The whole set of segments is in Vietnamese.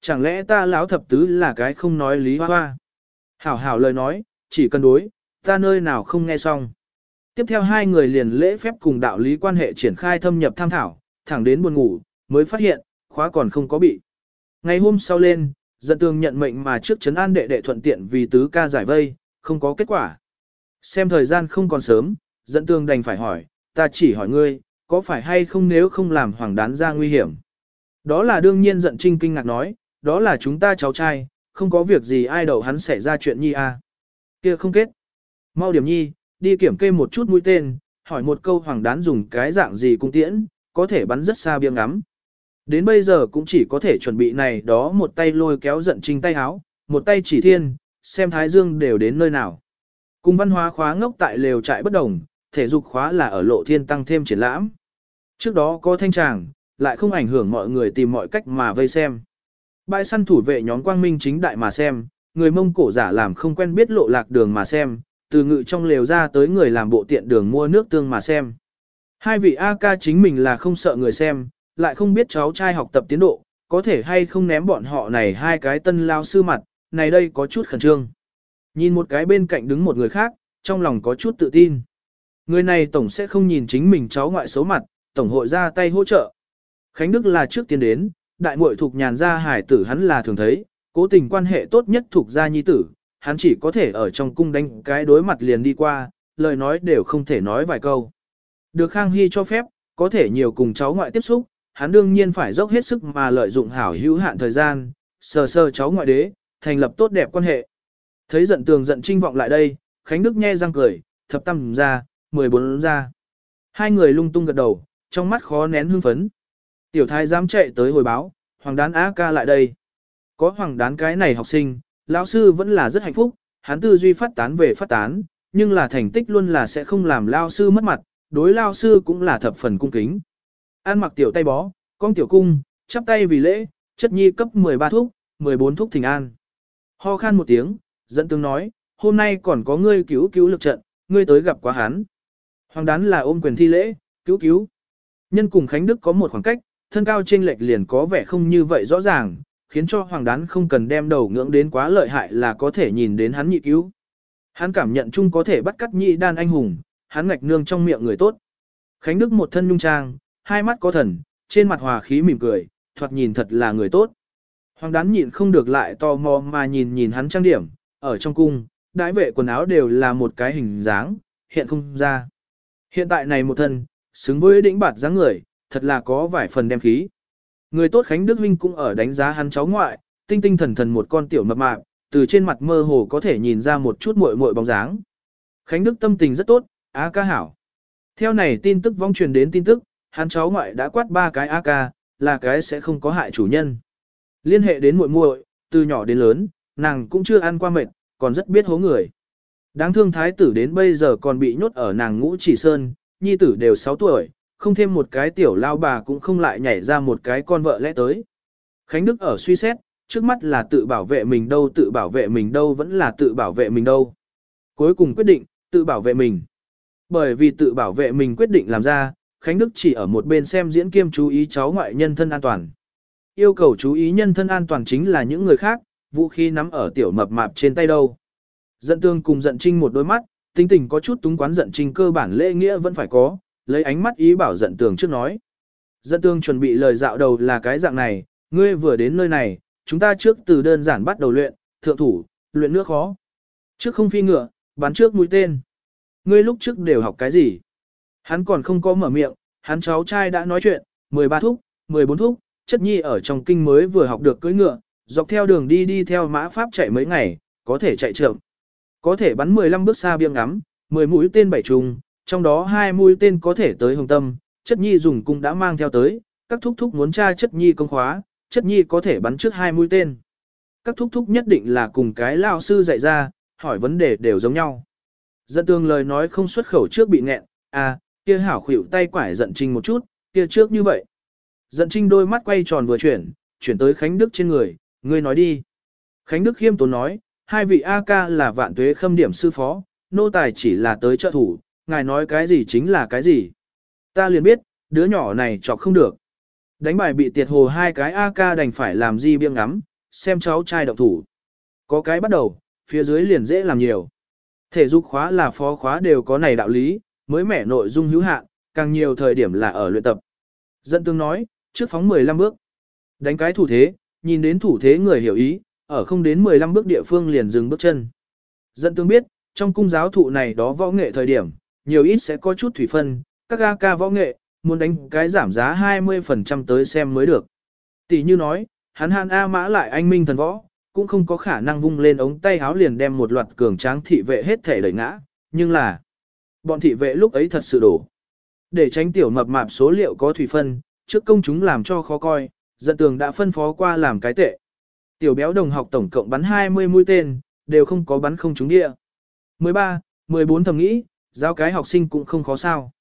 Chẳng lẽ ta lão thập tứ là cái không nói lý hoa hoa? Hảo hảo lời nói, chỉ cần đối, ta nơi nào không nghe xong. Tiếp theo hai người liền lễ phép cùng đạo lý quan hệ triển khai thâm nhập tham thảo, thẳng đến buồn ngủ, mới phát hiện, khóa còn không có bị. Ngày hôm sau lên, dẫn tường nhận mệnh mà trước chấn an đệ đệ thuận tiện vì tứ ca giải vây, không có kết quả. Xem thời gian không còn sớm, dẫn tường đành phải hỏi, ta chỉ hỏi ngươi, có phải hay không nếu không làm hoàng đán ra nguy hiểm. Đó là đương nhiên giận trinh kinh ngạc nói, đó là chúng ta cháu trai, không có việc gì ai đầu hắn xảy ra chuyện nhi à. kia không kết. Mau điểm nhi, đi kiểm kê một chút mũi tên, hỏi một câu hoàng đán dùng cái dạng gì cung tiễn, có thể bắn rất xa biếng ngắm. Đến bây giờ cũng chỉ có thể chuẩn bị này đó một tay lôi kéo giận trinh tay háo, một tay chỉ thiên, xem thái dương đều đến nơi nào. Cùng văn hóa khóa ngốc tại lều trại bất đồng, thể dục khóa là ở lộ thiên tăng thêm triển lãm. Trước đó có thanh tràng, lại không ảnh hưởng mọi người tìm mọi cách mà vây xem. Bãi săn thủ vệ nhóm quang minh chính đại mà xem, người mông cổ giả làm không quen biết lộ lạc đường mà xem, từ ngự trong lều ra tới người làm bộ tiện đường mua nước tương mà xem. Hai vị A ca chính mình là không sợ người xem, lại không biết cháu trai học tập tiến độ, có thể hay không ném bọn họ này hai cái tân lao sư mặt, này đây có chút khẩn trương. Nhìn một cái bên cạnh đứng một người khác, trong lòng có chút tự tin. Người này tổng sẽ không nhìn chính mình cháu ngoại xấu mặt, tổng hội ra tay hỗ trợ. Khánh Đức là trước tiên đến, đại muội thuộc nhàn gia hải tử hắn là thường thấy, cố tình quan hệ tốt nhất thuộc gia nhi tử, hắn chỉ có thể ở trong cung đánh cái đối mặt liền đi qua, lời nói đều không thể nói vài câu. Được Khang Hy cho phép, có thể nhiều cùng cháu ngoại tiếp xúc, hắn đương nhiên phải dốc hết sức mà lợi dụng hảo hữu hạn thời gian, sờ sờ cháu ngoại đế, thành lập tốt đẹp quan hệ. Thấy giận tường giận trinh vọng lại đây, Khánh Đức nhe răng cười, thập tâm ra, 14 ra. Hai người lung tung gật đầu, trong mắt khó nén hưng phấn. Tiểu thái dám chạy tới hồi báo, hoàng đán á ca lại đây. Có hoàng đán cái này học sinh, lão sư vẫn là rất hạnh phúc, hắn tư duy phát tán về phát tán, nhưng là thành tích luôn là sẽ không làm lao sư mất mặt, đối lao sư cũng là thập phần cung kính. An mặc tiểu tay bó, con tiểu cung, chắp tay vì lễ, chất nhi cấp 13 thuốc, 14 thuốc thỉnh an. Ho khan một tiếng, dẫn tướng nói, hôm nay còn có ngươi cứu cứu lực trận, ngươi tới gặp quá hắn. Hoàng đán là ôm quyền thi lễ, cứu cứu. Nhân cùng Khánh Đức có một khoảng cách, thân cao chênh lệch liền có vẻ không như vậy rõ ràng, khiến cho hoàng đán không cần đem đầu ngưỡng đến quá lợi hại là có thể nhìn đến hắn nhị cứu. Hắn cảm nhận chung có thể bắt cắt nhị đan anh hùng, hắn ngạch nương trong miệng người tốt. Khánh Đức một thân nhung trang, hai mắt có thần, trên mặt hòa khí mỉm cười, thoạt nhìn thật là người tốt. Hoàng đán nhịn không được lại tò mò mà nhìn nhìn hắn trang điểm, ở trong cung, đái vệ quần áo đều là một cái hình dáng, hiện không ra. Hiện tại này một thân, xứng với đỉnh bạt dáng người, thật là có vài phần đem khí. Người tốt Khánh Đức Huynh cũng ở đánh giá hắn cháu ngoại, tinh tinh thần thần một con tiểu mập mạp, từ trên mặt mơ hồ có thể nhìn ra một chút muội muội bóng dáng. Khánh Đức tâm tình rất tốt, á ca hảo. Theo này tin tức vong truyền đến tin tức, hắn cháu ngoại đã quát ba cái á ca, là cái sẽ không có hại chủ nhân. Liên hệ đến muội muội, từ nhỏ đến lớn, nàng cũng chưa ăn qua mệt, còn rất biết hố người. Đáng thương thái tử đến bây giờ còn bị nhốt ở nàng ngũ chỉ sơn, nhi tử đều 6 tuổi, không thêm một cái tiểu lao bà cũng không lại nhảy ra một cái con vợ lẽ tới. Khánh Đức ở suy xét, trước mắt là tự bảo vệ mình đâu tự bảo vệ mình đâu vẫn là tự bảo vệ mình đâu. Cuối cùng quyết định, tự bảo vệ mình. Bởi vì tự bảo vệ mình quyết định làm ra, Khánh Đức chỉ ở một bên xem diễn kiêm chú ý cháu ngoại nhân thân an toàn. Yêu cầu chú ý nhân thân an toàn chính là những người khác, vũ khí nắm ở tiểu mập mạp trên tay đâu. Giận tương cùng giận trinh một đôi mắt, tính tình có chút túng quán giận trinh cơ bản lễ nghĩa vẫn phải có, lấy ánh mắt ý bảo giận tường trước nói. Giận tường chuẩn bị lời dạo đầu là cái dạng này, ngươi vừa đến nơi này, chúng ta trước từ đơn giản bắt đầu luyện, thượng thủ, luyện nước khó. Trước không phi ngựa, bắn trước mũi tên. Ngươi lúc trước đều học cái gì? Hắn còn không có mở miệng, hắn cháu trai đã nói chuyện, 13 thúc, 14 thúc, chất nhi ở trong kinh mới vừa học được cưỡi ngựa, dọc theo đường đi đi theo mã pháp chạy mấy ngày, có thể chạy trưởng, Có thể bắn 15 bước xa biêng ngắm, 10 mũi tên bảy trùng, trong đó hai mũi tên có thể tới hồng tâm, chất nhi dùng cung đã mang theo tới, các thúc thúc muốn tra chất nhi công khóa, chất nhi có thể bắn trước hai mũi tên. Các thúc thúc nhất định là cùng cái lao sư dạy ra, hỏi vấn đề đều giống nhau. Dẫn tương lời nói không xuất khẩu trước bị nghẹn, à, kia hảo khuỷu tay quải giận trinh một chút, kia trước như vậy. Giận trinh đôi mắt quay tròn vừa chuyển, chuyển tới Khánh Đức trên người, ngươi nói đi. Khánh Đức khiêm tốn nói, hai vị A ca là vạn tuế khâm điểm sư phó, nô tài chỉ là tới trợ thủ, ngài nói cái gì chính là cái gì. Ta liền biết, đứa nhỏ này chọc không được. Đánh bài bị tiệt hồ hai cái A ca đành phải làm gì biêng ngắm, xem cháu trai động thủ. Có cái bắt đầu, phía dưới liền dễ làm nhiều. Thể dục khóa là phó khóa đều có này đạo lý, mới mẻ nội dung hữu hạn, càng nhiều thời điểm là ở luyện tập. Dẫn tương nói, trước phóng 15 bước. Đánh cái thủ thế, nhìn đến thủ thế người hiểu ý, ở không đến 15 bước địa phương liền dừng bước chân. Dẫn tương biết, trong cung giáo thụ này đó võ nghệ thời điểm, nhiều ít sẽ có chút thủy phân, các ga ca võ nghệ, muốn đánh cái giảm giá 20% tới xem mới được. Tỷ như nói, hắn hàn A mã lại anh minh thần võ, cũng không có khả năng vung lên ống tay háo liền đem một loạt cường tráng thị vệ hết thể đẩy ngã, nhưng là, bọn thị vệ lúc ấy thật sự đổ. Để tránh tiểu mập mạp số liệu có thủy phân, trước công chúng làm cho khó coi, dẫn tường đã phân phó qua làm cái tệ. Tiểu béo đồng học tổng cộng bắn 20 mũi tên, đều không có bắn không trúng địa. 13, 14 thầm nghĩ, giao cái học sinh cũng không khó sao.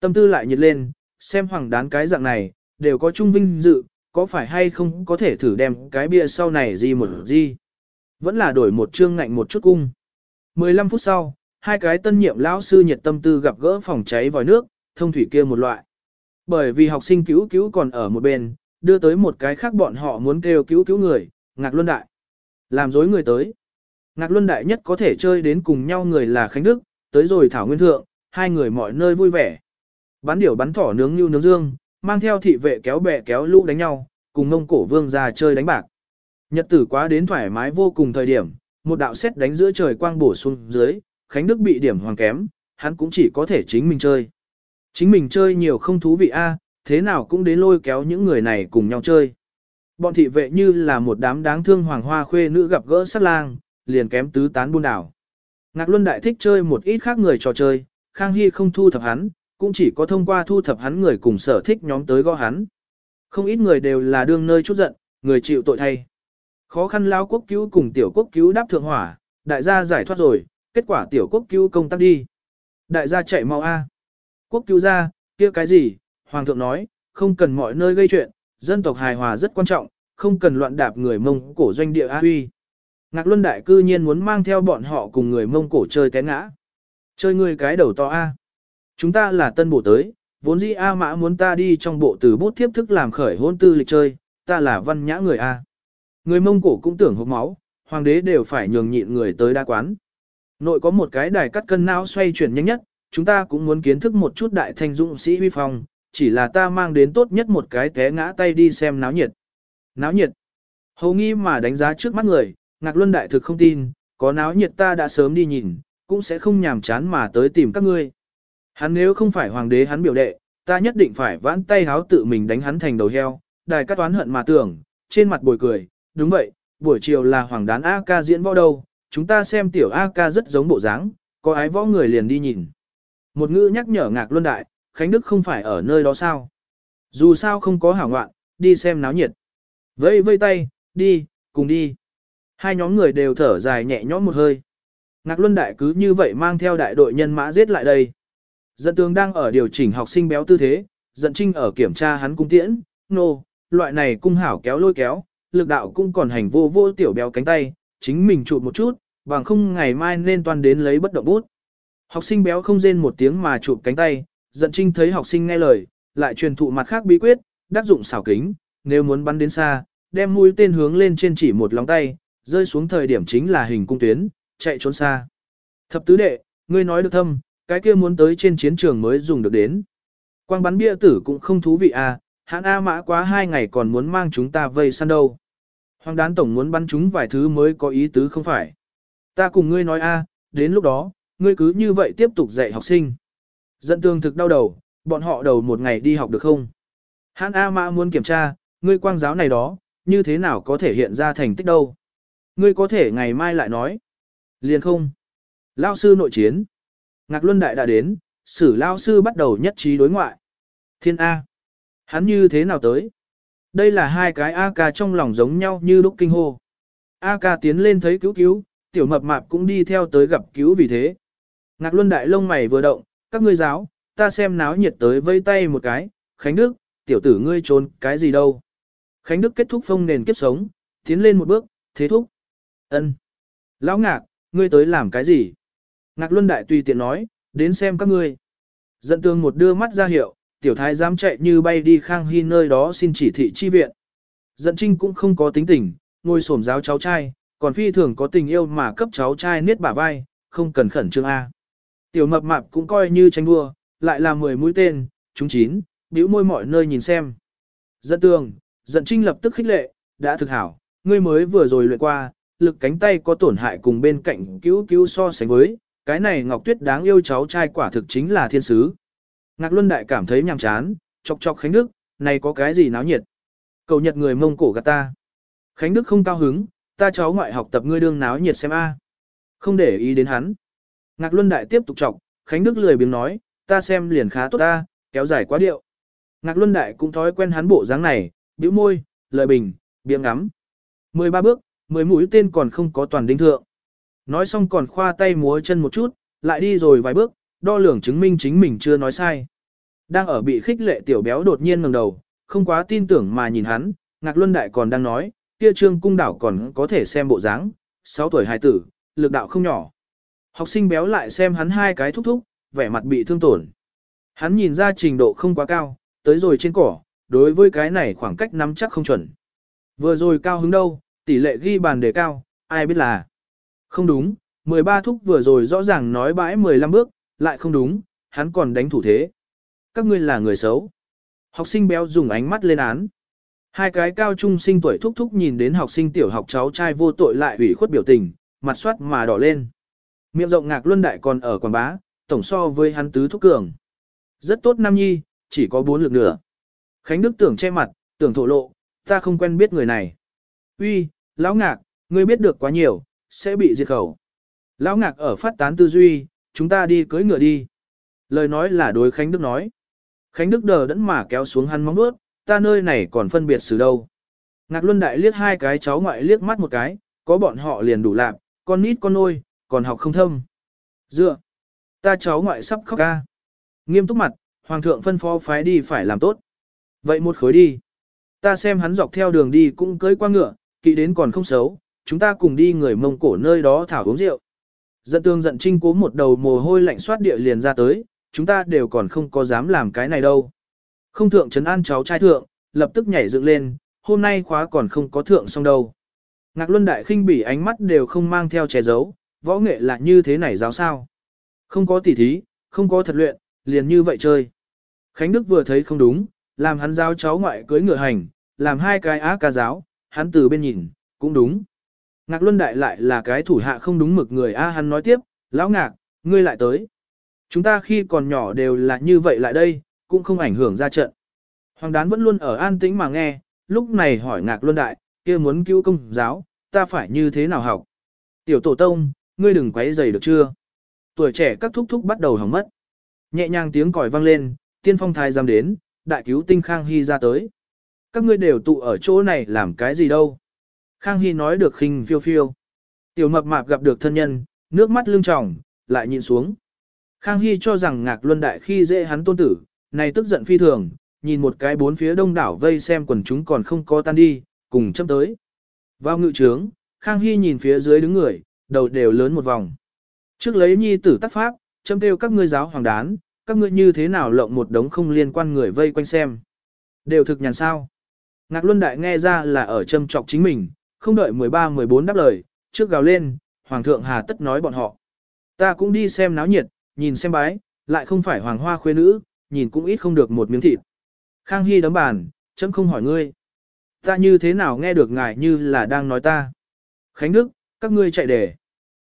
Tâm tư lại nhiệt lên, xem hoàng đán cái dạng này, đều có trung vinh dự, có phải hay không có thể thử đem cái bia sau này gì một gì. Vẫn là đổi một chương ngạnh một chút cung. 15 phút sau, hai cái tân nhiệm lão sư nhiệt tâm tư gặp gỡ phòng cháy vòi nước, thông thủy kia một loại. Bởi vì học sinh cứu cứu còn ở một bên, đưa tới một cái khác bọn họ muốn kêu cứu cứu người, Ngạc Luân Đại. Làm dối người tới. Ngạc Luân Đại nhất có thể chơi đến cùng nhau người là Khánh Đức, tới rồi Thảo Nguyên Thượng, hai người mọi nơi vui vẻ. Bắn điểu bắn thỏ nướng như nướng dương, mang theo thị vệ kéo bè kéo lũ đánh nhau, cùng mông cổ vương ra chơi đánh bạc. Nhật tử quá đến thoải mái vô cùng thời điểm, một đạo xét đánh giữa trời quang bổ xuống dưới, Khánh Đức bị điểm hoàng kém, hắn cũng chỉ có thể chính mình chơi. Chính mình chơi nhiều không thú vị a, thế nào cũng đến lôi kéo những người này cùng nhau chơi. Bọn thị vệ như là một đám đáng thương hoàng hoa khuê nữ gặp gỡ sát lang, liền kém tứ tán buôn đảo. Ngạc Luân đại thích chơi một ít khác người trò chơi, Khang Hy không thu thập hắn, cũng chỉ có thông qua thu thập hắn người cùng sở thích nhóm tới gõ hắn. Không ít người đều là đương nơi chút giận, người chịu tội thay. Khó khăn lao quốc cứu cùng tiểu quốc cứu đáp thượng hỏa, đại gia giải thoát rồi, kết quả tiểu quốc cứu công tác đi. Đại gia chạy mau a. Quốc cứu ra, kia cái gì, hoàng thượng nói, không cần mọi nơi gây chuyện, dân tộc hài hòa rất quan trọng, không cần loạn đạp người mông cổ doanh địa A huy. Ngạc Luân Đại cư nhiên muốn mang theo bọn họ cùng người mông cổ chơi té ngã. Chơi người cái đầu to A. Chúng ta là tân bộ tới, vốn dĩ A mã muốn ta đi trong bộ từ bút tiếp thức làm khởi hôn tư lịch chơi, ta là văn nhã người A. Người mông cổ cũng tưởng hộp máu, hoàng đế đều phải nhường nhịn người tới đa quán. Nội có một cái đài cắt cân não xoay chuyển nhanh nhất, chúng ta cũng muốn kiến thức một chút đại thanh dũng sĩ huy phong, chỉ là ta mang đến tốt nhất một cái té ngã tay đi xem náo nhiệt. Náo nhiệt. Hầu nghi mà đánh giá trước mắt người, Ngạc Luân Đại thực không tin, có náo nhiệt ta đã sớm đi nhìn, cũng sẽ không nhàm chán mà tới tìm các ngươi. Hắn nếu không phải hoàng đế hắn biểu đệ, ta nhất định phải vãn tay háo tự mình đánh hắn thành đầu heo, đài cắt toán hận mà tưởng, trên mặt bồi cười, đúng vậy, buổi chiều là hoàng đán A ca diễn võ đâu, chúng ta xem tiểu A ca rất giống bộ dáng, có ái võ người liền đi nhìn. Một ngữ nhắc nhở ngạc luân đại, Khánh Đức không phải ở nơi đó sao. Dù sao không có hảo ngoạn, đi xem náo nhiệt. Vây vây tay, đi, cùng đi. Hai nhóm người đều thở dài nhẹ nhõm một hơi. Ngạc Luân Đại cứ như vậy mang theo đại đội nhân mã giết lại đây. Dẫn tướng đang ở điều chỉnh học sinh béo tư thế, dẫn trinh ở kiểm tra hắn cung tiễn, nô, no, loại này cung hảo kéo lôi kéo, lực đạo cũng còn hành vô vô tiểu béo cánh tay, chính mình chụp một chút, bằng không ngày mai nên toàn đến lấy bất động bút. Học sinh béo không rên một tiếng mà chụp cánh tay, dận trinh thấy học sinh nghe lời, lại truyền thụ mặt khác bí quyết, đắc dụng xảo kính, nếu muốn bắn đến xa, đem mũi tên hướng lên trên chỉ một lòng tay, rơi xuống thời điểm chính là hình cung tuyến, chạy trốn xa. Thập tứ đệ, ngươi nói được thâm, cái kia muốn tới trên chiến trường mới dùng được đến. Quang bắn bia tử cũng không thú vị à, hãn A mã quá hai ngày còn muốn mang chúng ta vây săn đâu. Hoàng đán tổng muốn bắn chúng vài thứ mới có ý tứ không phải. Ta cùng ngươi nói a, đến lúc đó, ngươi cứ như vậy tiếp tục dạy học sinh. Dẫn tương thực đau đầu, bọn họ đầu một ngày đi học được không? Hãn A mã muốn kiểm tra, ngươi quang giáo này đó, như thế nào có thể hiện ra thành tích đâu? Ngươi có thể ngày mai lại nói. Liền không? Lao sư nội chiến. Ngạc Luân Đại đã đến, sử Lao sư bắt đầu nhất trí đối ngoại. Thiên A. Hắn như thế nào tới? Đây là hai cái A ca trong lòng giống nhau như đúc kinh hô. A ca tiến lên thấy cứu cứu, tiểu mập mạp cũng đi theo tới gặp cứu vì thế. Ngạc Luân Đại lông mày vừa động, các ngươi giáo, ta xem náo nhiệt tới vây tay một cái, Khánh Đức, tiểu tử ngươi trốn cái gì đâu. Khánh Đức kết thúc phong nền kiếp sống, tiến lên một bước, thế thúc ân Lão ngạc, ngươi tới làm cái gì? Ngạc Luân Đại tùy tiện nói, đến xem các ngươi. Dẫn tương một đưa mắt ra hiệu, tiểu thái dám chạy như bay đi Khang Hy nơi đó xin chỉ thị chi viện. Dẫn trinh cũng không có tính tình, ngồi xổm giáo cháu trai, còn phi thường có tình yêu mà cấp cháu trai niết bả vai, không cần khẩn trương A. Tiểu mập mạp cũng coi như tranh đua, lại là 10 mũi tên, chúng chín, bĩu môi mọi nơi nhìn xem. Dẫn tường, dẫn trinh lập tức khích lệ, đã thực hảo, ngươi mới vừa rồi luyện qua, lực cánh tay có tổn hại cùng bên cạnh cứu cứu so sánh với, cái này Ngọc Tuyết đáng yêu cháu trai quả thực chính là thiên sứ. Ngạc Luân Đại cảm thấy nhàm chán, chọc chọc Khánh Đức, này có cái gì náo nhiệt. Cầu nhật người mông cổ gạt ta. Khánh Đức không cao hứng, ta cháu ngoại học tập ngươi đương náo nhiệt xem a. Không để ý đến hắn. Ngạc Luân Đại tiếp tục chọc, Khánh Đức lười biếng nói, ta xem liền khá tốt ta, kéo dài quá điệu. Ngạc Luân Đại cũng thói quen hắn bộ dáng này, bĩu môi, lời bình, biếng ngắm. 13 bước, 10 mũi tên còn không có toàn đinh thượng. Nói xong còn khoa tay múa chân một chút, lại đi rồi vài bước, đo lường chứng minh chính mình chưa nói sai. Đang ở bị khích lệ tiểu béo đột nhiên ngẩng đầu, không quá tin tưởng mà nhìn hắn, Ngạc Luân Đại còn đang nói, kia trương cung đảo còn có thể xem bộ dáng, 6 tuổi hài tử, lực đạo không nhỏ. Học sinh béo lại xem hắn hai cái thúc thúc, vẻ mặt bị thương tổn. Hắn nhìn ra trình độ không quá cao, tới rồi trên cỏ, đối với cái này khoảng cách nắm chắc không chuẩn. Vừa rồi cao hứng đâu, tỷ lệ ghi bàn đề cao, ai biết là. Không đúng, 13 thúc vừa rồi rõ ràng nói bãi 15 bước, lại không đúng, hắn còn đánh thủ thế. Các ngươi là người xấu. Học sinh béo dùng ánh mắt lên án. Hai cái cao trung sinh tuổi thúc thúc nhìn đến học sinh tiểu học cháu trai vô tội lại ủy khuất biểu tình, mặt soát mà đỏ lên. Miệng rộng ngạc luân đại còn ở quảng bá, tổng so với hắn tứ thúc cường. Rất tốt nam nhi, chỉ có bốn lực nửa. Khánh Đức tưởng che mặt, tưởng thổ lộ, ta không quen biết người này. Uy, lão ngạc, ngươi biết được quá nhiều, sẽ bị diệt khẩu. Lão ngạc ở phát tán tư duy, chúng ta đi cưới ngựa đi. Lời nói là đối Khánh Đức nói. Khánh Đức đờ đẫn mà kéo xuống hắn móng nuốt, ta nơi này còn phân biệt xử đâu. Ngạc Luân Đại liếc hai cái cháu ngoại liếc mắt một cái, có bọn họ liền đủ lạc, con nít con nôi, còn học không thâm. Dựa, ta cháu ngoại sắp khóc ca. Nghiêm túc mặt, Hoàng thượng phân phó phái đi phải làm tốt. Vậy một khối đi. Ta xem hắn dọc theo đường đi cũng cưới qua ngựa, kỵ đến còn không xấu, chúng ta cùng đi người mông cổ nơi đó thảo uống rượu. Giận tương giận trinh cố một đầu mồ hôi lạnh soát địa liền ra tới, chúng ta đều còn không có dám làm cái này đâu. Không thượng trấn an cháu trai thượng, lập tức nhảy dựng lên, hôm nay khóa còn không có thượng xong đâu. Ngạc Luân Đại khinh bỉ ánh mắt đều không mang theo che giấu, võ nghệ là như thế này giáo sao. Không có tỉ thí, không có thật luyện, liền như vậy chơi. Khánh Đức vừa thấy không đúng, làm hắn giáo cháu ngoại cưới ngựa hành, làm hai cái á ca giáo, hắn từ bên nhìn, cũng đúng. Ngạc Luân Đại lại là cái thủ hạ không đúng mực người A hắn nói tiếp, lão ngạc, ngươi lại tới. Chúng ta khi còn nhỏ đều là như vậy lại đây, cũng không ảnh hưởng ra trận. Hoàng đán vẫn luôn ở an tĩnh mà nghe, lúc này hỏi ngạc luân đại, kia muốn cứu công giáo, ta phải như thế nào học? Tiểu tổ tông, ngươi đừng quấy rầy được chưa? Tuổi trẻ các thúc thúc bắt đầu hỏng mất. Nhẹ nhàng tiếng còi vang lên, tiên phong thái giam đến, đại cứu tinh Khang Hy ra tới. Các ngươi đều tụ ở chỗ này làm cái gì đâu? Khang Hy nói được khinh phiêu phiêu. Tiểu mập mạp gặp được thân nhân, nước mắt lưng tròng, lại nhìn xuống. Khang Hy cho rằng ngạc luân đại khi dễ hắn tôn tử, này tức giận phi thường, nhìn một cái bốn phía đông đảo vây xem quần chúng còn không có tan đi, cùng châm tới. Vào ngự trướng, Khang Hy nhìn phía dưới đứng người, đầu đều lớn một vòng. Trước lấy nhi tử tác pháp, châm kêu các ngươi giáo hoàng đán, các ngươi như thế nào lộng một đống không liên quan người vây quanh xem. Đều thực nhàn sao. Ngạc Luân Đại nghe ra là ở châm trọc chính mình, không đợi 13-14 đáp lời, trước gào lên, Hoàng thượng hà tất nói bọn họ. Ta cũng đi xem náo nhiệt, nhìn xem bái, lại không phải hoàng hoa khuê nữ, nhìn cũng ít không được một miếng thịt. Khang Hy đấm bàn, chấm không hỏi ngươi. Ta như thế nào nghe được ngài như là đang nói ta. Khánh Đức, các ngươi chạy để.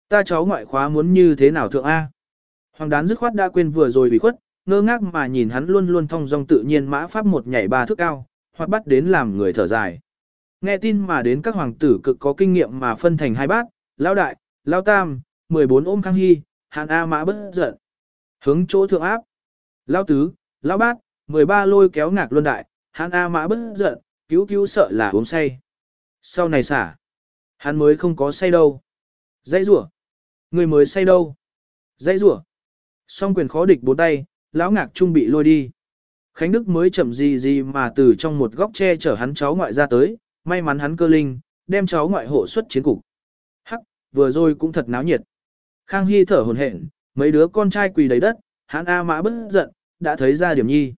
Ta cháu ngoại khóa muốn như thế nào thượng A. Hoàng đán dứt khoát đã quên vừa rồi bị khuất, ngơ ngác mà nhìn hắn luôn luôn thong dong tự nhiên mã pháp một nhảy ba thước cao, hoặc bắt đến làm người thở dài. Nghe tin mà đến các hoàng tử cực có kinh nghiệm mà phân thành hai bát, lao đại, lao tam, 14 ôm Khang Hy, hàn A mã bất giận. Hướng chỗ thượng áp. Lao tứ, lao bát, 13 lôi kéo ngạc luân đại, hắn A mã bất giận, cứu cứu sợ là uống say. Sau này xả. Hắn mới không có say đâu. Dãy rủa Người mới say đâu. Dãy rủa Song quyền khó địch bốn tay, lão ngạc trung bị lôi đi. Khánh Đức mới chậm gì gì mà từ trong một góc che chở hắn cháu ngoại ra tới, may mắn hắn cơ linh, đem cháu ngoại hộ xuất chiến cục. Hắc, vừa rồi cũng thật náo nhiệt. Khang Hy thở hồn hển, mấy đứa con trai quỳ đầy đất, hắn A mã bất giận, đã thấy ra điểm nhi.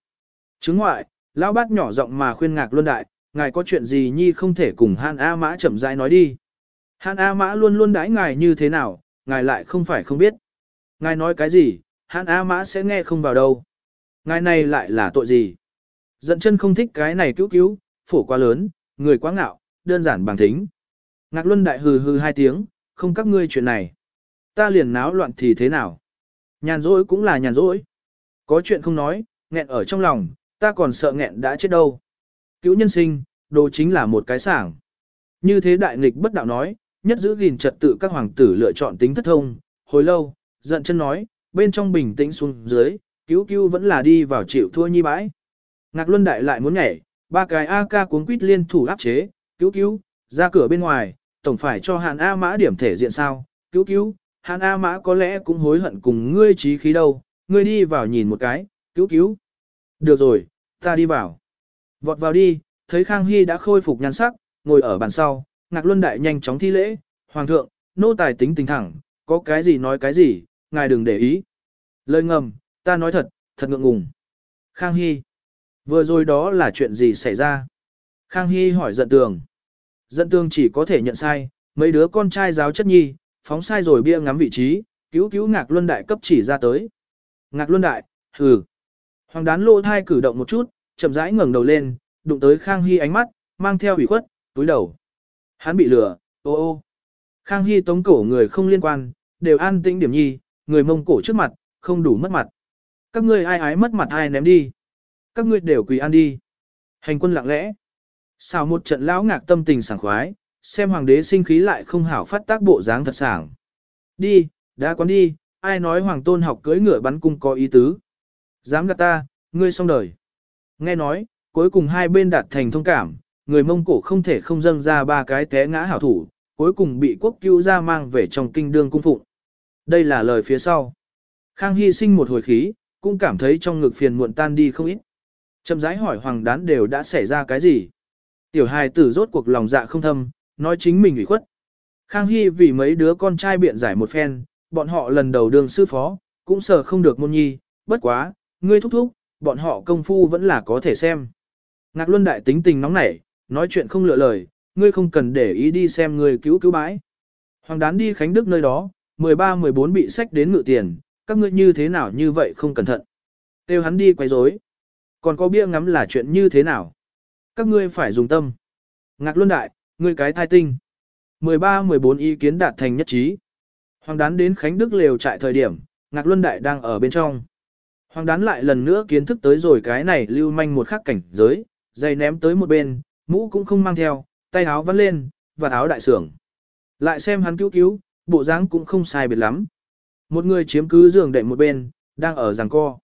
Chứng ngoại, lão bát nhỏ giọng mà khuyên ngạc luân đại, ngài có chuyện gì nhi không thể cùng hắn A Mã chậm rãi nói đi. Hắn A Mã luôn luôn đãi ngài như thế nào, ngài lại không phải không biết. Ngài nói cái gì, hắn A Mã sẽ nghe không vào đâu. Ngài này lại là tội gì? Giận chân không thích cái này cứu cứu, phổ quá lớn, người quá ngạo, đơn giản bằng thính. Ngạc Luân đại hừ hừ hai tiếng, không các ngươi chuyện này. Ta liền náo loạn thì thế nào? Nhàn rỗi cũng là nhàn rỗi. Có chuyện không nói, nghẹn ở trong lòng, ta còn sợ nghẹn đã chết đâu. Cứu nhân sinh, đồ chính là một cái sảng. Như thế đại nghịch bất đạo nói, nhất giữ gìn trật tự các hoàng tử lựa chọn tính thất thông. Hồi lâu, giận chân nói, bên trong bình tĩnh xuống dưới, cứu cứu vẫn là đi vào chịu thua nhi bãi. Ngạc Luân Đại lại muốn nhảy, ba cái AK cuốn quýt liên thủ áp chế, cứu cứu, ra cửa bên ngoài, tổng phải cho Hàn A Mã điểm thể diện sao, cứu cứu, Hàn A Mã có lẽ cũng hối hận cùng ngươi trí khí đâu, ngươi đi vào nhìn một cái, cứu cứu. Được rồi, ta đi vào. Vọt vào đi, thấy Khang Hy đã khôi phục nhan sắc, ngồi ở bàn sau, Ngạc Luân Đại nhanh chóng thi lễ, Hoàng thượng, nô tài tính tình thẳng, có cái gì nói cái gì, ngài đừng để ý. Lời ngầm, ta nói thật, thật ngượng ngùng. Khang Hy, vừa rồi đó là chuyện gì xảy ra? Khang Hy hỏi giận tường. Giận tường chỉ có thể nhận sai, mấy đứa con trai giáo chất nhi, phóng sai rồi bia ngắm vị trí, cứu cứu Ngạc Luân Đại cấp chỉ ra tới. Ngạc Luân Đại, hừ. Hoàng đán lộ thai cử động một chút, chậm rãi ngẩng đầu lên, đụng tới Khang Hy ánh mắt, mang theo ủy khuất, túi đầu. Hắn bị lừa, ô ô. Khang Hy tống cổ người không liên quan, đều an tĩnh điểm nhi, người mông cổ trước mặt, không đủ mất mặt. Các ngươi ai ái mất mặt ai ném đi. Các ngươi đều quỳ ăn đi. Hành quân lặng lẽ. Xào một trận lão ngạc tâm tình sảng khoái, xem hoàng đế sinh khí lại không hảo phát tác bộ dáng thật sảng. Đi, đã quán đi, ai nói hoàng tôn học cưỡi ngựa bắn cung có ý tứ. Dám gạt ta, ngươi xong đời. Nghe nói, cuối cùng hai bên đạt thành thông cảm, người Mông Cổ không thể không dâng ra ba cái té ngã hảo thủ, cuối cùng bị quốc cứu ra mang về trong kinh đương cung phụng. Đây là lời phía sau. Khang Hy sinh một hồi khí, cũng cảm thấy trong ngực phiền muộn tan đi không ít. Chậm rãi hỏi hoàng đán đều đã xảy ra cái gì. Tiểu hài tử rốt cuộc lòng dạ không thâm, nói chính mình ủy khuất. Khang Hy vì mấy đứa con trai biện giải một phen, bọn họ lần đầu đường sư phó, cũng sợ không được môn nhi, bất quá, ngươi thúc thúc, bọn họ công phu vẫn là có thể xem. Ngạc Luân Đại tính tình nóng nảy, nói chuyện không lựa lời, ngươi không cần để ý đi xem người cứu cứu bãi. Hoàng đán đi Khánh Đức nơi đó, 13-14 bị sách đến ngự tiền, các ngươi như thế nào như vậy không cẩn thận. Têu hắn đi quay rối. Còn có bia ngắm là chuyện như thế nào? Các ngươi phải dùng tâm. Ngạc Luân Đại, ngươi cái thai tinh. 13-14 ý kiến đạt thành nhất trí. Hoàng đán đến Khánh Đức lều trại thời điểm, Ngạc Luân Đại đang ở bên trong. Hoàng đán lại lần nữa kiến thức tới rồi cái này lưu manh một khắc cảnh giới, dây ném tới một bên, mũ cũng không mang theo, tay áo vắt lên, và áo đại sưởng. Lại xem hắn cứu cứu, bộ dáng cũng không sai biệt lắm. Một người chiếm cứ giường đệm một bên, đang ở giằng co.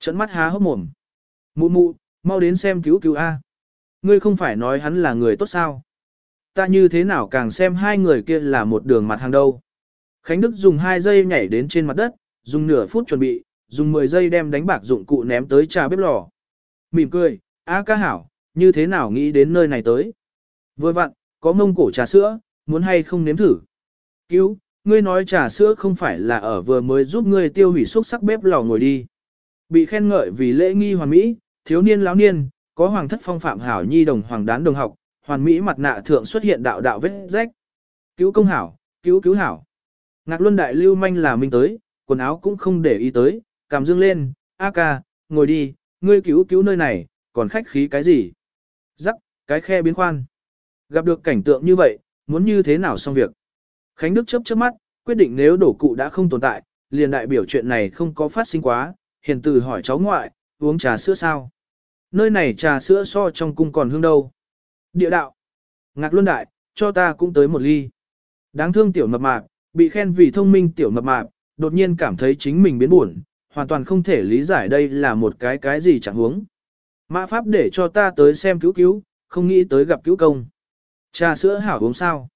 Trận mắt há hốc mồm. Mụ mụ, mau đến xem cứu cứu A. Ngươi không phải nói hắn là người tốt sao? Ta như thế nào càng xem hai người kia là một đường mặt hàng đâu. Khánh Đức dùng hai giây nhảy đến trên mặt đất, dùng nửa phút chuẩn bị, dùng 10 giây đem đánh bạc dụng cụ ném tới trà bếp lò. Mỉm cười, A ca hảo, như thế nào nghĩ đến nơi này tới? Vừa vặn, có mông cổ trà sữa, muốn hay không nếm thử? Cứu, ngươi nói trà sữa không phải là ở vừa mới giúp ngươi tiêu hủy xúc sắc bếp lò ngồi đi. Bị khen ngợi vì lễ nghi hoàn mỹ, thiếu niên lão niên, có hoàng thất phong phạm hảo nhi đồng hoàng đán đồng học, hoàn mỹ mặt nạ thượng xuất hiện đạo đạo vết rách. Cứu công hảo, cứu cứu hảo. Ngạc Luân Đại lưu manh là minh tới, quần áo cũng không để ý tới, cảm dương lên, A ca, ngồi đi, ngươi cứu cứu nơi này, còn khách khí cái gì? Rắc, cái khe biến khoan. Gặp được cảnh tượng như vậy, muốn như thế nào xong việc? Khánh Đức chớp chớp mắt, quyết định nếu đổ cụ đã không tồn tại, liền đại biểu chuyện này không có phát sinh quá, hiền từ hỏi cháu ngoại, uống trà sữa sao? Nơi này trà sữa so trong cung còn hương đâu? Địa đạo. Ngạc Luân Đại, cho ta cũng tới một ly. Đáng thương tiểu mập mạp, bị khen vì thông minh tiểu mập mạp, đột nhiên cảm thấy chính mình biến buồn, hoàn toàn không thể lý giải đây là một cái cái gì chẳng huống. Mã pháp để cho ta tới xem cứu cứu, không nghĩ tới gặp cứu công. Trà sữa hảo uống sao?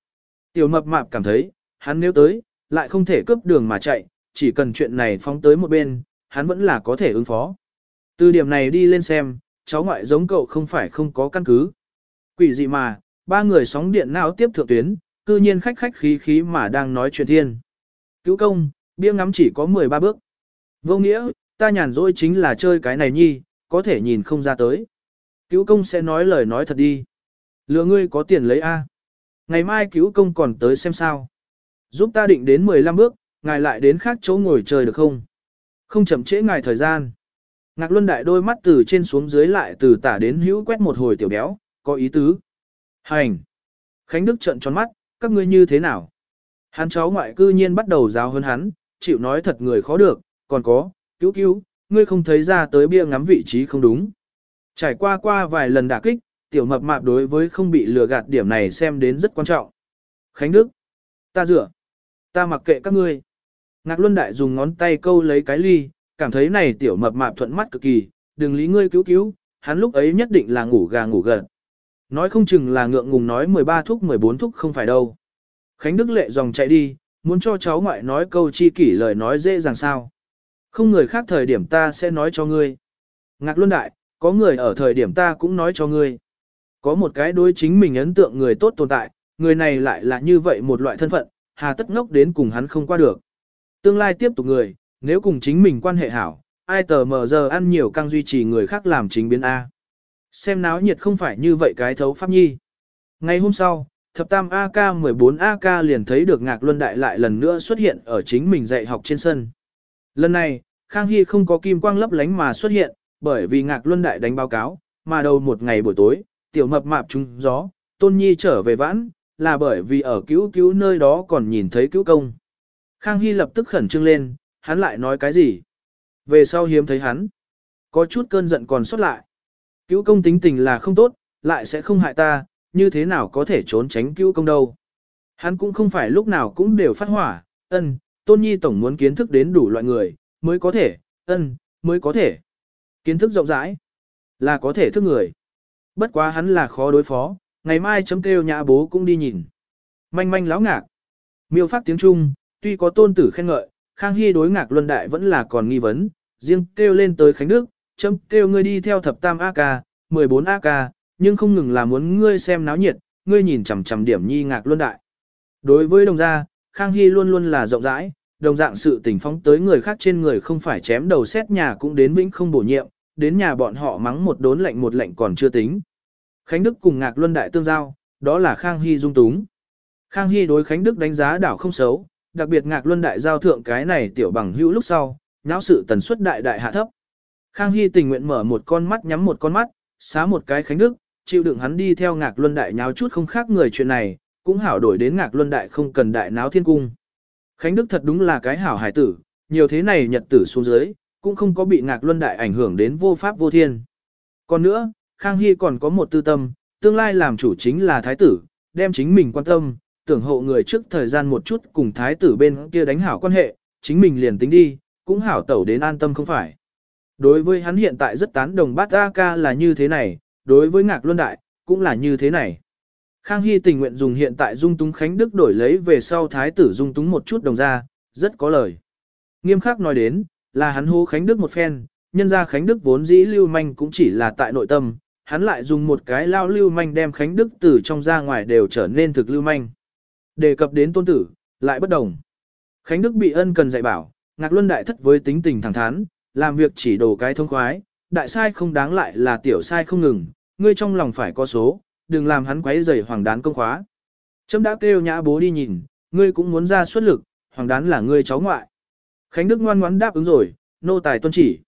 Tiểu mập mạp cảm thấy, hắn nếu tới, lại không thể cướp đường mà chạy, chỉ cần chuyện này phóng tới một bên, hắn vẫn là có thể ứng phó. Từ điểm này đi lên xem, cháu ngoại giống cậu không phải không có căn cứ. Quỷ gì mà, ba người sóng điện não tiếp thượng tuyến, cư nhiên khách khách khí khí mà đang nói chuyện thiên. Cứu công, bia ngắm chỉ có 13 bước. Vô nghĩa, ta nhàn rỗi chính là chơi cái này nhi, có thể nhìn không ra tới. Cứu công sẽ nói lời nói thật đi. Lừa ngươi có tiền lấy A. Ngày mai cứu công còn tới xem sao. Giúp ta định đến 15 bước, ngài lại đến khác chỗ ngồi chơi được không? Không chậm trễ ngài thời gian. Ngạc Luân Đại đôi mắt từ trên xuống dưới lại từ tả đến hữu quét một hồi tiểu béo, có ý tứ. Hành! Khánh Đức trợn tròn mắt, các ngươi như thế nào? Hắn cháu ngoại cư nhiên bắt đầu giáo hơn hắn, chịu nói thật người khó được, còn có, cứu cứu, ngươi không thấy ra tới bia ngắm vị trí không đúng. Trải qua qua vài lần đả kích, tiểu mập mạp đối với không bị lừa gạt điểm này xem đến rất quan trọng. Khánh Đức, ta dựa, ta mặc kệ các ngươi. Ngạc Luân Đại dùng ngón tay câu lấy cái ly, cảm thấy này tiểu mập mạp thuận mắt cực kỳ, đừng lý ngươi cứu cứu, hắn lúc ấy nhất định là ngủ gà ngủ gật. Nói không chừng là ngượng ngùng nói 13 thúc 14 thúc không phải đâu. Khánh Đức lệ dòng chạy đi, muốn cho cháu ngoại nói câu chi kỷ lời nói dễ dàng sao. Không người khác thời điểm ta sẽ nói cho ngươi. Ngạc Luân Đại, có người ở thời điểm ta cũng nói cho ngươi. Có một cái đối chính mình ấn tượng người tốt tồn tại, người này lại là như vậy một loại thân phận, hà tất ngốc đến cùng hắn không qua được. Tương lai tiếp tục người, nếu cùng chính mình quan hệ hảo, ai tờ mờ giờ ăn nhiều căng duy trì người khác làm chính biến A. Xem náo nhiệt không phải như vậy cái thấu pháp nhi. Ngày hôm sau, thập tam AK-14AK liền thấy được Ngạc Luân Đại lại lần nữa xuất hiện ở chính mình dạy học trên sân. Lần này, Khang Hy không có kim quang lấp lánh mà xuất hiện, bởi vì Ngạc Luân Đại đánh báo cáo, mà đầu một ngày buổi tối, tiểu mập mạp trúng gió, Tôn Nhi trở về vãn, là bởi vì ở cứu cứu nơi đó còn nhìn thấy cứu công. Khang Hy lập tức khẩn trương lên, hắn lại nói cái gì? Về sau hiếm thấy hắn, có chút cơn giận còn xuất lại. Cứu công tính tình là không tốt, lại sẽ không hại ta, như thế nào có thể trốn tránh cứu công đâu. Hắn cũng không phải lúc nào cũng đều phát hỏa, ân, Tôn Nhi tổng muốn kiến thức đến đủ loại người, mới có thể, ân, mới có thể. Kiến thức rộng rãi, là có thể thức người. Bất quá hắn là khó đối phó, ngày mai chấm kêu nhã bố cũng đi nhìn. Manh manh láo ngạc. Miêu phát tiếng Trung, tuy có tôn tử khen ngợi, Khang Hy đối ngạc luân đại vẫn là còn nghi vấn, riêng kêu lên tới Khánh Đức, chấm kêu ngươi đi theo thập tam AK, 14 AK, nhưng không ngừng là muốn ngươi xem náo nhiệt, ngươi nhìn chằm chằm điểm nhi ngạc luân đại. Đối với đồng gia, Khang Hy luôn luôn là rộng rãi, đồng dạng sự tình phóng tới người khác trên người không phải chém đầu xét nhà cũng đến vĩnh không bổ nhiệm, đến nhà bọn họ mắng một đốn lệnh một lệnh còn chưa tính. Khánh Đức cùng Ngạc Luân Đại tương giao, đó là Khang Hy dung túng. Khang Hy đối Khánh Đức đánh giá đảo không xấu, đặc biệt Ngạc Luân Đại giao thượng cái này tiểu bằng hữu lúc sau, nháo sự tần suất đại đại hạ thấp. Khang Hy tình nguyện mở một con mắt nhắm một con mắt, xá một cái Khánh Đức, chịu đựng hắn đi theo Ngạc Luân Đại nháo chút không khác người chuyện này, cũng hảo đổi đến Ngạc Luân Đại không cần đại náo thiên cung. Khánh Đức thật đúng là cái hảo hải tử, nhiều thế này nhật tử xuống dưới, cũng không có bị Ngạc Luân Đại ảnh hưởng đến vô pháp vô thiên. Còn nữa, Khang Hy còn có một tư tâm, tương lai làm chủ chính là thái tử, đem chính mình quan tâm, tưởng hộ người trước thời gian một chút cùng thái tử bên kia đánh hảo quan hệ, chính mình liền tính đi, cũng hảo tẩu đến an tâm không phải. Đối với hắn hiện tại rất tán đồng bát A ca là như thế này, đối với Ngạc Luân Đại, cũng là như thế này. Khang Hy tình nguyện dùng hiện tại dung túng Khánh Đức đổi lấy về sau thái tử dung túng một chút đồng ra, rất có lời. Nghiêm khắc nói đến, là hắn hô Khánh Đức một phen, nhân ra Khánh Đức vốn dĩ lưu manh cũng chỉ là tại nội tâm, hắn lại dùng một cái lao lưu manh đem Khánh Đức từ trong ra ngoài đều trở nên thực lưu manh. Đề cập đến tôn tử, lại bất đồng. Khánh Đức bị ân cần dạy bảo, Ngạc Luân đại thất với tính tình thẳng thắn, làm việc chỉ đồ cái thông khoái, đại sai không đáng lại là tiểu sai không ngừng, ngươi trong lòng phải có số, đừng làm hắn quấy rầy hoàng đán công khóa. Trâm đã kêu nhã bố đi nhìn, ngươi cũng muốn ra xuất lực, hoàng đán là ngươi cháu ngoại. Khánh Đức ngoan ngoãn đáp ứng rồi, nô tài tuân chỉ.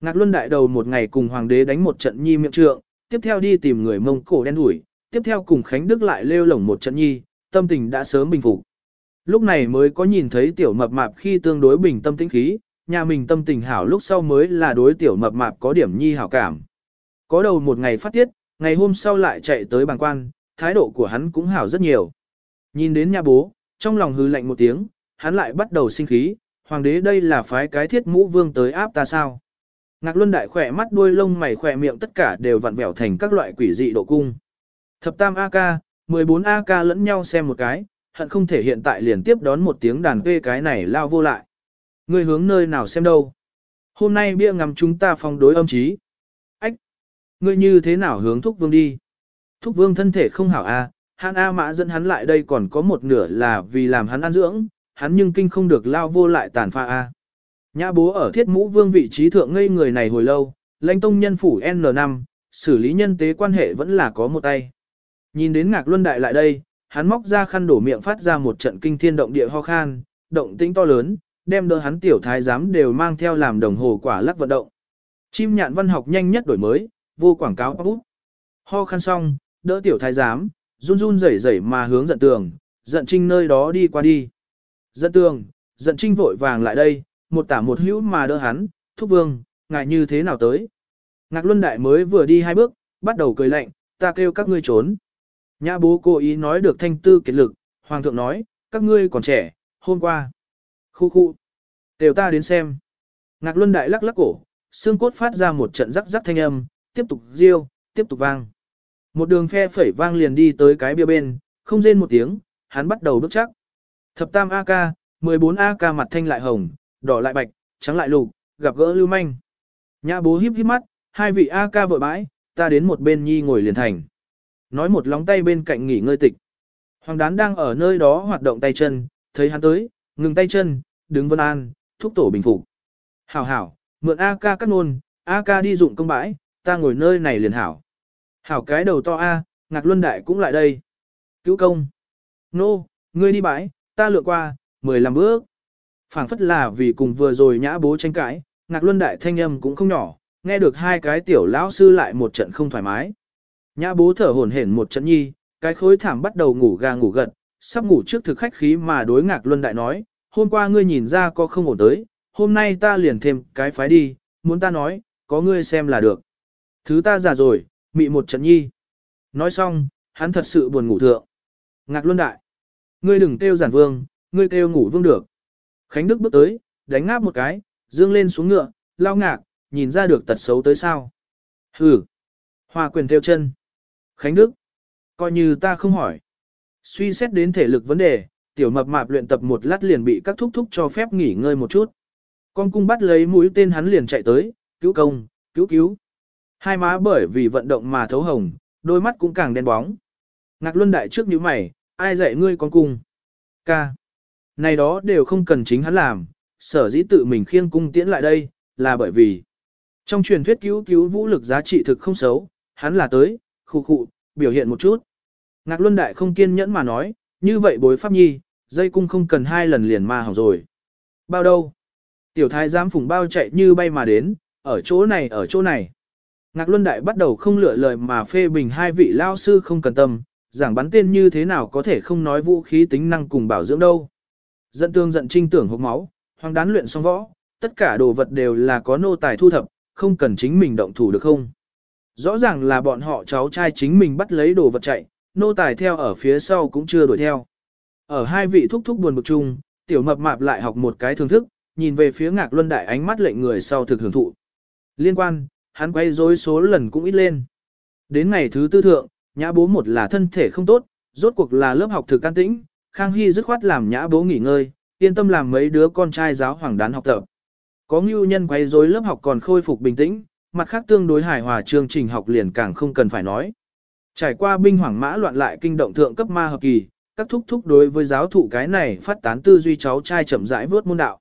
Ngạc Luân đại đầu một ngày cùng hoàng đế đánh một trận nhi miệng trượng, tiếp theo đi tìm người mông cổ đen đuổi, tiếp theo cùng Khánh Đức lại lêu lổng một trận nhi, tâm tình đã sớm bình phục. Lúc này mới có nhìn thấy tiểu mập mạp khi tương đối bình tâm tĩnh khí, nhà mình tâm tình hảo lúc sau mới là đối tiểu mập mạp có điểm nhi hảo cảm. Có đầu một ngày phát tiết, ngày hôm sau lại chạy tới bàng quan, thái độ của hắn cũng hảo rất nhiều. Nhìn đến nhà bố, trong lòng hư lạnh một tiếng, hắn lại bắt đầu sinh khí, hoàng đế đây là phái cái thiết mũ vương tới áp ta sao. Ngạc Luân Đại khỏe mắt đuôi lông mày khỏe miệng tất cả đều vặn vẹo thành các loại quỷ dị độ cung. Thập tam AK, 14 AK lẫn nhau xem một cái, hận không thể hiện tại liền tiếp đón một tiếng đàn quê cái này lao vô lại. Người hướng nơi nào xem đâu? Hôm nay bia ngắm chúng ta phong đối âm trí. Ách! Ngươi như thế nào hướng thúc vương đi? Thúc vương thân thể không hảo a, à, hắn A mã dẫn hắn lại đây còn có một nửa là vì làm hắn ăn dưỡng, hắn nhưng kinh không được lao vô lại tàn pha a. Nhã bố ở thiết mũ vương vị trí thượng ngây người này hồi lâu, lãnh tông nhân phủ N5, xử lý nhân tế quan hệ vẫn là có một tay. Nhìn đến ngạc luân đại lại đây, hắn móc ra khăn đổ miệng phát ra một trận kinh thiên động địa ho khan, động tĩnh to lớn, đem đỡ hắn tiểu thái giám đều mang theo làm đồng hồ quả lắc vận động. Chim nhạn văn học nhanh nhất đổi mới, vô quảng cáo bút. Ho khan xong, đỡ tiểu thái giám, run run rẩy rẩy mà hướng giận tường, giận trinh nơi đó đi qua đi dẫn tường, dẫn trinh vội vàng lại đây, một tả một hữu mà đỡ hắn, thúc vương, ngại như thế nào tới. Ngạc Luân Đại mới vừa đi hai bước, bắt đầu cười lạnh, ta kêu các ngươi trốn. Nhã bố cố ý nói được thanh tư kiệt lực, hoàng thượng nói, các ngươi còn trẻ, hôm qua. Khu khu. Đều ta đến xem. Ngạc Luân Đại lắc lắc cổ, xương cốt phát ra một trận rắc rắc thanh âm, tiếp tục riêu, tiếp tục vang. Một đường phe phẩy vang liền đi tới cái bia bên, không rên một tiếng, hắn bắt đầu bước chắc. Thập tam AK, 14 AK mặt thanh lại hồng, đỏ lại bạch, trắng lại lục, gặp gỡ lưu manh. Nhã bố híp híp mắt, hai vị AK vội bãi, ta đến một bên nhi ngồi liền thành. Nói một lóng tay bên cạnh nghỉ ngơi tịch. Hoàng đán đang ở nơi đó hoạt động tay chân, thấy hắn tới, ngừng tay chân, đứng vân an, thúc tổ bình phục. Hảo hảo, mượn AK cắt nôn, AK đi dụng công bãi, ta ngồi nơi này liền hảo. Hảo cái đầu to A, ngạc luân đại cũng lại đây. Cứu công. Nô, no, ngươi đi bãi, ta lượn qua, 15 bước. phảng phất là vì cùng vừa rồi nhã bố tranh cãi, ngạc luân đại thanh âm cũng không nhỏ, nghe được hai cái tiểu lão sư lại một trận không thoải mái. Nhã bố thở hổn hển một trận nhi, cái khối thảm bắt đầu ngủ gà ngủ gật, sắp ngủ trước thực khách khí mà đối ngạc luân đại nói, hôm qua ngươi nhìn ra có không ổn tới, hôm nay ta liền thêm cái phái đi, muốn ta nói, có ngươi xem là được. Thứ ta già rồi, mị một trận nhi. Nói xong, hắn thật sự buồn ngủ thượng. Ngạc luân đại. Ngươi đừng kêu giản vương, ngươi kêu ngủ vương được. Khánh Đức bước tới, đánh ngáp một cái, dương lên xuống ngựa, lao ngạc, nhìn ra được tật xấu tới sao. Hừ. Hoa quyền theo chân. Khánh Đức. Coi như ta không hỏi. Suy xét đến thể lực vấn đề, tiểu mập mạp luyện tập một lát liền bị các thúc thúc cho phép nghỉ ngơi một chút. Con cung bắt lấy mũi tên hắn liền chạy tới, cứu công, cứu cứu. Hai má bởi vì vận động mà thấu hồng, đôi mắt cũng càng đen bóng. Ngạc Luân Đại trước như mày, ai dạy ngươi con cung? Ca. Này đó đều không cần chính hắn làm, sở dĩ tự mình khiêng cung tiễn lại đây, là bởi vì trong truyền thuyết cứu cứu vũ lực giá trị thực không xấu, hắn là tới, khu khụ, biểu hiện một chút. Ngạc Luân Đại không kiên nhẫn mà nói, như vậy bối pháp nhi, dây cung không cần hai lần liền mà hỏng rồi. Bao đâu? Tiểu thái giám phùng bao chạy như bay mà đến, ở chỗ này ở chỗ này. Ngạc Luân Đại bắt đầu không lựa lời mà phê bình hai vị lao sư không cần tâm, giảng bắn tên như thế nào có thể không nói vũ khí tính năng cùng bảo dưỡng đâu. giận tương giận trinh tưởng hộp máu, hoàng đán luyện xong võ, tất cả đồ vật đều là có nô tài thu thập, không cần chính mình động thủ được không. Rõ ràng là bọn họ cháu trai chính mình bắt lấy đồ vật chạy, nô tài theo ở phía sau cũng chưa đuổi theo. Ở hai vị thúc thúc buồn bực chung, tiểu mập mạp lại học một cái thưởng thức, nhìn về phía ngạc luân đại ánh mắt lệnh người sau thực hưởng thụ. Liên quan, hắn quay rối số lần cũng ít lên. Đến ngày thứ tư thượng, nhã bố một là thân thể không tốt, rốt cuộc là lớp học thực can tĩnh, Khang Hy dứt khoát làm nhã bố nghỉ ngơi, yên tâm làm mấy đứa con trai giáo hoàng đán học tập. Có ngưu nhân quay rối lớp học còn khôi phục bình tĩnh, mặt khác tương đối hài hòa chương trình học liền càng không cần phải nói. Trải qua binh hoàng mã loạn lại kinh động thượng cấp ma hợp kỳ, các thúc thúc đối với giáo thụ cái này phát tán tư duy cháu trai chậm rãi vớt môn đạo.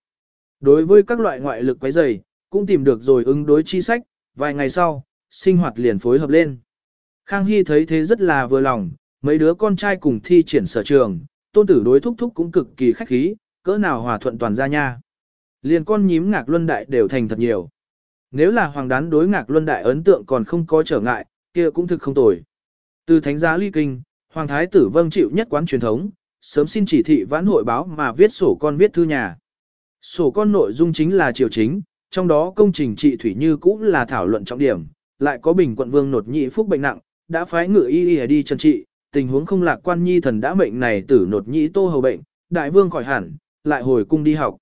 Đối với các loại ngoại lực quấy rầy, cũng tìm được rồi ứng đối chi sách, vài ngày sau, sinh hoạt liền phối hợp lên. Khang Hy thấy thế rất là vừa lòng, mấy đứa con trai cùng thi triển sở trường, tôn tử đối thúc thúc cũng cực kỳ khách khí, cỡ nào hòa thuận toàn ra nha. Liền con nhím ngạc luân đại đều thành thật nhiều. Nếu là hoàng đán đối ngạc luân đại ấn tượng còn không có trở ngại, kia cũng thực không tồi. Từ thánh giá ly kinh, hoàng thái tử vâng chịu nhất quán truyền thống, sớm xin chỉ thị vãn hội báo mà viết sổ con viết thư nhà. Sổ con nội dung chính là triều chính, trong đó công trình trị thủy như cũng là thảo luận trọng điểm, lại có bình quận vương nột nhị phúc bệnh nặng, đã phái ngự y y đi chân trị, tình huống không lạc quan nhi thần đã mệnh này tử nột nhị tô hầu bệnh, đại vương khỏi hẳn, lại hồi cung đi học.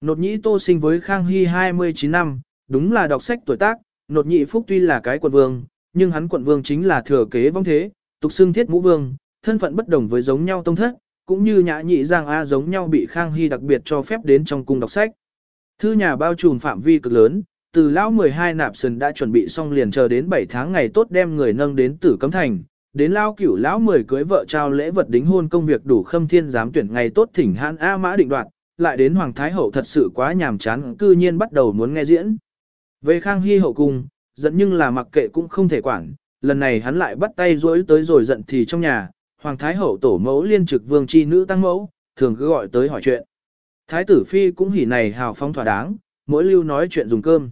Nột nhị tô sinh với Khang Hy 29 năm, đúng là đọc sách tuổi tác, nột nhị phúc tuy là cái quận vương, nhưng hắn quận vương chính là thừa kế vong thế, tục xưng thiết mũ vương, thân phận bất đồng với giống nhau tông thất, cũng như nhã nhị giang A giống nhau bị Khang Hy đặc biệt cho phép đến trong cung đọc sách. Thư nhà bao trùm phạm vi cực lớn, từ lão 12 nạp sần đã chuẩn bị xong liền chờ đến 7 tháng ngày tốt đem người nâng đến tử cấm thành, đến lao cửu lão 10 cưới vợ trao lễ vật đính hôn công việc đủ khâm thiên giám tuyển ngày tốt thỉnh hãn A mã định đoạt, lại đến Hoàng Thái Hậu thật sự quá nhàm chán cư nhiên bắt đầu muốn nghe diễn. Về Khang Hy hậu cung, giận nhưng là mặc kệ cũng không thể quản, lần này hắn lại bắt tay rối tới rồi giận thì trong nhà, Hoàng Thái Hậu tổ mẫu liên trực vương chi nữ tăng mẫu, thường cứ gọi tới hỏi chuyện. Thái tử Phi cũng hỉ này hào phóng thỏa đáng, mỗi lưu nói chuyện dùng cơm.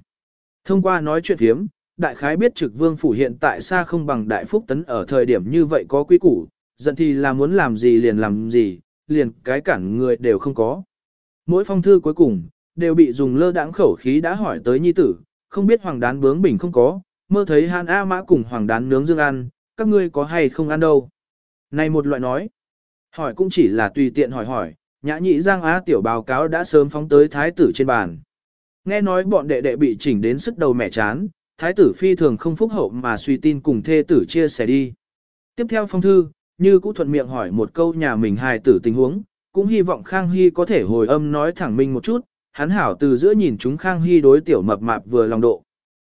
Thông qua nói chuyện thiếm, đại khái biết trực vương phủ hiện tại xa không bằng đại phúc tấn ở thời điểm như vậy có quý củ, giận thì là muốn làm gì liền làm gì, liền cái cản người đều không có. Mỗi phong thư cuối cùng, đều bị dùng lơ đãng khẩu khí đã hỏi tới nhi tử, không biết hoàng đán bướng bình không có, mơ thấy hàn A mã cùng hoàng đán nướng dương ăn, các ngươi có hay không ăn đâu. Này một loại nói, hỏi cũng chỉ là tùy tiện hỏi hỏi, nhã nhị giang á tiểu báo cáo đã sớm phóng tới thái tử trên bàn. Nghe nói bọn đệ đệ bị chỉnh đến sức đầu mẹ chán, thái tử phi thường không phúc hậu mà suy tin cùng thê tử chia sẻ đi. Tiếp theo phong thư, như cũ thuận miệng hỏi một câu nhà mình hài tử tình huống, cũng hy vọng Khang Hy có thể hồi âm nói thẳng minh một chút, hắn hảo từ giữa nhìn chúng Khang Hy đối tiểu mập mạp vừa lòng độ.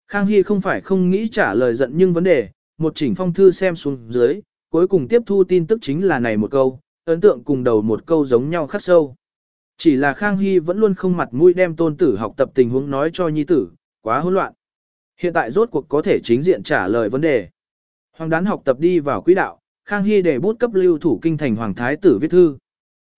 Khang Hy không phải không nghĩ trả lời giận nhưng vấn đề, một chỉnh phong thư xem xuống dưới, cuối cùng tiếp thu tin tức chính là này một câu, ấn tượng cùng đầu một câu giống nhau khắc sâu. Chỉ là Khang Hy vẫn luôn không mặt mũi đem tôn tử học tập tình huống nói cho nhi tử, quá hỗn loạn. Hiện tại rốt cuộc có thể chính diện trả lời vấn đề. Hoàng đán học tập đi vào quỹ đạo, Khang Hy để bút cấp lưu thủ kinh thành hoàng thái tử viết thư.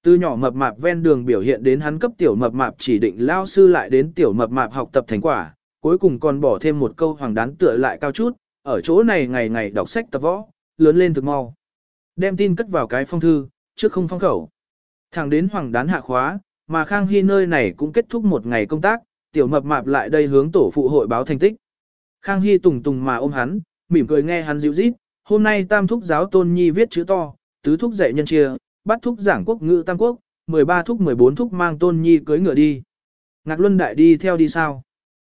Từ nhỏ mập mạp ven đường biểu hiện đến hắn cấp tiểu mập mạp chỉ định lao sư lại đến tiểu mập mạp học tập thành quả, cuối cùng còn bỏ thêm một câu hoàng đán tựa lại cao chút, ở chỗ này ngày ngày đọc sách tập võ, lớn lên thực mau. Đem tin cất vào cái phong thư, trước không phong khẩu. Thẳng đến hoàng đán hạ khóa, mà Khang Hy nơi này cũng kết thúc một ngày công tác, tiểu mập mạp lại đây hướng tổ phụ hội báo thành tích. Khang Hy tùng tùng mà ôm hắn, mỉm cười nghe hắn dịu rít, hôm nay tam thúc giáo tôn nhi viết chữ to, tứ thúc dạy nhân chia, bắt thúc giảng quốc ngữ tam quốc, 13 thúc 14 thúc mang tôn nhi cưới ngựa đi. Ngạc Luân Đại đi theo đi sao?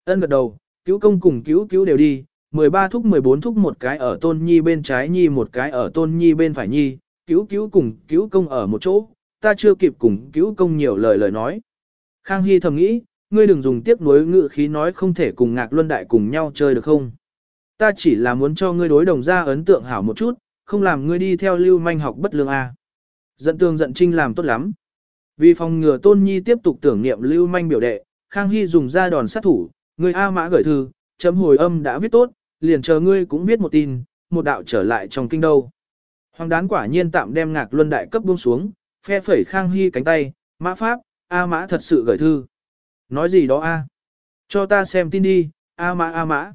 Ân gật đầu, cứu công cùng cứu cứu đều đi, 13 thúc 14 thúc một cái ở tôn nhi bên trái nhi một cái ở tôn nhi bên phải nhi, cứu cứu cùng cứu công ở một chỗ, ta chưa kịp cùng cứu công nhiều lời lời nói. Khang Hy thầm nghĩ, ngươi đừng dùng tiếc nuối ngữ khí nói không thể cùng Ngạc Luân Đại cùng nhau chơi được không? Ta chỉ là muốn cho ngươi đối đồng ra ấn tượng hảo một chút, không làm ngươi đi theo lưu manh học bất lương A. Giận tương giận trinh làm tốt lắm. Vì phòng ngừa tôn nhi tiếp tục tưởng niệm lưu manh biểu đệ, Khang Hy dùng ra đòn sát thủ, ngươi A mã gửi thư, chấm hồi âm đã viết tốt, liền chờ ngươi cũng viết một tin, một đạo trở lại trong kinh đâu. Hoàng đán quả nhiên tạm đem ngạc luân đại cấp buông xuống, phe phẩy Khang Hy cánh tay, mã pháp, A mã thật sự gửi thư. Nói gì đó A? Cho ta xem tin đi, A mã A mã.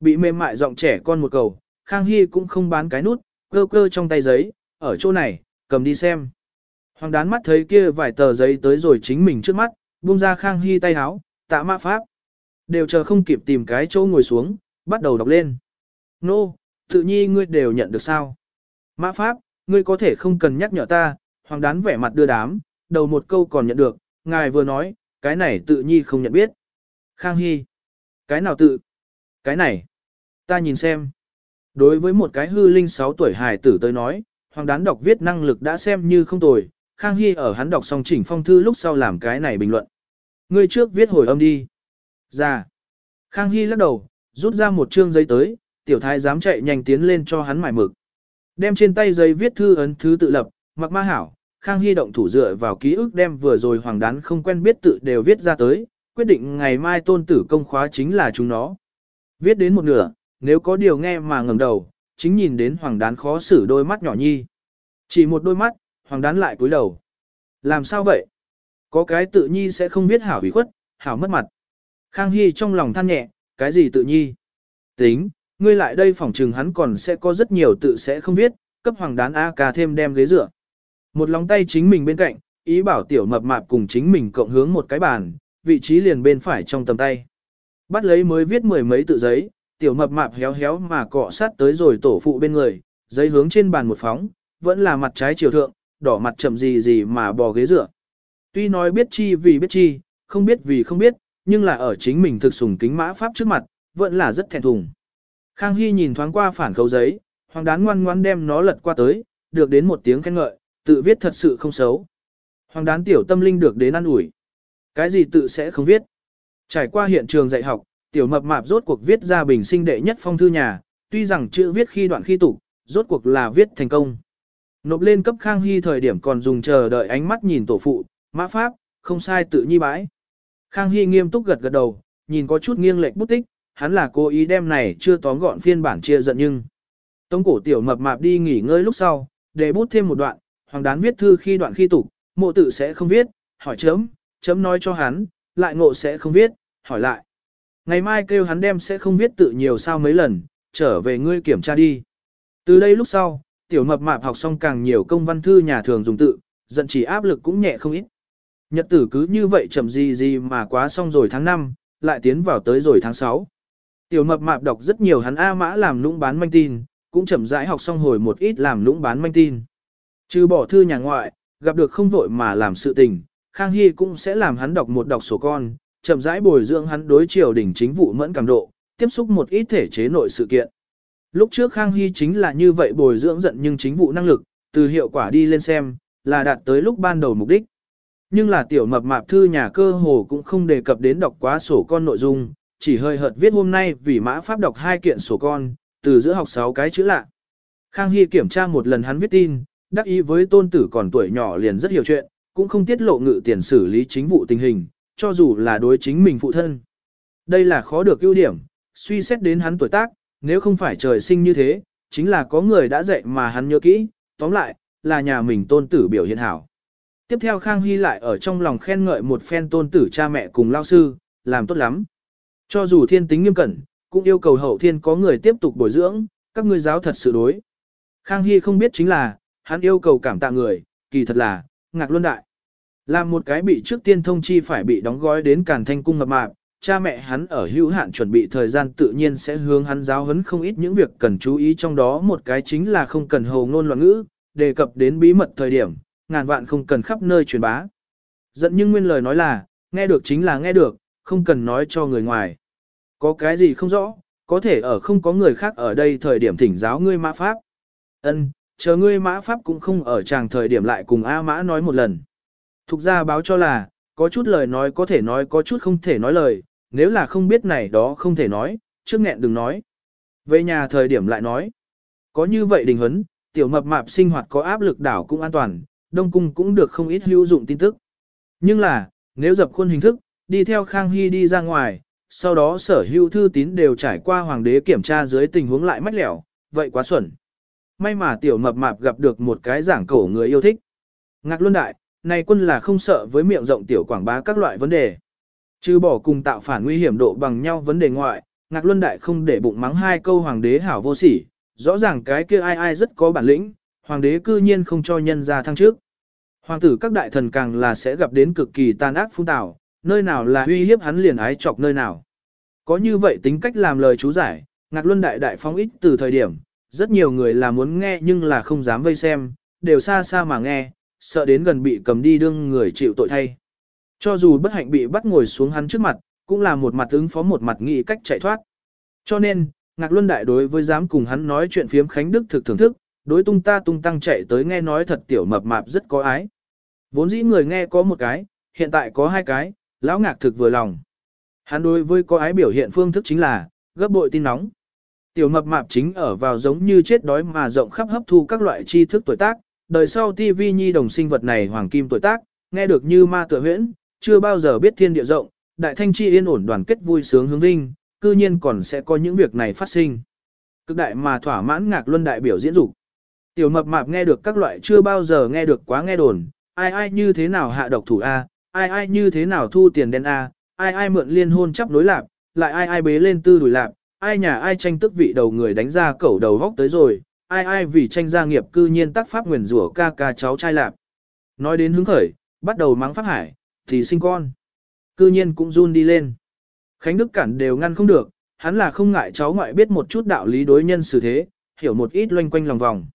Bị mềm mại giọng trẻ con một cầu, Khang Hy cũng không bán cái nút, cơ cơ trong tay giấy, ở chỗ này, cầm đi xem. Hoàng đán mắt thấy kia vài tờ giấy tới rồi chính mình trước mắt, buông ra Khang Hy tay háo, tạ mã pháp. Đều chờ không kịp tìm cái chỗ ngồi xuống, bắt đầu đọc lên. Nô, no, tự nhi ngươi đều nhận được sao? Mã pháp, ngươi có thể không cần nhắc nhở ta, hoàng đán vẻ mặt đưa đám, đầu một câu còn nhận được, ngài vừa nói, cái này tự nhi không nhận biết. Khang Hy, cái nào tự? Cái này, ta nhìn xem. Đối với một cái hư linh 6 tuổi hài tử tới nói, hoàng đán đọc viết năng lực đã xem như không tồi, Khang Hy ở hắn đọc xong chỉnh phong thư lúc sau làm cái này bình luận. Ngươi trước viết hồi âm đi. Ra. Dạ. Khang Hy lắc đầu, rút ra một chương giấy tới, tiểu thái dám chạy nhanh tiến lên cho hắn mải mực. Đem trên tay giấy viết thư ấn thứ tự lập, mặc ma hảo, Khang Hy động thủ dựa vào ký ức đem vừa rồi hoàng đán không quen biết tự đều viết ra tới, quyết định ngày mai tôn tử công khóa chính là chúng nó. Viết đến một nửa, nếu có điều nghe mà ngẩng đầu, chính nhìn đến hoàng đán khó xử đôi mắt nhỏ nhi. Chỉ một đôi mắt, hoàng đán lại cúi đầu. Làm sao vậy? Có cái tự nhi sẽ không biết hảo bị khuất, hảo mất mặt. Khang Hy trong lòng than nhẹ, cái gì tự nhi? Tính, ngươi lại đây phòng trừng hắn còn sẽ có rất nhiều tự sẽ không viết, cấp hoàng đán A ca thêm đem ghế dựa. Một lòng tay chính mình bên cạnh, ý bảo tiểu mập mạp cùng chính mình cộng hướng một cái bàn, vị trí liền bên phải trong tầm tay. Bắt lấy mới viết mười mấy tự giấy, tiểu mập mạp héo héo mà cọ sát tới rồi tổ phụ bên người, giấy hướng trên bàn một phóng, vẫn là mặt trái chiều thượng, đỏ mặt chậm gì gì mà bò ghế dựa. Tuy nói biết chi vì biết chi, không biết vì không biết, nhưng là ở chính mình thực sùng kính mã pháp trước mặt, vẫn là rất thẹn thùng. Khang Hy nhìn thoáng qua phản khấu giấy, hoàng đán ngoan ngoan đem nó lật qua tới, được đến một tiếng khen ngợi, tự viết thật sự không xấu. Hoàng đán tiểu tâm linh được đến ăn ủi. Cái gì tự sẽ không viết. Trải qua hiện trường dạy học, tiểu mập mạp rốt cuộc viết ra bình sinh đệ nhất phong thư nhà, tuy rằng chữ viết khi đoạn khi tục, rốt cuộc là viết thành công. Nộp lên cấp Khang Hy thời điểm còn dùng chờ đợi ánh mắt nhìn tổ phụ, mã pháp, không sai tự nhi bãi. Khang Hy nghiêm túc gật gật đầu, nhìn có chút nghiêng lệch bút tích, hắn là cố ý đem này chưa tóm gọn phiên bản chia giận nhưng. Tống cổ tiểu mập mạp đi nghỉ ngơi lúc sau, để bút thêm một đoạn, hoàng đán viết thư khi đoạn khi tục, mộ tự sẽ không viết, hỏi chấm, chấm nói cho hắn, lại ngộ sẽ không viết, hỏi lại. Ngày mai kêu hắn đem sẽ không viết tự nhiều sao mấy lần, trở về ngươi kiểm tra đi. Từ đây lúc sau, tiểu mập mạp học xong càng nhiều công văn thư nhà thường dùng tự, giận chỉ áp lực cũng nhẹ không ít. Nhật tử cứ như vậy chậm gì gì mà quá xong rồi tháng 5, lại tiến vào tới rồi tháng 6. Tiểu mập mạp đọc rất nhiều hắn A mã làm lũng bán manh tin, cũng chậm rãi học xong hồi một ít làm lũng bán manh tin. Trừ bỏ thư nhà ngoại, gặp được không vội mà làm sự tình, Khang Hy cũng sẽ làm hắn đọc một đọc sổ con, chậm rãi bồi dưỡng hắn đối triều đỉnh chính vụ mẫn cảm độ, tiếp xúc một ít thể chế nội sự kiện. Lúc trước Khang Hy chính là như vậy bồi dưỡng giận nhưng chính vụ năng lực, từ hiệu quả đi lên xem, là đạt tới lúc ban đầu mục đích. Nhưng là tiểu mập mạp thư nhà cơ hồ cũng không đề cập đến đọc quá sổ con nội dung, chỉ hơi hợt viết hôm nay vì mã pháp đọc hai kiện sổ con, từ giữa học 6 cái chữ lạ. Khang Hy kiểm tra một lần hắn viết tin, đắc ý với tôn tử còn tuổi nhỏ liền rất hiểu chuyện, cũng không tiết lộ ngự tiền xử lý chính vụ tình hình, cho dù là đối chính mình phụ thân. Đây là khó được ưu điểm, suy xét đến hắn tuổi tác, nếu không phải trời sinh như thế, chính là có người đã dạy mà hắn nhớ kỹ, tóm lại, là nhà mình tôn tử biểu hiện hảo. Tiếp theo Khang Hy lại ở trong lòng khen ngợi một phen tôn tử cha mẹ cùng lao sư, làm tốt lắm. Cho dù thiên tính nghiêm cẩn, cũng yêu cầu hậu thiên có người tiếp tục bồi dưỡng, các ngươi giáo thật sự đối. Khang Hy không biết chính là, hắn yêu cầu cảm tạ người, kỳ thật là, ngạc luân đại. Làm một cái bị trước tiên thông chi phải bị đóng gói đến càn thanh cung ngập mạp, cha mẹ hắn ở hữu hạn chuẩn bị thời gian tự nhiên sẽ hướng hắn giáo huấn không ít những việc cần chú ý trong đó một cái chính là không cần hồ ngôn loạn ngữ, đề cập đến bí mật thời điểm, ngàn vạn không cần khắp nơi truyền bá. Giận nhưng nguyên lời nói là, nghe được chính là nghe được, không cần nói cho người ngoài. Có cái gì không rõ, có thể ở không có người khác ở đây thời điểm thỉnh giáo ngươi mã pháp. Ân, chờ ngươi mã pháp cũng không ở chàng thời điểm lại cùng A mã nói một lần. Thục ra báo cho là, có chút lời nói có thể nói có chút không thể nói lời, nếu là không biết này đó không thể nói, trước nghẹn đừng nói. Về nhà thời điểm lại nói. Có như vậy đình huấn, tiểu mập mạp sinh hoạt có áp lực đảo cũng an toàn, đông cung cũng được không ít hữu dụng tin tức. Nhưng là, nếu dập khuôn hình thức, đi theo Khang Hy đi ra ngoài, sau đó sở hữu thư tín đều trải qua hoàng đế kiểm tra dưới tình huống lại mách lẻo, vậy quá xuẩn. May mà tiểu mập mạp gặp được một cái giảng cổ người yêu thích. Ngạc Luân Đại, này quân là không sợ với miệng rộng tiểu quảng bá các loại vấn đề. Chứ bỏ cùng tạo phản nguy hiểm độ bằng nhau vấn đề ngoại, Ngạc Luân Đại không để bụng mắng hai câu hoàng đế hảo vô sỉ, rõ ràng cái kia ai ai rất có bản lĩnh, hoàng đế cư nhiên không cho nhân ra thăng trước. Hoàng tử các đại thần càng là sẽ gặp đến cực kỳ tàn ác phun tảo, nơi nào là uy hiếp hắn liền ái chọc nơi nào. Có như vậy tính cách làm lời chú giải, Ngạc Luân Đại đại phóng ít từ thời điểm, rất nhiều người là muốn nghe nhưng là không dám vây xem, đều xa xa mà nghe, sợ đến gần bị cầm đi đương người chịu tội thay. Cho dù bất hạnh bị bắt ngồi xuống hắn trước mặt, cũng là một mặt ứng phó một mặt nghĩ cách chạy thoát. Cho nên, Ngạc Luân Đại đối với dám cùng hắn nói chuyện phiếm Khánh Đức thực thưởng thức, đối tung ta tung tăng chạy tới nghe nói thật tiểu mập mạp rất có ái. Vốn dĩ người nghe có một cái, hiện tại có hai cái, lão ngạc thực vừa lòng. Hắn đối với có ái biểu hiện phương thức chính là, gấp bội tin nóng. Tiểu mập mạp chính ở vào giống như chết đói mà rộng khắp hấp thu các loại tri thức tuổi tác, đời sau TV nhi đồng sinh vật này hoàng kim tuổi tác, nghe được như ma tựa huyễn, chưa bao giờ biết thiên địa rộng, đại thanh chi yên ổn đoàn kết vui sướng hướng vinh, cư nhiên còn sẽ có những việc này phát sinh. Cực đại mà thỏa mãn ngạc luân đại biểu diễn dục. Tiểu mập mạp nghe được các loại chưa bao giờ nghe được quá nghe đồn, ai ai như thế nào hạ độc thủ A, ai ai như thế nào thu tiền đen A, ai ai mượn liên hôn chấp đối lạp, lại ai ai bế lên tư đùi lạp, ai nhà ai tranh tức vị đầu người đánh ra cẩu đầu vóc tới rồi, ai ai vì tranh gia nghiệp cư nhiên tác pháp nguyền rủa ca ca cháu trai lạp. Nói đến hứng khởi, bắt đầu mắng pháp hải, thì sinh con. Cư nhiên cũng run đi lên. Khánh Đức cản đều ngăn không được, hắn là không ngại cháu ngoại biết một chút đạo lý đối nhân xử thế, hiểu một ít loanh quanh lòng vòng.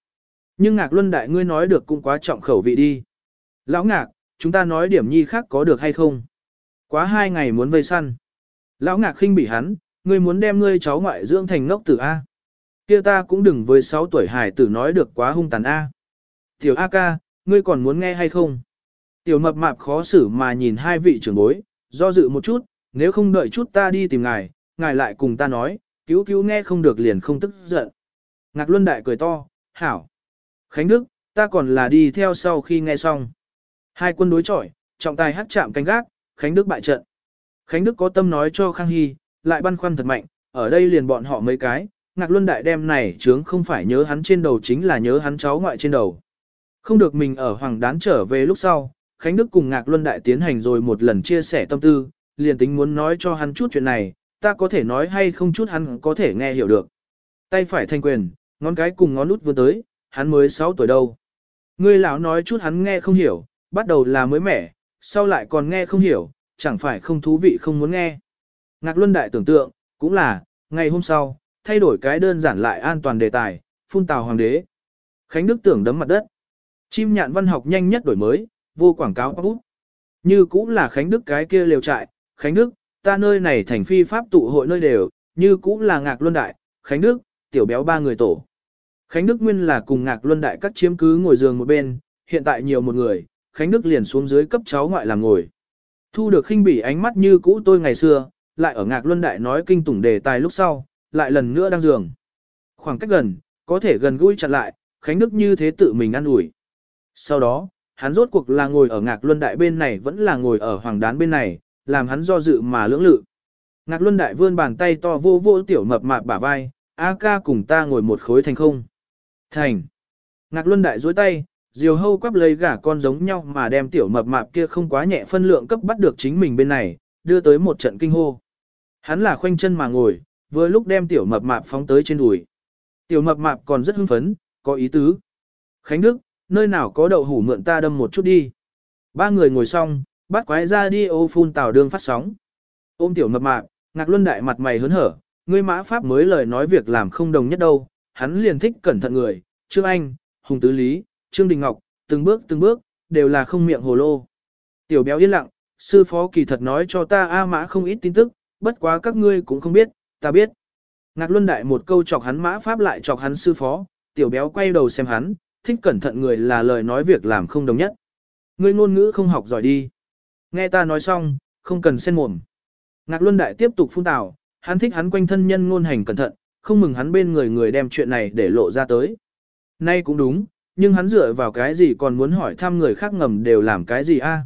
Nhưng ngạc luân đại ngươi nói được cũng quá trọng khẩu vị đi. Lão ngạc, chúng ta nói điểm nhi khác có được hay không? Quá hai ngày muốn vây săn. Lão ngạc khinh bỉ hắn, ngươi muốn đem ngươi cháu ngoại dưỡng thành ngốc tử A. kia ta cũng đừng với 6 tuổi hải tử nói được quá hung tàn A. Tiểu A ca, ngươi còn muốn nghe hay không? Tiểu mập mạp khó xử mà nhìn hai vị trưởng bối, do dự một chút, nếu không đợi chút ta đi tìm ngài, ngài lại cùng ta nói, cứu cứu nghe không được liền không tức giận. Ngạc Luân Đại cười to, hảo. Khánh Đức, ta còn là đi theo sau khi nghe xong. Hai quân đối chọi, trọng tài hát chạm canh gác, Khánh Đức bại trận. Khánh Đức có tâm nói cho Khang Hy, lại băn khoăn thật mạnh, ở đây liền bọn họ mấy cái, Ngạc Luân Đại đem này chướng không phải nhớ hắn trên đầu chính là nhớ hắn cháu ngoại trên đầu. Không được mình ở Hoàng Đán trở về lúc sau, Khánh Đức cùng Ngạc Luân Đại tiến hành rồi một lần chia sẻ tâm tư, liền tính muốn nói cho hắn chút chuyện này, ta có thể nói hay không chút hắn có thể nghe hiểu được. Tay phải thanh quyền, ngón cái cùng ngón út vươn tới, hắn mới 6 tuổi đâu. Ngươi lão nói chút hắn nghe không hiểu, bắt đầu là mới mẻ, sau lại còn nghe không hiểu, chẳng phải không thú vị không muốn nghe. Ngạc Luân Đại tưởng tượng, cũng là, ngày hôm sau, thay đổi cái đơn giản lại an toàn đề tài, phun tào hoàng đế. Khánh Đức tưởng đấm mặt đất. Chim nhạn văn học nhanh nhất đổi mới, vô quảng cáo bút. Như cũng là Khánh Đức cái kia liều trại, Khánh Đức, ta nơi này thành phi pháp tụ hội nơi đều, như cũng là Ngạc Luân Đại, Khánh Đức, tiểu béo ba người tổ. Khánh Đức nguyên là cùng Ngạc Luân Đại các chiếm cứ ngồi giường một bên, hiện tại nhiều một người, Khánh Đức liền xuống dưới cấp cháu ngoại làm ngồi. Thu được khinh bỉ ánh mắt như cũ tôi ngày xưa, lại ở Ngạc Luân Đại nói kinh tủng đề tài lúc sau, lại lần nữa đang giường. Khoảng cách gần, có thể gần gũi chặn lại, Khánh Đức như thế tự mình ăn ủi. Sau đó, hắn rốt cuộc là ngồi ở Ngạc Luân Đại bên này vẫn là ngồi ở Hoàng Đán bên này, làm hắn do dự mà lưỡng lự. Ngạc Luân Đại vươn bàn tay to vô vô tiểu mập mạp bả vai, A ca cùng ta ngồi một khối thành không. Thành. Ngạc Luân Đại dối tay, diều hâu quắp lấy gả con giống nhau mà đem tiểu mập mạp kia không quá nhẹ phân lượng cấp bắt được chính mình bên này, đưa tới một trận kinh hô. Hắn là khoanh chân mà ngồi, vừa lúc đem tiểu mập mạp phóng tới trên đùi. Tiểu mập mạp còn rất hưng phấn, có ý tứ. Khánh Đức, nơi nào có đậu hủ mượn ta đâm một chút đi. Ba người ngồi xong, bắt quái ra đi ô phun tào đường phát sóng. Ôm tiểu mập mạp, ngạc luân đại mặt mày hớn hở, ngươi mã pháp mới lời nói việc làm không đồng nhất đâu, hắn liền thích cẩn thận người, Trương Anh, Hùng Tứ Lý, Trương Đình Ngọc, từng bước từng bước, đều là không miệng hồ lô. Tiểu béo yên lặng, sư phó kỳ thật nói cho ta A mã không ít tin tức, bất quá các ngươi cũng không biết, ta biết. Ngạc Luân Đại một câu chọc hắn mã pháp lại chọc hắn sư phó, tiểu béo quay đầu xem hắn, thích cẩn thận người là lời nói việc làm không đồng nhất. Ngươi ngôn ngữ không học giỏi đi. Nghe ta nói xong, không cần xen mồm. Ngạc Luân Đại tiếp tục phun tào, hắn thích hắn quanh thân nhân ngôn hành cẩn thận, không mừng hắn bên người người đem chuyện này để lộ ra tới. Nay cũng đúng, nhưng hắn dựa vào cái gì còn muốn hỏi thăm người khác ngầm đều làm cái gì a?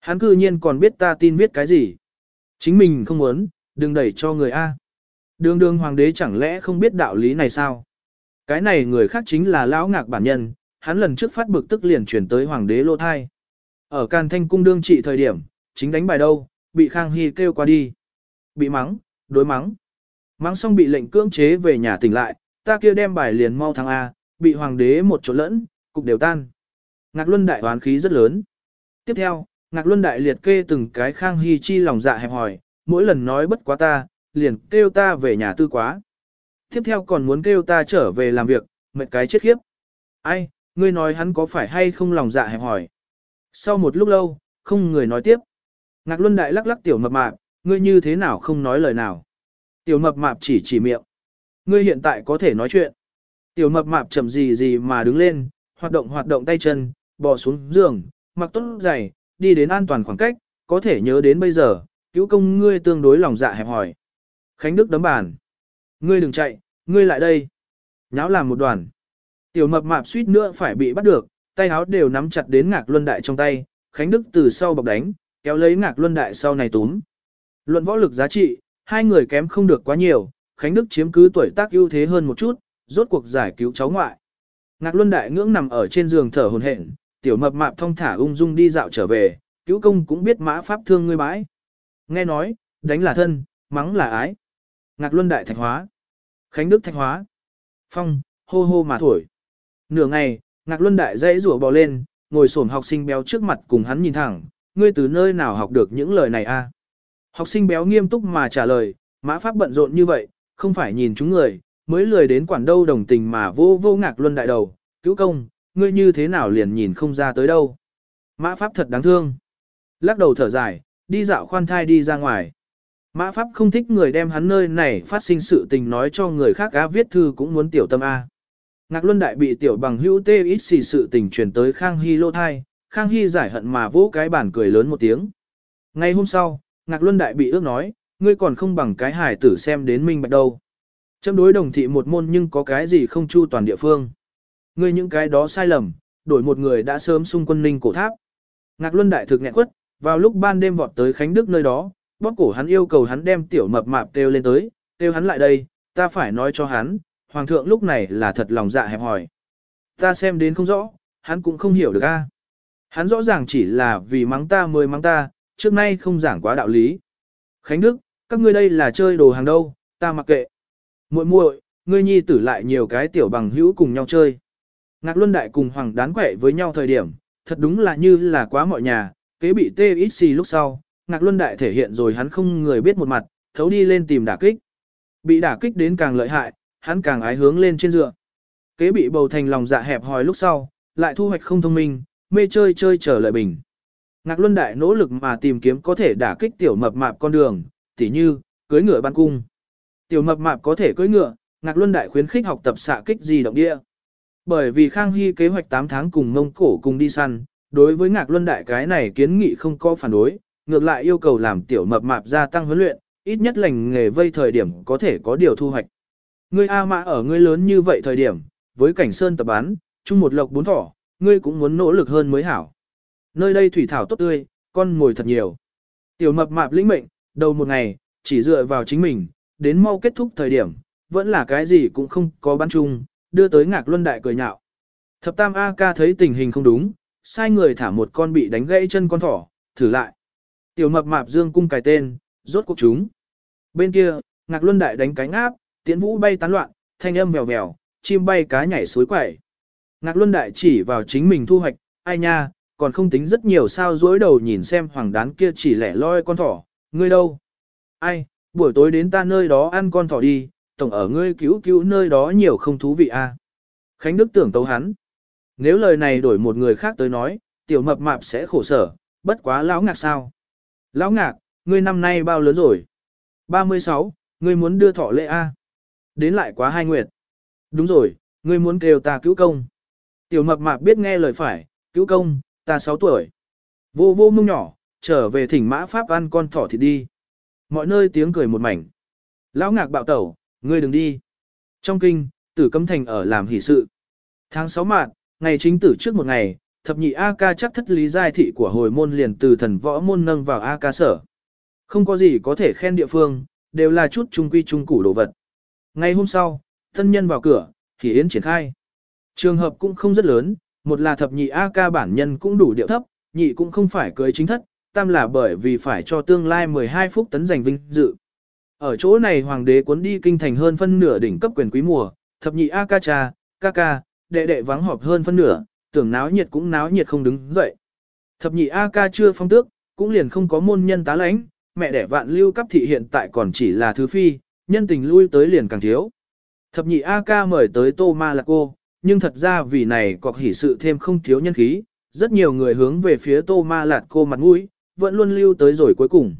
Hắn cư nhiên còn biết ta tin viết cái gì. Chính mình không muốn, đừng đẩy cho người a. Đường đường hoàng đế chẳng lẽ không biết đạo lý này sao? Cái này người khác chính là lão ngạc bản nhân, hắn lần trước phát bực tức liền chuyển tới hoàng đế lô thai. Ở Càn Thanh cung đương trị thời điểm, chính đánh bài đâu, bị Khang Hy kêu qua đi. Bị mắng, đối mắng. Mắng xong bị lệnh cưỡng chế về nhà tỉnh lại, ta kia đem bài liền mau thắng A, bị hoàng đế một chỗ lẫn, cục đều tan. Ngạc Luân đại hoán khí rất lớn. Tiếp theo, Ngạc Luân đại liệt kê từng cái Khang Hy chi lòng dạ hẹp hỏi, mỗi lần nói bất quá ta, liền kêu ta về nhà tư quá. Tiếp theo còn muốn kêu ta trở về làm việc, mệt cái chết khiếp. Ai, ngươi nói hắn có phải hay không lòng dạ hẹp hỏi. Sau một lúc lâu, không người nói tiếp. Ngạc Luân Đại lắc lắc tiểu mập mạp, ngươi như thế nào không nói lời nào. Tiểu mập mạp chỉ chỉ miệng. Ngươi hiện tại có thể nói chuyện. Tiểu mập mạp chậm gì gì mà đứng lên, hoạt động hoạt động tay chân, bò xuống giường, mặc tốt giày, đi đến an toàn khoảng cách, có thể nhớ đến bây giờ, cứu công ngươi tương đối lòng dạ hẹp hỏi. Khánh Đức đấm bàn. Ngươi đừng chạy, ngươi lại đây. Nháo làm một đoàn. Tiểu mập mạp suýt nữa phải bị bắt được, tay áo đều nắm chặt đến ngạc luân đại trong tay, Khánh Đức từ sau bọc đánh, kéo lấy ngạc luân đại sau này túm. Luận võ lực giá trị, hai người kém không được quá nhiều, Khánh Đức chiếm cứ tuổi tác ưu thế hơn một chút, rốt cuộc giải cứu cháu ngoại. Ngạc luân đại ngưỡng nằm ở trên giường thở hồn hển, tiểu mập mạp thong thả ung dung đi dạo trở về, cứu công cũng biết mã pháp thương ngươi bãi. Nghe nói, đánh là thân, mắng là ái. Ngạc luân đại thạch hóa. Khánh Đức thạch hóa. Phong, hô hô mà thổi. Nửa ngày, Ngạc Luân Đại dãy rủa bò lên, ngồi xổm học sinh béo trước mặt cùng hắn nhìn thẳng, ngươi từ nơi nào học được những lời này a? Học sinh béo nghiêm túc mà trả lời, mã pháp bận rộn như vậy, không phải nhìn chúng người, mới lười đến quản đâu đồng tình mà vô vô Ngạc Luân Đại đầu, cứu công, ngươi như thế nào liền nhìn không ra tới đâu. Mã pháp thật đáng thương. Lắc đầu thở dài, đi dạo khoan thai đi ra ngoài. Mã Pháp không thích người đem hắn nơi này phát sinh sự tình nói cho người khác á viết thư cũng muốn tiểu tâm A. Ngạc Luân Đại bị tiểu bằng hữu tê ít xì sự tình truyền tới Khang Hy lô thai, Khang Hy giải hận mà vỗ cái bản cười lớn một tiếng. Ngay hôm sau, Ngạc Luân Đại bị ước nói, ngươi còn không bằng cái hài tử xem đến minh bạch đâu. Châm đối đồng thị một môn nhưng có cái gì không chu toàn địa phương. Ngươi những cái đó sai lầm, đổi một người đã sớm xung quân ninh cổ tháp. Ngạc Luân Đại thực nghẹn quất, vào lúc ban đêm vọt tới Khánh Đức nơi đó, bóp cổ hắn yêu cầu hắn đem tiểu mập mạp kêu lên tới, kêu hắn lại đây, ta phải nói cho hắn, hoàng thượng lúc này là thật lòng dạ hẹp hỏi. Ta xem đến không rõ, hắn cũng không hiểu được a. Hắn rõ ràng chỉ là vì mắng ta mới mắng ta, trước nay không giảng quá đạo lý. Khánh Đức, các ngươi đây là chơi đồ hàng đâu, ta mặc kệ. Muội muội, ngươi nhi tử lại nhiều cái tiểu bằng hữu cùng nhau chơi. Ngạc Luân Đại cùng Hoàng đán quẻ với nhau thời điểm, thật đúng là như là quá mọi nhà, kế bị TXC lúc sau, Ngạc Luân Đại thể hiện rồi hắn không người biết một mặt, thấu đi lên tìm đả kích. Bị đả kích đến càng lợi hại, hắn càng ái hướng lên trên dựa. Kế bị bầu thành lòng dạ hẹp hòi lúc sau, lại thu hoạch không thông minh, mê chơi chơi trở lợi bình. Ngạc Luân Đại nỗ lực mà tìm kiếm có thể đả kích tiểu mập mạp con đường, tỉ như, cưới ngựa ban cung. Tiểu mập mạp có thể cưới ngựa, Ngạc Luân Đại khuyến khích học tập xạ kích gì động địa. Bởi vì Khang Hy kế hoạch 8 tháng cùng mông cổ cùng đi săn, đối với Ngạc Luân Đại cái này kiến nghị không có phản đối, ngược lại yêu cầu làm tiểu mập mạp gia tăng huấn luyện, ít nhất lành nghề vây thời điểm có thể có điều thu hoạch. Ngươi A Mã ở ngươi lớn như vậy thời điểm, với cảnh sơn tập bán, chung một lộc bốn thỏ, ngươi cũng muốn nỗ lực hơn mới hảo. Nơi đây thủy thảo tốt tươi, con ngồi thật nhiều. Tiểu mập mạp lĩnh mệnh, đầu một ngày, chỉ dựa vào chính mình, đến mau kết thúc thời điểm, vẫn là cái gì cũng không có bán chung, đưa tới ngạc luân đại cười nhạo. Thập tam A ca thấy tình hình không đúng, sai người thả một con bị đánh gãy chân con thỏ, thử lại. Tiểu mập mạp dương cung cài tên, rốt cuộc chúng. Bên kia, ngạc luân đại đánh cánh áp, tiễn vũ bay tán loạn, thanh âm vèo vèo, chim bay cá nhảy suối quẩy. Ngạc luân đại chỉ vào chính mình thu hoạch, ai nha, còn không tính rất nhiều sao dối đầu nhìn xem hoàng đán kia chỉ lẻ loi con thỏ, ngươi đâu? Ai, buổi tối đến ta nơi đó ăn con thỏ đi, tổng ở ngươi cứu cứu nơi đó nhiều không thú vị a. À? Khánh Đức tưởng tấu hắn. Nếu lời này đổi một người khác tới nói, tiểu mập mạp sẽ khổ sở, bất quá lão ngạc sao? Lão ngạc, ngươi năm nay bao lớn rồi? 36, ngươi muốn đưa thọ lễ A. À? Đến lại quá hai nguyệt. Đúng rồi, ngươi muốn kêu ta cứu công. Tiểu mập mạp biết nghe lời phải, cứu công, ta 6 tuổi. Vô vô mông nhỏ, trở về thỉnh mã pháp ăn con thỏ thịt đi. Mọi nơi tiếng cười một mảnh. Lão ngạc bạo tẩu, ngươi đừng đi. Trong kinh, tử cấm thành ở làm hỷ sự. Tháng 6 mạn, ngày chính tử trước một ngày, thập nhị A ca chắc thất lý giai thị của hồi môn liền từ thần võ môn nâng vào A ca sở. Không có gì có thể khen địa phương, đều là chút trung quy trung củ đồ vật. Ngày hôm sau, thân nhân vào cửa, thì yến triển khai. Trường hợp cũng không rất lớn, một là thập nhị A ca bản nhân cũng đủ điệu thấp, nhị cũng không phải cưới chính thất, tam là bởi vì phải cho tương lai 12 phút tấn giành vinh dự. Ở chỗ này hoàng đế cuốn đi kinh thành hơn phân nửa đỉnh cấp quyền quý mùa, thập nhị A ca cha, ca ca, đệ đệ vắng họp hơn phân nửa, tưởng náo nhiệt cũng náo nhiệt không đứng dậy. Thập nhị A ca chưa phong tước, cũng liền không có môn nhân tá lãnh, mẹ đẻ vạn lưu cấp thị hiện tại còn chỉ là thứ phi, nhân tình lui tới liền càng thiếu. Thập nhị A ca mời tới Tô Ma là cô, nhưng thật ra vì này cọc hỉ sự thêm không thiếu nhân khí, rất nhiều người hướng về phía Tô Ma Lạt cô mặt mũi, vẫn luôn lưu tới rồi cuối cùng.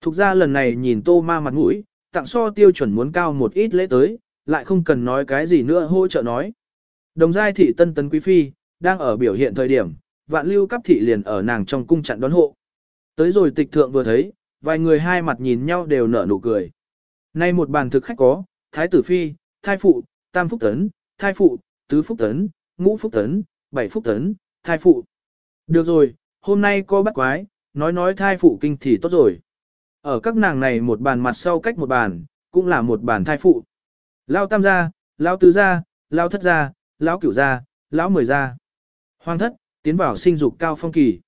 Thục ra lần này nhìn Tô Ma mặt mũi, tặng so tiêu chuẩn muốn cao một ít lễ tới, lại không cần nói cái gì nữa hỗ trợ nói. Đồng giai thị tân tấn quý phi, đang ở biểu hiện thời điểm, vạn lưu cấp thị liền ở nàng trong cung chặn đón hộ. Tới rồi tịch thượng vừa thấy, vài người hai mặt nhìn nhau đều nở nụ cười. Nay một bàn thực khách có, thái tử phi, thai phụ, tam phúc tấn, thai phụ, tứ phúc tấn, ngũ phúc tấn, bảy phúc tấn, thai phụ. Được rồi, hôm nay có bắt quái, nói nói thai phụ kinh thì tốt rồi. Ở các nàng này một bàn mặt sau cách một bàn, cũng là một bàn thai phụ. Lao tam gia, lao tứ gia, lao thất gia, lão cửu gia, lão mười gia. Hoàng thất, tiến vào sinh dục cao phong kỳ.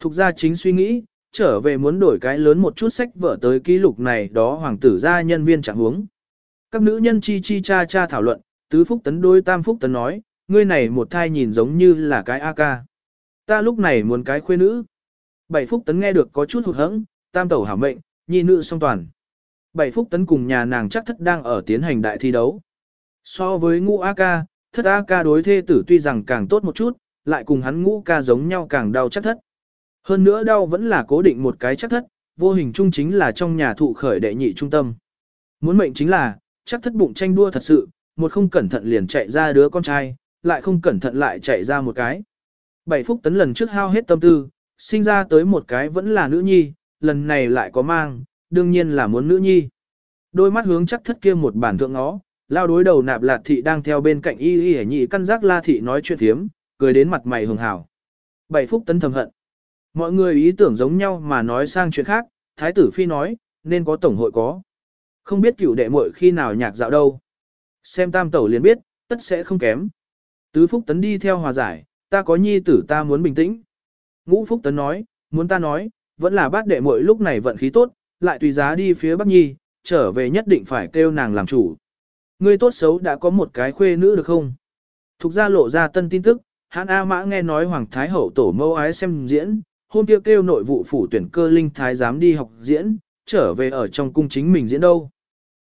Thục gia chính suy nghĩ, trở về muốn đổi cái lớn một chút sách vở tới ký lục này đó hoàng tử gia nhân viên chẳng huống. Các nữ nhân chi chi cha cha thảo luận, tứ phúc tấn đôi tam phúc tấn nói, ngươi này một thai nhìn giống như là cái A ca. Ta lúc này muốn cái khuê nữ. Bảy phúc tấn nghe được có chút hụt hẫng, tam tẩu hảo mệnh, nhi nữ song toàn. Bảy phúc tấn cùng nhà nàng chắc thất đang ở tiến hành đại thi đấu. So với ngũ A ca, thất A ca đối thê tử tuy rằng càng tốt một chút, lại cùng hắn ngũ ca giống nhau càng đau chắc thất. Hơn nữa đau vẫn là cố định một cái chắc thất, vô hình chung chính là trong nhà thụ khởi đệ nhị trung tâm. Muốn mệnh chính là, chắc thất bụng tranh đua thật sự, một không cẩn thận liền chạy ra đứa con trai, lại không cẩn thận lại chạy ra một cái. Bảy phúc tấn lần trước hao hết tâm tư, sinh ra tới một cái vẫn là nữ nhi, lần này lại có mang, đương nhiên là muốn nữ nhi. Đôi mắt hướng chắc thất kia một bản thượng nó, lao đối đầu nạp lạt thị đang theo bên cạnh y y nhị căn giác la thị nói chuyện thiếm, cười đến mặt mày hường hảo. Bảy phúc tấn thầm hận. Mọi người ý tưởng giống nhau mà nói sang chuyện khác, thái tử phi nói, nên có tổng hội có. Không biết cửu đệ muội khi nào nhạc dạo đâu. Xem tam tẩu liền biết, tất sẽ không kém. Tứ Phúc Tấn đi theo hòa giải, ta có nhi tử ta muốn bình tĩnh. Ngũ Phúc Tấn nói, muốn ta nói, vẫn là bát đệ muội lúc này vận khí tốt, lại tùy giá đi phía Bắc Nhi, trở về nhất định phải kêu nàng làm chủ. Ngươi tốt xấu đã có một cái khuê nữ được không? Thục ra lộ ra tân tin tức, hãn A Mã nghe nói Hoàng Thái Hậu tổ mâu ái xem diễn, hôm kia kêu, kêu nội vụ phủ tuyển cơ linh thái giám đi học diễn, trở về ở trong cung chính mình diễn đâu.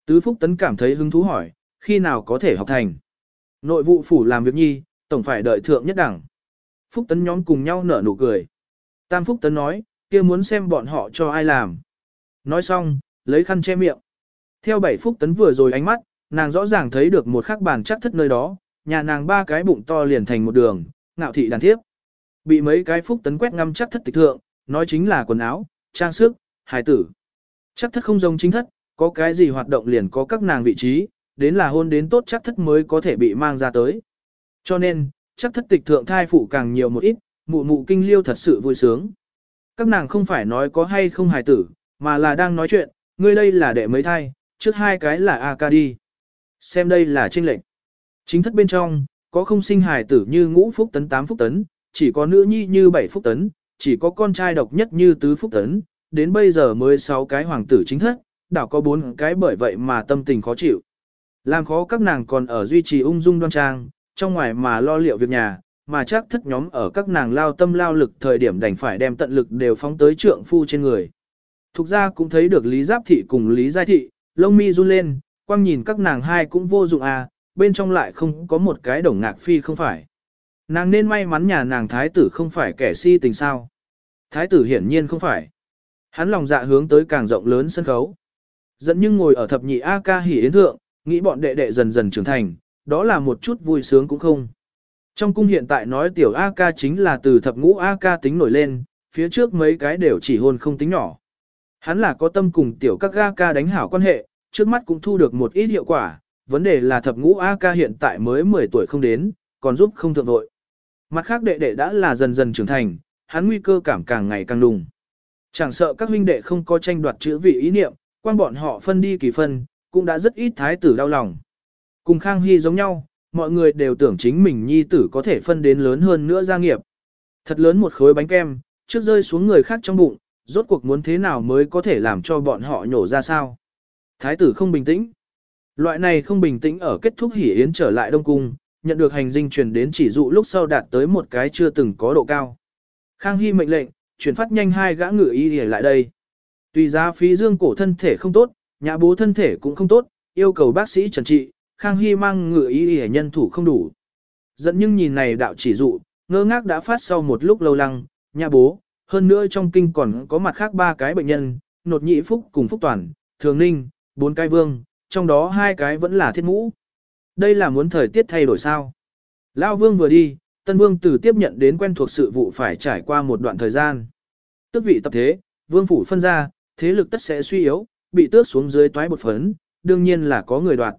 Tứ Phúc Tấn cảm thấy hứng thú hỏi, khi nào có thể học thành. Nội vụ phủ làm việc nhi, tổng phải đợi thượng nhất đẳng. Phúc Tấn nhóm cùng nhau nở nụ cười. Tam Phúc Tấn nói, kia muốn xem bọn họ cho ai làm. Nói xong, lấy khăn che miệng. Theo bảy Phúc Tấn vừa rồi ánh mắt, nàng rõ ràng thấy được một khắc bàn chắc thất nơi đó, nhà nàng ba cái bụng to liền thành một đường, ngạo thị đàn thiếp. Bị mấy cái Phúc Tấn quét ngâm chắc thất tịch thượng, nói chính là quần áo, trang sức, hài tử. Chắc thất không giống chính thất, có cái gì hoạt động liền có các nàng vị trí, đến là hôn đến tốt chắc thất mới có thể bị mang ra tới. Cho nên, chắc thất tịch thượng thai phụ càng nhiều một ít, mụ mụ kinh liêu thật sự vui sướng. Các nàng không phải nói có hay không hài tử, mà là đang nói chuyện, ngươi đây là đệ mấy thai, trước hai cái là A ca đi. Xem đây là trinh lệnh. Chính thất bên trong, có không sinh hài tử như ngũ phúc tấn tám phúc tấn, chỉ có nữ nhi như bảy phúc tấn, chỉ có con trai độc nhất như tứ phúc tấn, đến bây giờ mới sáu cái hoàng tử chính thất, đảo có bốn cái bởi vậy mà tâm tình khó chịu. Làm khó các nàng còn ở duy trì ung dung đoan trang, trong ngoài mà lo liệu việc nhà, mà chắc thất nhóm ở các nàng lao tâm lao lực thời điểm đành phải đem tận lực đều phóng tới trượng phu trên người. Thục ra cũng thấy được Lý Giáp Thị cùng Lý Giai Thị, lông mi run lên, quang nhìn các nàng hai cũng vô dụng à, bên trong lại không có một cái đồng ngạc phi không phải. Nàng nên may mắn nhà nàng thái tử không phải kẻ si tình sao. Thái tử hiển nhiên không phải. Hắn lòng dạ hướng tới càng rộng lớn sân khấu. Dẫn nhưng ngồi ở thập nhị A ca hỉ yến thượng, nghĩ bọn đệ đệ dần dần trưởng thành, đó là một chút vui sướng cũng không. Trong cung hiện tại nói tiểu A ca chính là từ thập ngũ A ca tính nổi lên, phía trước mấy cái đều chỉ hôn không tính nhỏ. Hắn là có tâm cùng tiểu các A ca đánh hảo quan hệ, trước mắt cũng thu được một ít hiệu quả, vấn đề là thập ngũ A ca hiện tại mới 10 tuổi không đến, còn giúp không thượng vội. Mặt khác đệ đệ đã là dần dần trưởng thành, hắn nguy cơ cảm càng ngày càng đùng. Chẳng sợ các huynh đệ không có tranh đoạt chữ vị ý niệm, quan bọn họ phân đi kỳ phân, cũng đã rất ít thái tử đau lòng. Cùng Khang Hy giống nhau, mọi người đều tưởng chính mình nhi tử có thể phân đến lớn hơn nữa gia nghiệp. Thật lớn một khối bánh kem, trước rơi xuống người khác trong bụng, rốt cuộc muốn thế nào mới có thể làm cho bọn họ nhổ ra sao. Thái tử không bình tĩnh. Loại này không bình tĩnh ở kết thúc hỉ yến trở lại Đông Cung, nhận được hành dinh truyền đến chỉ dụ lúc sau đạt tới một cái chưa từng có độ cao. Khang Hy mệnh lệnh, chuyển phát nhanh hai gã ngựa y để lại đây. Tùy giá phí dương cổ thân thể không tốt, nhà bố thân thể cũng không tốt, yêu cầu bác sĩ trần trị, Khang Hy mang ngựa ý để nhân thủ không đủ. Dẫn nhưng nhìn này đạo chỉ dụ, ngơ ngác đã phát sau một lúc lâu lăng, nhà bố, hơn nữa trong kinh còn có mặt khác ba cái bệnh nhân, nột nhị phúc cùng phúc toàn, thường ninh, bốn cái vương, trong đó hai cái vẫn là thiết ngũ. Đây là muốn thời tiết thay đổi sao? Lao vương vừa đi, tân vương từ tiếp nhận đến quen thuộc sự vụ phải trải qua một đoạn thời gian. Tước vị tập thế, vương phủ phân ra, thế lực tất sẽ suy yếu, bị tước xuống dưới toái bột phấn, đương nhiên là có người đoạt.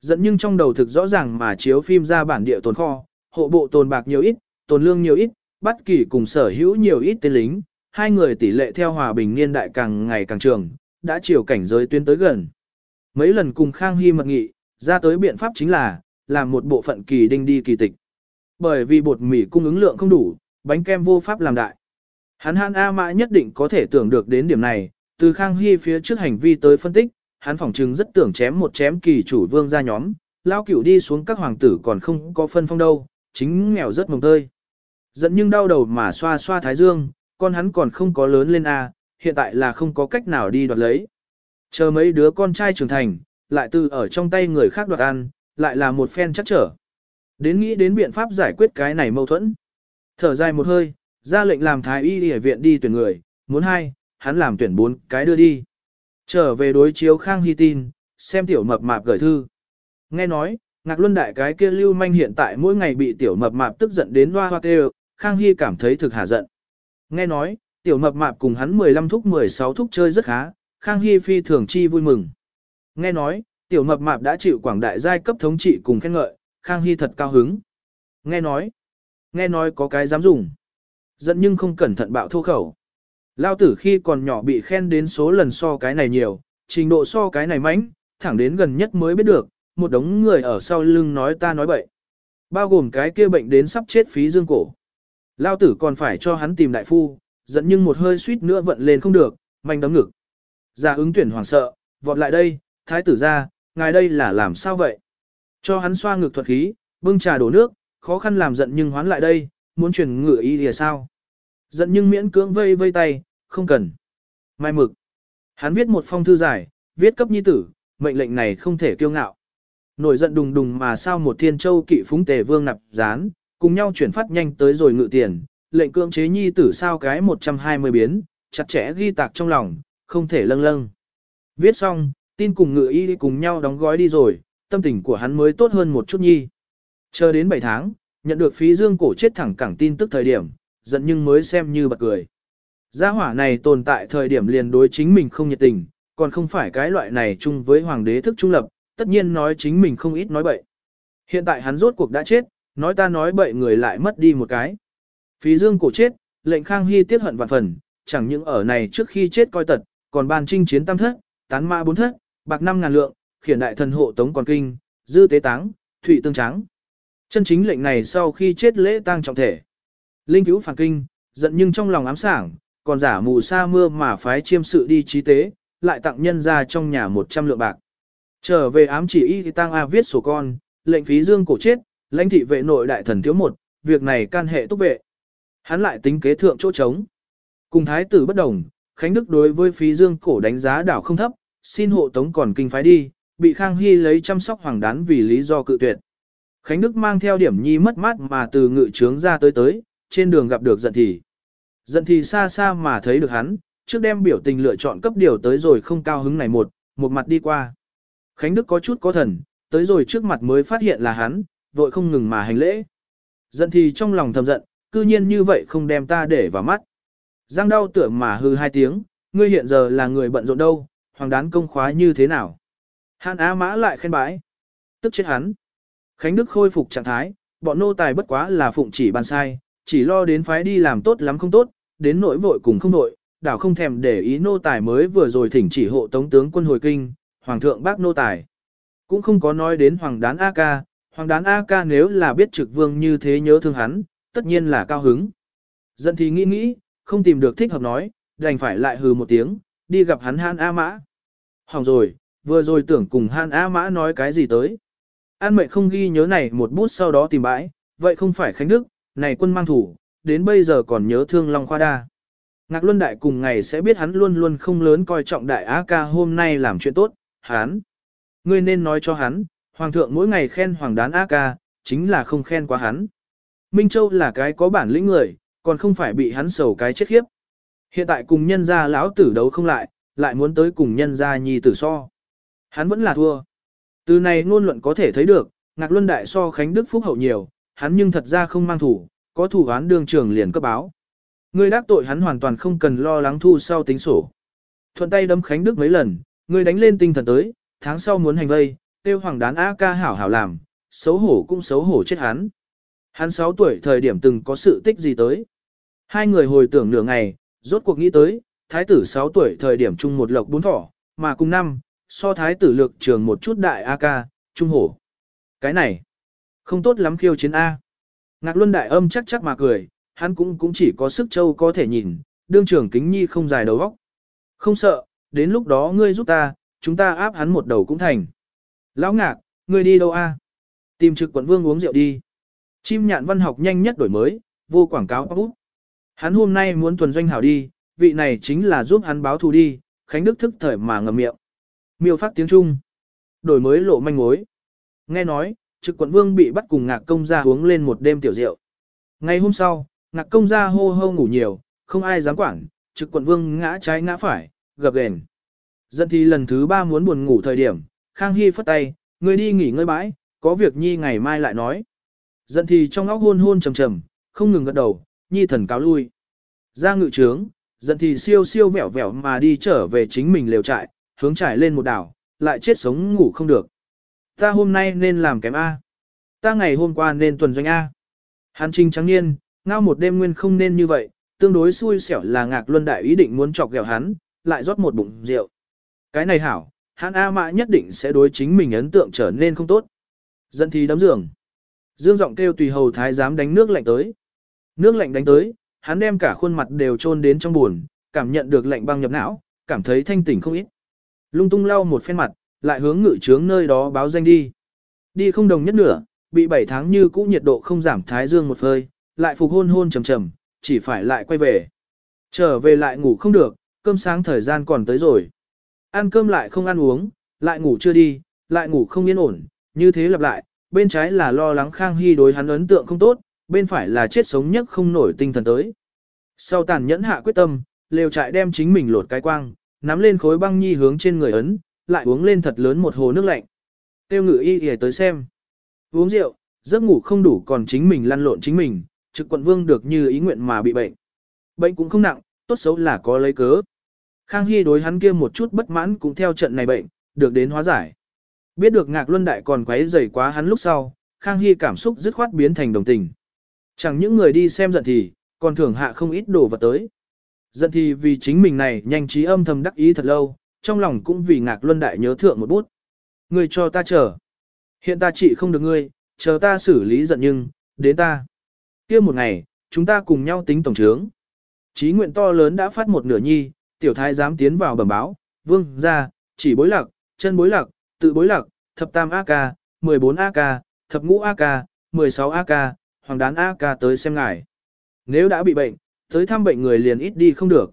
Dẫn nhưng trong đầu thực rõ ràng mà chiếu phim ra bản địa tồn kho, hộ bộ tồn bạc nhiều ít, tồn lương nhiều ít, bắt kỳ cùng sở hữu nhiều ít tên lính, hai người tỷ lệ theo hòa bình niên đại càng ngày càng trường, đã chiều cảnh giới tuyến tới gần. Mấy lần cùng Khang Hy mật nghị, ra tới biện pháp chính là, làm một bộ phận kỳ đinh đi kỳ tịch. Bởi vì bột mì cung ứng lượng không đủ, bánh kem vô pháp làm đại. Hắn Han A Mã nhất định có thể tưởng được đến điểm này, từ Khang Hy phía trước hành vi tới phân tích, hắn phỏng chừng rất tưởng chém một chém kỳ chủ vương ra nhóm, lao cửu đi xuống các hoàng tử còn không có phân phong đâu, chính nghèo rất mồng tơi. Dẫn nhưng đau đầu mà xoa xoa thái dương, con hắn còn không có lớn lên A, hiện tại là không có cách nào đi đoạt lấy. Chờ mấy đứa con trai trưởng thành, lại từ ở trong tay người khác đoạt ăn, lại là một phen chắc trở. Đến nghĩ đến biện pháp giải quyết cái này mâu thuẫn. Thở dài một hơi, ra lệnh làm thái y y viện đi tuyển người, muốn hai, hắn làm tuyển bốn cái đưa đi. Trở về đối chiếu Khang Hy tin, xem tiểu mập mạp gửi thư. Nghe nói, ngạc luân đại cái kia lưu manh hiện tại mỗi ngày bị tiểu mập mạp tức giận đến hoa hoa kêu, Khang Hy cảm thấy thực hả giận. Nghe nói, tiểu mập mạp cùng hắn 15 thúc 16 thúc chơi rất khá, Khang Hy phi thường chi vui mừng. Nghe nói, tiểu mập mạp đã chịu quảng đại giai cấp thống trị cùng khen ngợi, Khang Hy thật cao hứng. Nghe nói, nghe nói có cái dám dùng. Giận nhưng không cẩn thận bạo thô khẩu. Lao tử khi còn nhỏ bị khen đến số lần so cái này nhiều, trình độ so cái này mãnh, thẳng đến gần nhất mới biết được, một đống người ở sau lưng nói ta nói bậy. Bao gồm cái kia bệnh đến sắp chết phí dương cổ. Lao tử còn phải cho hắn tìm đại phu, giận nhưng một hơi suýt nữa vận lên không được, manh đấm ngực. Giả ứng tuyển hoảng sợ, vọt lại đây, thái tử ra, ngài đây là làm sao vậy? Cho hắn xoa ngực thuật khí, bưng trà đổ nước, khó khăn làm giận nhưng hoán lại đây, muốn truyền ngựa ý thì sao? Giận nhưng miễn cưỡng vây vây tay, không cần. Mai mực. Hắn viết một phong thư giải, viết cấp nhi tử, mệnh lệnh này không thể kiêu ngạo. Nổi giận đùng đùng mà sao một thiên châu kỵ phúng tề vương nạp gián, cùng nhau chuyển phát nhanh tới rồi ngự tiền, lệnh cưỡng chế nhi tử sao cái 120 biến, chặt chẽ ghi tạc trong lòng, không thể lâng lâng. Viết xong, tin cùng ngự y cùng nhau đóng gói đi rồi, tâm tình của hắn mới tốt hơn một chút nhi. Chờ đến 7 tháng, nhận được phí dương cổ chết thẳng cẳng tin tức thời điểm, giận nhưng mới xem như bật cười. Gia hỏa này tồn tại thời điểm liền đối chính mình không nhiệt tình, còn không phải cái loại này chung với hoàng đế thức trung lập, tất nhiên nói chính mình không ít nói bậy. Hiện tại hắn rốt cuộc đã chết, nói ta nói bậy người lại mất đi một cái. Phí dương cổ chết, lệnh khang hy tiết hận vạn phần, chẳng những ở này trước khi chết coi tật, còn ban trinh chiến tam thất, tán ma bốn thất, bạc năm ngàn lượng, khiển đại thần hộ tống còn kinh, dư tế táng, thụy tương trắng. Chân chính lệnh này sau khi chết lễ tang trọng thể. Linh cứu phản kinh, giận nhưng trong lòng ám sảng, còn giả mù sa mưa mà phái chiêm sự đi trí tế, lại tặng nhân ra trong nhà 100 lượng bạc. Trở về ám chỉ y tăng A viết sổ con, lệnh phí dương cổ chết, lãnh thị vệ nội đại thần thiếu một, việc này can hệ túc vệ. Hắn lại tính kế thượng chỗ trống. Cùng thái tử bất đồng, Khánh Đức đối với phí dương cổ đánh giá đảo không thấp, xin hộ tống còn kinh phái đi, bị Khang Hy lấy chăm sóc hoàng đán vì lý do cự tuyệt. Khánh Đức mang theo điểm nhi mất mát mà từ ngự trướng ra tới tới, trên đường gặp được giận thì. Giận thì xa xa mà thấy được hắn, trước đem biểu tình lựa chọn cấp điều tới rồi không cao hứng này một, một mặt đi qua. Khánh Đức có chút có thần, tới rồi trước mặt mới phát hiện là hắn, vội không ngừng mà hành lễ. Giận thì trong lòng thầm giận, cư nhiên như vậy không đem ta để vào mắt. Giang đau tựa mà hư hai tiếng, ngươi hiện giờ là người bận rộn đâu, hoàng đán công khóa như thế nào. Hàn Á Mã lại khen bãi. Tức chết hắn. Khánh Đức khôi phục trạng thái, bọn nô tài bất quá là phụng chỉ ban sai, chỉ lo đến phái đi làm tốt lắm không tốt, đến nỗi vội cùng không vội, đảo không thèm để ý nô tài mới vừa rồi thỉnh chỉ hộ tống tướng quân hồi kinh, hoàng thượng bác nô tài. Cũng không có nói đến hoàng đán A ca, hoàng đán A ca nếu là biết trực vương như thế nhớ thương hắn, tất nhiên là cao hứng. Dân thì nghĩ nghĩ, không tìm được thích hợp nói, đành phải lại hừ một tiếng, đi gặp hắn Han A Mã. Hỏng rồi, vừa rồi tưởng cùng Han A Mã nói cái gì tới. An mệnh không ghi nhớ này một bút sau đó tìm bãi, vậy không phải Khánh Đức, này quân mang thủ, đến bây giờ còn nhớ thương Long Khoa Đa. Ngạc Luân Đại cùng ngày sẽ biết hắn luôn luôn không lớn coi trọng Đại Á ca hôm nay làm chuyện tốt, hắn. Ngươi nên nói cho hắn, Hoàng thượng mỗi ngày khen Hoàng đán Á ca, chính là không khen quá hắn. Minh Châu là cái có bản lĩnh người, còn không phải bị hắn sầu cái chết khiếp. Hiện tại cùng nhân gia lão tử đấu không lại, lại muốn tới cùng nhân gia nhi tử so. Hắn vẫn là thua. Từ này ngôn luận có thể thấy được, Ngạc Luân Đại so Khánh Đức Phúc hậu nhiều, hắn nhưng thật ra không mang thủ, có thủ án đương trường liền cấp báo. Ngươi đắc tội hắn hoàn toàn không cần lo lắng thu sau tính sổ. Thuận tay đấm Khánh Đức mấy lần, ngươi đánh lên tinh thần tới, tháng sau muốn hành vây, tiêu hoàng đán A ca hảo hảo làm, xấu hổ cũng xấu hổ chết hắn. Hắn 6 tuổi thời điểm từng có sự tích gì tới. Hai người hồi tưởng nửa ngày, rốt cuộc nghĩ tới, thái tử 6 tuổi thời điểm chung một lộc bốn thỏ, mà cùng năm, so thái tử lược trường một chút đại A ca, trung hổ. Cái này, không tốt lắm khiêu chiến A. Ngạc Luân đại âm chắc chắc mà cười, hắn cũng cũng chỉ có sức châu có thể nhìn, đương trưởng kính nhi không dài đầu óc. Không sợ, đến lúc đó ngươi giúp ta, chúng ta áp hắn một đầu cũng thành. Lão ngạc, ngươi đi đâu a? Tìm trực quận vương uống rượu đi. Chim nhạn văn học nhanh nhất đổi mới, vô quảng cáo bút. Hắn hôm nay muốn tuần doanh hảo đi, vị này chính là giúp hắn báo thù đi, Khánh Đức thức thời mà ngậm miệng. Miêu phát tiếng Trung. Đổi mới lộ manh mối. Nghe nói, trực quận vương bị bắt cùng ngạc công gia uống lên một đêm tiểu rượu. Ngày hôm sau, ngạc công gia hô hô ngủ nhiều, không ai dám quản, trực quận vương ngã trái ngã phải, gập ghềnh. Dân thì lần thứ ba muốn buồn ngủ thời điểm, Khang Hy phất tay, người đi nghỉ ngơi bãi, có việc nhi ngày mai lại nói. Dân thì trong óc hôn hôn trầm trầm, không ngừng gật đầu, nhi thần cáo lui. Ra ngự trướng, dân thì siêu siêu vẹo vẹo mà đi trở về chính mình lều trại, hướng trải lên một đảo, lại chết sống ngủ không được. Ta hôm nay nên làm kém A. Ta ngày hôm qua nên tuần doanh A. Hàn trình trắng niên, ngao một đêm nguyên không nên như vậy, tương đối xui xẻo là ngạc luân đại ý định muốn chọc ghẹo hắn, lại rót một bụng rượu. Cái này hảo, hắn A Mã nhất định sẽ đối chính mình ấn tượng trở nên không tốt. Dẫn thì đấm giường. Dương giọng kêu tùy hầu thái giám đánh nước lạnh tới. Nước lạnh đánh tới, hắn đem cả khuôn mặt đều trôn đến trong buồn, cảm nhận được lạnh băng nhập não, cảm thấy thanh tỉnh không ít. Lung tung lau một phen mặt, lại hướng ngự trướng nơi đó báo danh đi. Đi không đồng nhất nửa, bị 7 tháng như cũ nhiệt độ không giảm thái dương một phơi, lại phục hôn hôn trầm trầm, chỉ phải lại quay về. Trở về lại ngủ không được, cơm sáng thời gian còn tới rồi. Ăn cơm lại không ăn uống, lại ngủ chưa đi, lại ngủ không yên ổn, như thế lặp lại, bên trái là lo lắng Khang Hy đối hắn ấn tượng không tốt, bên phải là chết sống nhất không nổi tinh thần tới. Sau tàn nhẫn hạ quyết tâm, lều trại đem chính mình lột cái quang, nắm lên khối băng nhi hướng trên người ấn, lại uống lên thật lớn một hồ nước lạnh. Tiêu ngự y y tới xem. Uống rượu, giấc ngủ không đủ còn chính mình lăn lộn chính mình, trực quận vương được như ý nguyện mà bị bệnh. Bệnh cũng không nặng, tốt xấu là có lấy cớ. Khang Hy đối hắn kia một chút bất mãn cũng theo trận này bệnh, được đến hóa giải. Biết được Ngạc Luân Đại còn quấy rầy quá hắn lúc sau, Khang Hy cảm xúc dứt khoát biến thành đồng tình. Chẳng những người đi xem giận thì, còn thưởng hạ không ít đồ vật tới. Giận thì vì chính mình này nhanh trí âm thầm đắc ý thật lâu, trong lòng cũng vì Ngạc Luân Đại nhớ thượng một bút. Ngươi cho ta chờ. Hiện ta chỉ không được ngươi, chờ ta xử lý giận nhưng, đến ta. kia một ngày, chúng ta cùng nhau tính tổng trướng. Chí nguyện to lớn đã phát một nửa nhi, tiểu thái dám tiến vào bẩm báo, vương, ra, chỉ bối lạc, chân bối lạc, tự bối lạc, thập tam AK, 14 AK, thập ngũ AK, 16 AK, hoàng đán AK tới xem ngài. Nếu đã bị bệnh, tới thăm bệnh người liền ít đi không được.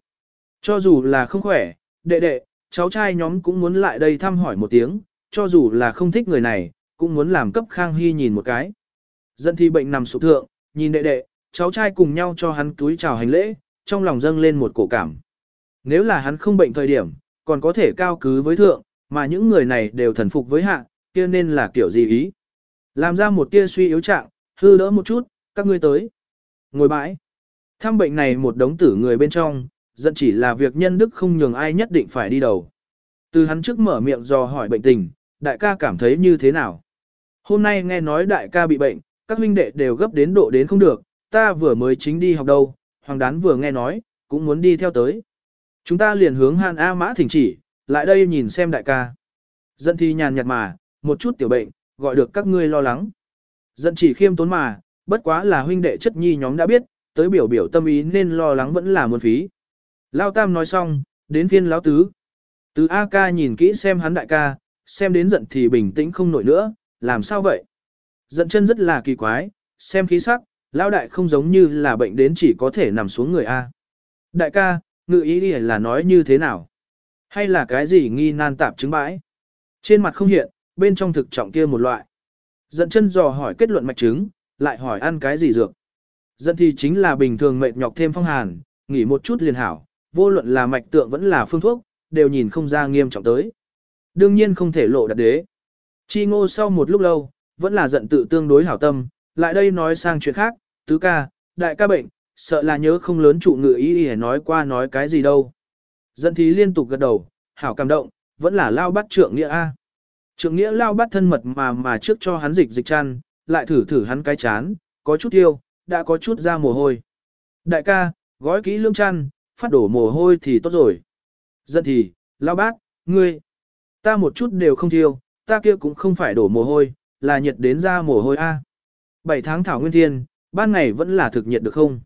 Cho dù là không khỏe, đệ đệ, cháu trai nhóm cũng muốn lại đây thăm hỏi một tiếng, cho dù là không thích người này, cũng muốn làm cấp Khang Hy nhìn một cái. Dân thi bệnh nằm sụp thượng, nhìn đệ đệ, cháu trai cùng nhau cho hắn túi chào hành lễ, trong lòng dâng lên một cổ cảm. Nếu là hắn không bệnh thời điểm, còn có thể cao cứ với thượng, mà những người này đều thần phục với hạ, kia nên là kiểu gì ý. Làm ra một tia suy yếu trạng, hư đỡ một chút, các ngươi tới. Ngồi bãi. Thăm bệnh này một đống tử người bên trong, giận chỉ là việc nhân đức không nhường ai nhất định phải đi đầu. Từ hắn trước mở miệng do hỏi bệnh tình, đại ca cảm thấy như thế nào? Hôm nay nghe nói đại ca bị bệnh, các huynh đệ đều gấp đến độ đến không được, ta vừa mới chính đi học đâu, hoàng đán vừa nghe nói, cũng muốn đi theo tới. Chúng ta liền hướng Hàn A Mã thỉnh chỉ, lại đây nhìn xem đại ca. Dận thi nhàn nhạt mà, một chút tiểu bệnh, gọi được các ngươi lo lắng. Dận chỉ khiêm tốn mà, bất quá là huynh đệ chất nhi nhóm đã biết, tới biểu biểu tâm ý nên lo lắng vẫn là muôn phí. Lao Tam nói xong, đến phiên Lão Tứ. Tứ A ca nhìn kỹ xem hắn đại ca, xem đến giận thì bình tĩnh không nổi nữa, làm sao vậy? Giận chân rất là kỳ quái, xem khí sắc, Lão đại không giống như là bệnh đến chỉ có thể nằm xuống người A. Đại ca, ngự ý đi là nói như thế nào? Hay là cái gì nghi nan tạp chứng bãi? Trên mặt không hiện, bên trong thực trọng kia một loại. Giận chân dò hỏi kết luận mạch chứng, lại hỏi ăn cái gì dược. Giận thì chính là bình thường mệt nhọc thêm phong hàn, nghỉ một chút liền hảo, vô luận là mạch tượng vẫn là phương thuốc, đều nhìn không ra nghiêm trọng tới. Đương nhiên không thể lộ đặt đế. Chi ngô sau một lúc lâu, vẫn là giận tự tương đối hảo tâm, lại đây nói sang chuyện khác, tứ ca, đại ca bệnh, sợ là nhớ không lớn trụ ngự ý để nói qua nói cái gì đâu. Dân thí liên tục gật đầu, hảo cảm động, vẫn là lao bắt trượng nghĩa A. Trượng nghĩa lao bắt thân mật mà mà trước cho hắn dịch dịch chăn, lại thử thử hắn cái chán, có chút yêu, đã có chút ra mồ hôi. Đại ca, gói kỹ lương chăn, phát đổ mồ hôi thì tốt rồi. Giận thì, lao bác, ngươi, ta một chút đều không thiêu, ta kia cũng không phải đổ mồ hôi, là nhiệt đến ra mồ hôi A. Bảy tháng thảo nguyên thiên, ban ngày vẫn là thực nhiệt được không?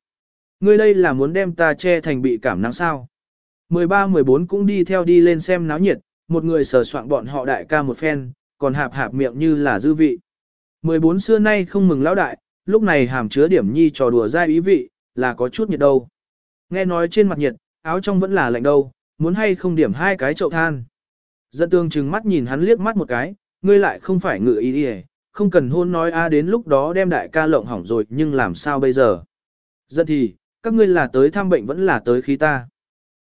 Ngươi đây là muốn đem ta che thành bị cảm nắng sao? 13-14 cũng đi theo đi lên xem náo nhiệt, một người sờ soạn bọn họ đại ca một phen, còn hạp hạp miệng như là dư vị. 14 xưa nay không mừng lão đại, lúc này hàm chứa điểm nhi trò đùa dai ý vị, là có chút nhiệt đâu. Nghe nói trên mặt nhiệt, áo trong vẫn là lạnh đâu, muốn hay không điểm hai cái chậu than. Dẫn tương trừng mắt nhìn hắn liếc mắt một cái, ngươi lại không phải ngự ý đi không cần hôn nói a đến lúc đó đem đại ca lộng hỏng rồi nhưng làm sao bây giờ. Dẫn thì, các ngươi là tới thăm bệnh vẫn là tới khí ta.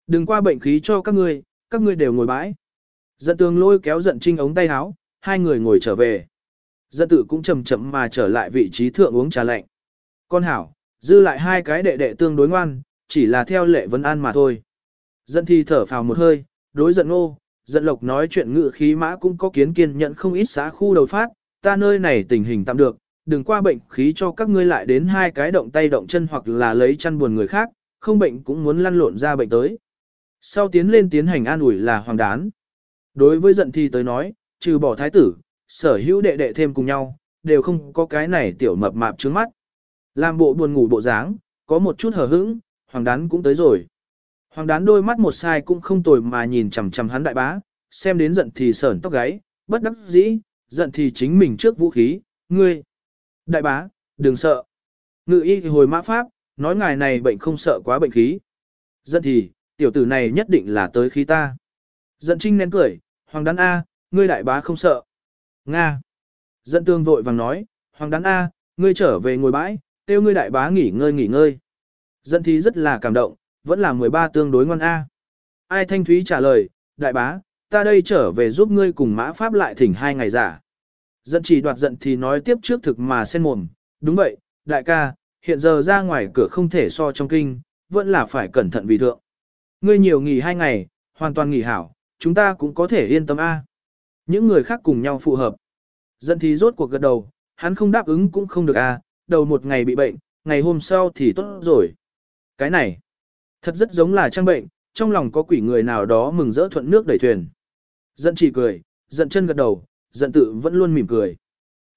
Đừng qua bệnh khí cho các ngươi, các ngươi đều ngồi bãi. Dẫn tường lôi kéo giận trinh ống tay áo, hai người ngồi trở về. Dẫn tự cũng chậm chậm mà trở lại vị trí thượng uống trà lạnh. Con hảo, dư lại hai cái đệ đệ tương đối ngoan, chỉ là theo lệ vấn an mà thôi. Dận thi thở phào một hơi, đối giận ngô, giận lộc nói chuyện ngự khí mã cũng có kiến kiên nhận không ít xã khu đầu phát, ta nơi này tình hình tạm được, đừng qua bệnh khí cho các ngươi lại đến hai cái động tay động chân hoặc là lấy chăn buồn người khác, không bệnh cũng muốn lăn lộn ra bệnh tới. Sau tiến lên tiến hành an ủi là hoàng đán. Đối với giận thì tới nói, trừ bỏ thái tử, sở hữu đệ đệ thêm cùng nhau, đều không có cái này tiểu mập mạp trướng mắt. Làm bộ buồn ngủ bộ dáng, có một chút hờ hững, hoàng đán cũng tới rồi. Hoàng đán đôi mắt một sai cũng không tồi mà nhìn chằm chằm hắn đại bá, xem đến giận thì sởn tóc gáy, bất đắc dĩ, giận thì chính mình trước vũ khí, ngươi. Đại bá, đừng sợ. Ngự y hồi mã pháp, nói ngài này bệnh không sợ quá bệnh khí. Giận thì, tiểu tử này nhất định là tới khí ta. Giận trinh nén cười, Hoàng đán A, ngươi đại bá không sợ. Nga. Giận tương vội vàng nói, Hoàng đán A, ngươi trở về ngồi bãi, tiêu ngươi đại bá nghỉ ngơi nghỉ ngơi. Dân thí rất là cảm động, vẫn là 13 tương đối ngon A. Ai thanh thúy trả lời, đại bá, ta đây trở về giúp ngươi cùng mã pháp lại thỉnh hai ngày giả. Dân chỉ đoạt giận thì nói tiếp trước thực mà sen mồm, đúng vậy, đại ca, hiện giờ ra ngoài cửa không thể so trong kinh, vẫn là phải cẩn thận vì thượng. Ngươi nhiều nghỉ hai ngày, hoàn toàn nghỉ hảo, chúng ta cũng có thể yên tâm A. Những người khác cùng nhau phù hợp. Dân thì rốt cuộc gật đầu, hắn không đáp ứng cũng không được A, đầu một ngày bị bệnh, ngày hôm sau thì tốt rồi. Cái này, thật rất giống là trang bệnh, trong lòng có quỷ người nào đó mừng rỡ thuận nước đẩy thuyền. Giận chỉ cười, giận chân gật đầu, giận tự vẫn luôn mỉm cười.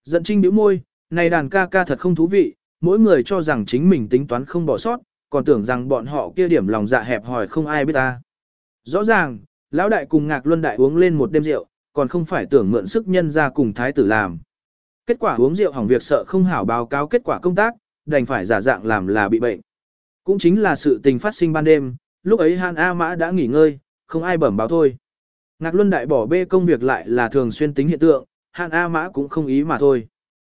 Giận trinh bĩu môi, này đàn ca ca thật không thú vị, mỗi người cho rằng chính mình tính toán không bỏ sót, còn tưởng rằng bọn họ kia điểm lòng dạ hẹp hòi không ai biết ta. Rõ ràng, lão đại cùng ngạc luân đại uống lên một đêm rượu, còn không phải tưởng mượn sức nhân ra cùng thái tử làm. Kết quả uống rượu hỏng việc sợ không hảo báo cáo kết quả công tác, đành phải giả dạng làm là bị bệnh. Cũng chính là sự tình phát sinh ban đêm, lúc ấy Hàn A Mã đã nghỉ ngơi, không ai bẩm báo thôi. Ngạc Luân Đại bỏ bê công việc lại là thường xuyên tính hiện tượng, Hàn A Mã cũng không ý mà thôi.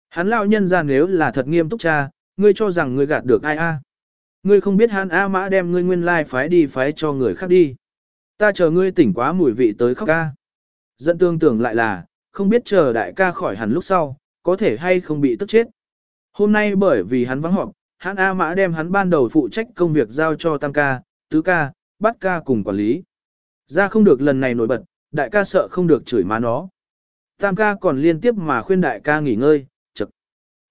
Hắn lão nhân ra nếu là thật nghiêm túc cha, ngươi cho rằng ngươi gạt được ai a? Ngươi không biết Hàn A Mã đem ngươi nguyên lai phái đi phái cho người khác đi. Ta chờ ngươi tỉnh quá mùi vị tới khóc ca. Dẫn tương tưởng lại là, không biết chờ đại ca khỏi hẳn lúc sau, có thể hay không bị tức chết. Hôm nay bởi vì hắn vắng họp, hắn A Mã đem hắn ban đầu phụ trách công việc giao cho Tam ca, Tứ ca, Bát ca cùng quản lý. Ra không được lần này nổi bật, đại ca sợ không được chửi má nó. Tam ca còn liên tiếp mà khuyên đại ca nghỉ ngơi, chật.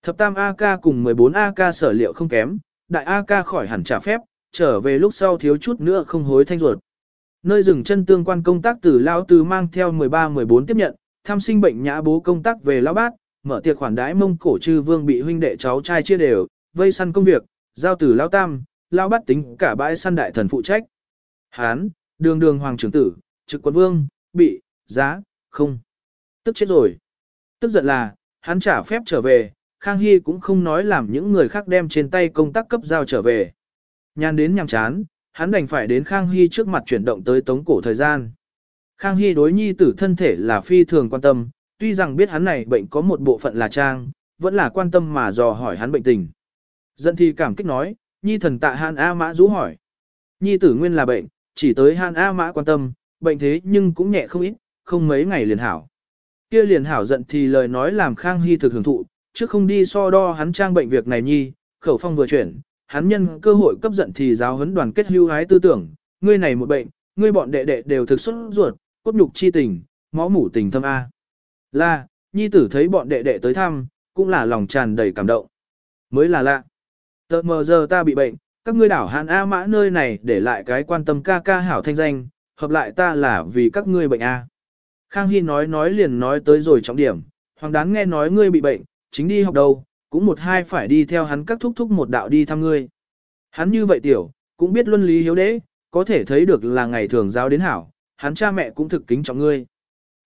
Thập tam A ca cùng 14 A ca sở liệu không kém, đại A ca khỏi hẳn trả phép, trở về lúc sau thiếu chút nữa không hối thanh ruột. Nơi dừng chân tương quan công tác từ Lao Từ mang theo 13-14 tiếp nhận, thăm sinh bệnh nhã bố công tác về Lao Bát, mở tiệc khoản đãi mông cổ trư vương bị huynh đệ cháu trai chia đều, vây săn công việc, giao từ Lao Tam, Lao Bát tính cả bãi săn đại thần phụ trách. Hán, đường đường hoàng trưởng tử, trực quân vương, bị, giá, không. Tức chết rồi. Tức giận là, hắn trả phép trở về, Khang Hy cũng không nói làm những người khác đem trên tay công tác cấp giao trở về. Nhàn đến nhằm chán, hắn đành phải đến Khang Hy trước mặt chuyển động tới tống cổ thời gian. Khang Hy đối nhi tử thân thể là phi thường quan tâm, tuy rằng biết hắn này bệnh có một bộ phận là trang, vẫn là quan tâm mà dò hỏi hắn bệnh tình. Dân thì cảm kích nói, nhi thần tạ Hàn A Mã rũ hỏi. Nhi tử nguyên là bệnh, chỉ tới Hàn A Mã quan tâm, bệnh thế nhưng cũng nhẹ không ít, không mấy ngày liền hảo. Kia liền hảo giận thì lời nói làm Khang Hy thực hưởng thụ, chứ không đi so đo hắn trang bệnh việc này nhi, khẩu phong vừa chuyển, hắn nhân cơ hội cấp giận thì giáo huấn đoàn kết hưu hái tư tưởng, ngươi này một bệnh, ngươi bọn đệ đệ đều thực xuất ruột, cốt nhục chi tình, máu mủ tình thâm A. Là, nhi tử thấy bọn đệ đệ tới thăm, cũng là lòng tràn đầy cảm động. Mới là lạ. Tờ mờ giờ ta bị bệnh, các ngươi đảo Hàn A mã nơi này để lại cái quan tâm ca ca hảo thanh danh, hợp lại ta là vì các ngươi bệnh A. Khang Hy nói nói liền nói tới rồi trọng điểm, hoàng đán nghe nói ngươi bị bệnh, chính đi học đâu, cũng một hai phải đi theo hắn các thúc thúc một đạo đi thăm ngươi. Hắn như vậy tiểu, cũng biết luân lý hiếu đế, có thể thấy được là ngày thường giáo đến hảo, hắn cha mẹ cũng thực kính trọng ngươi.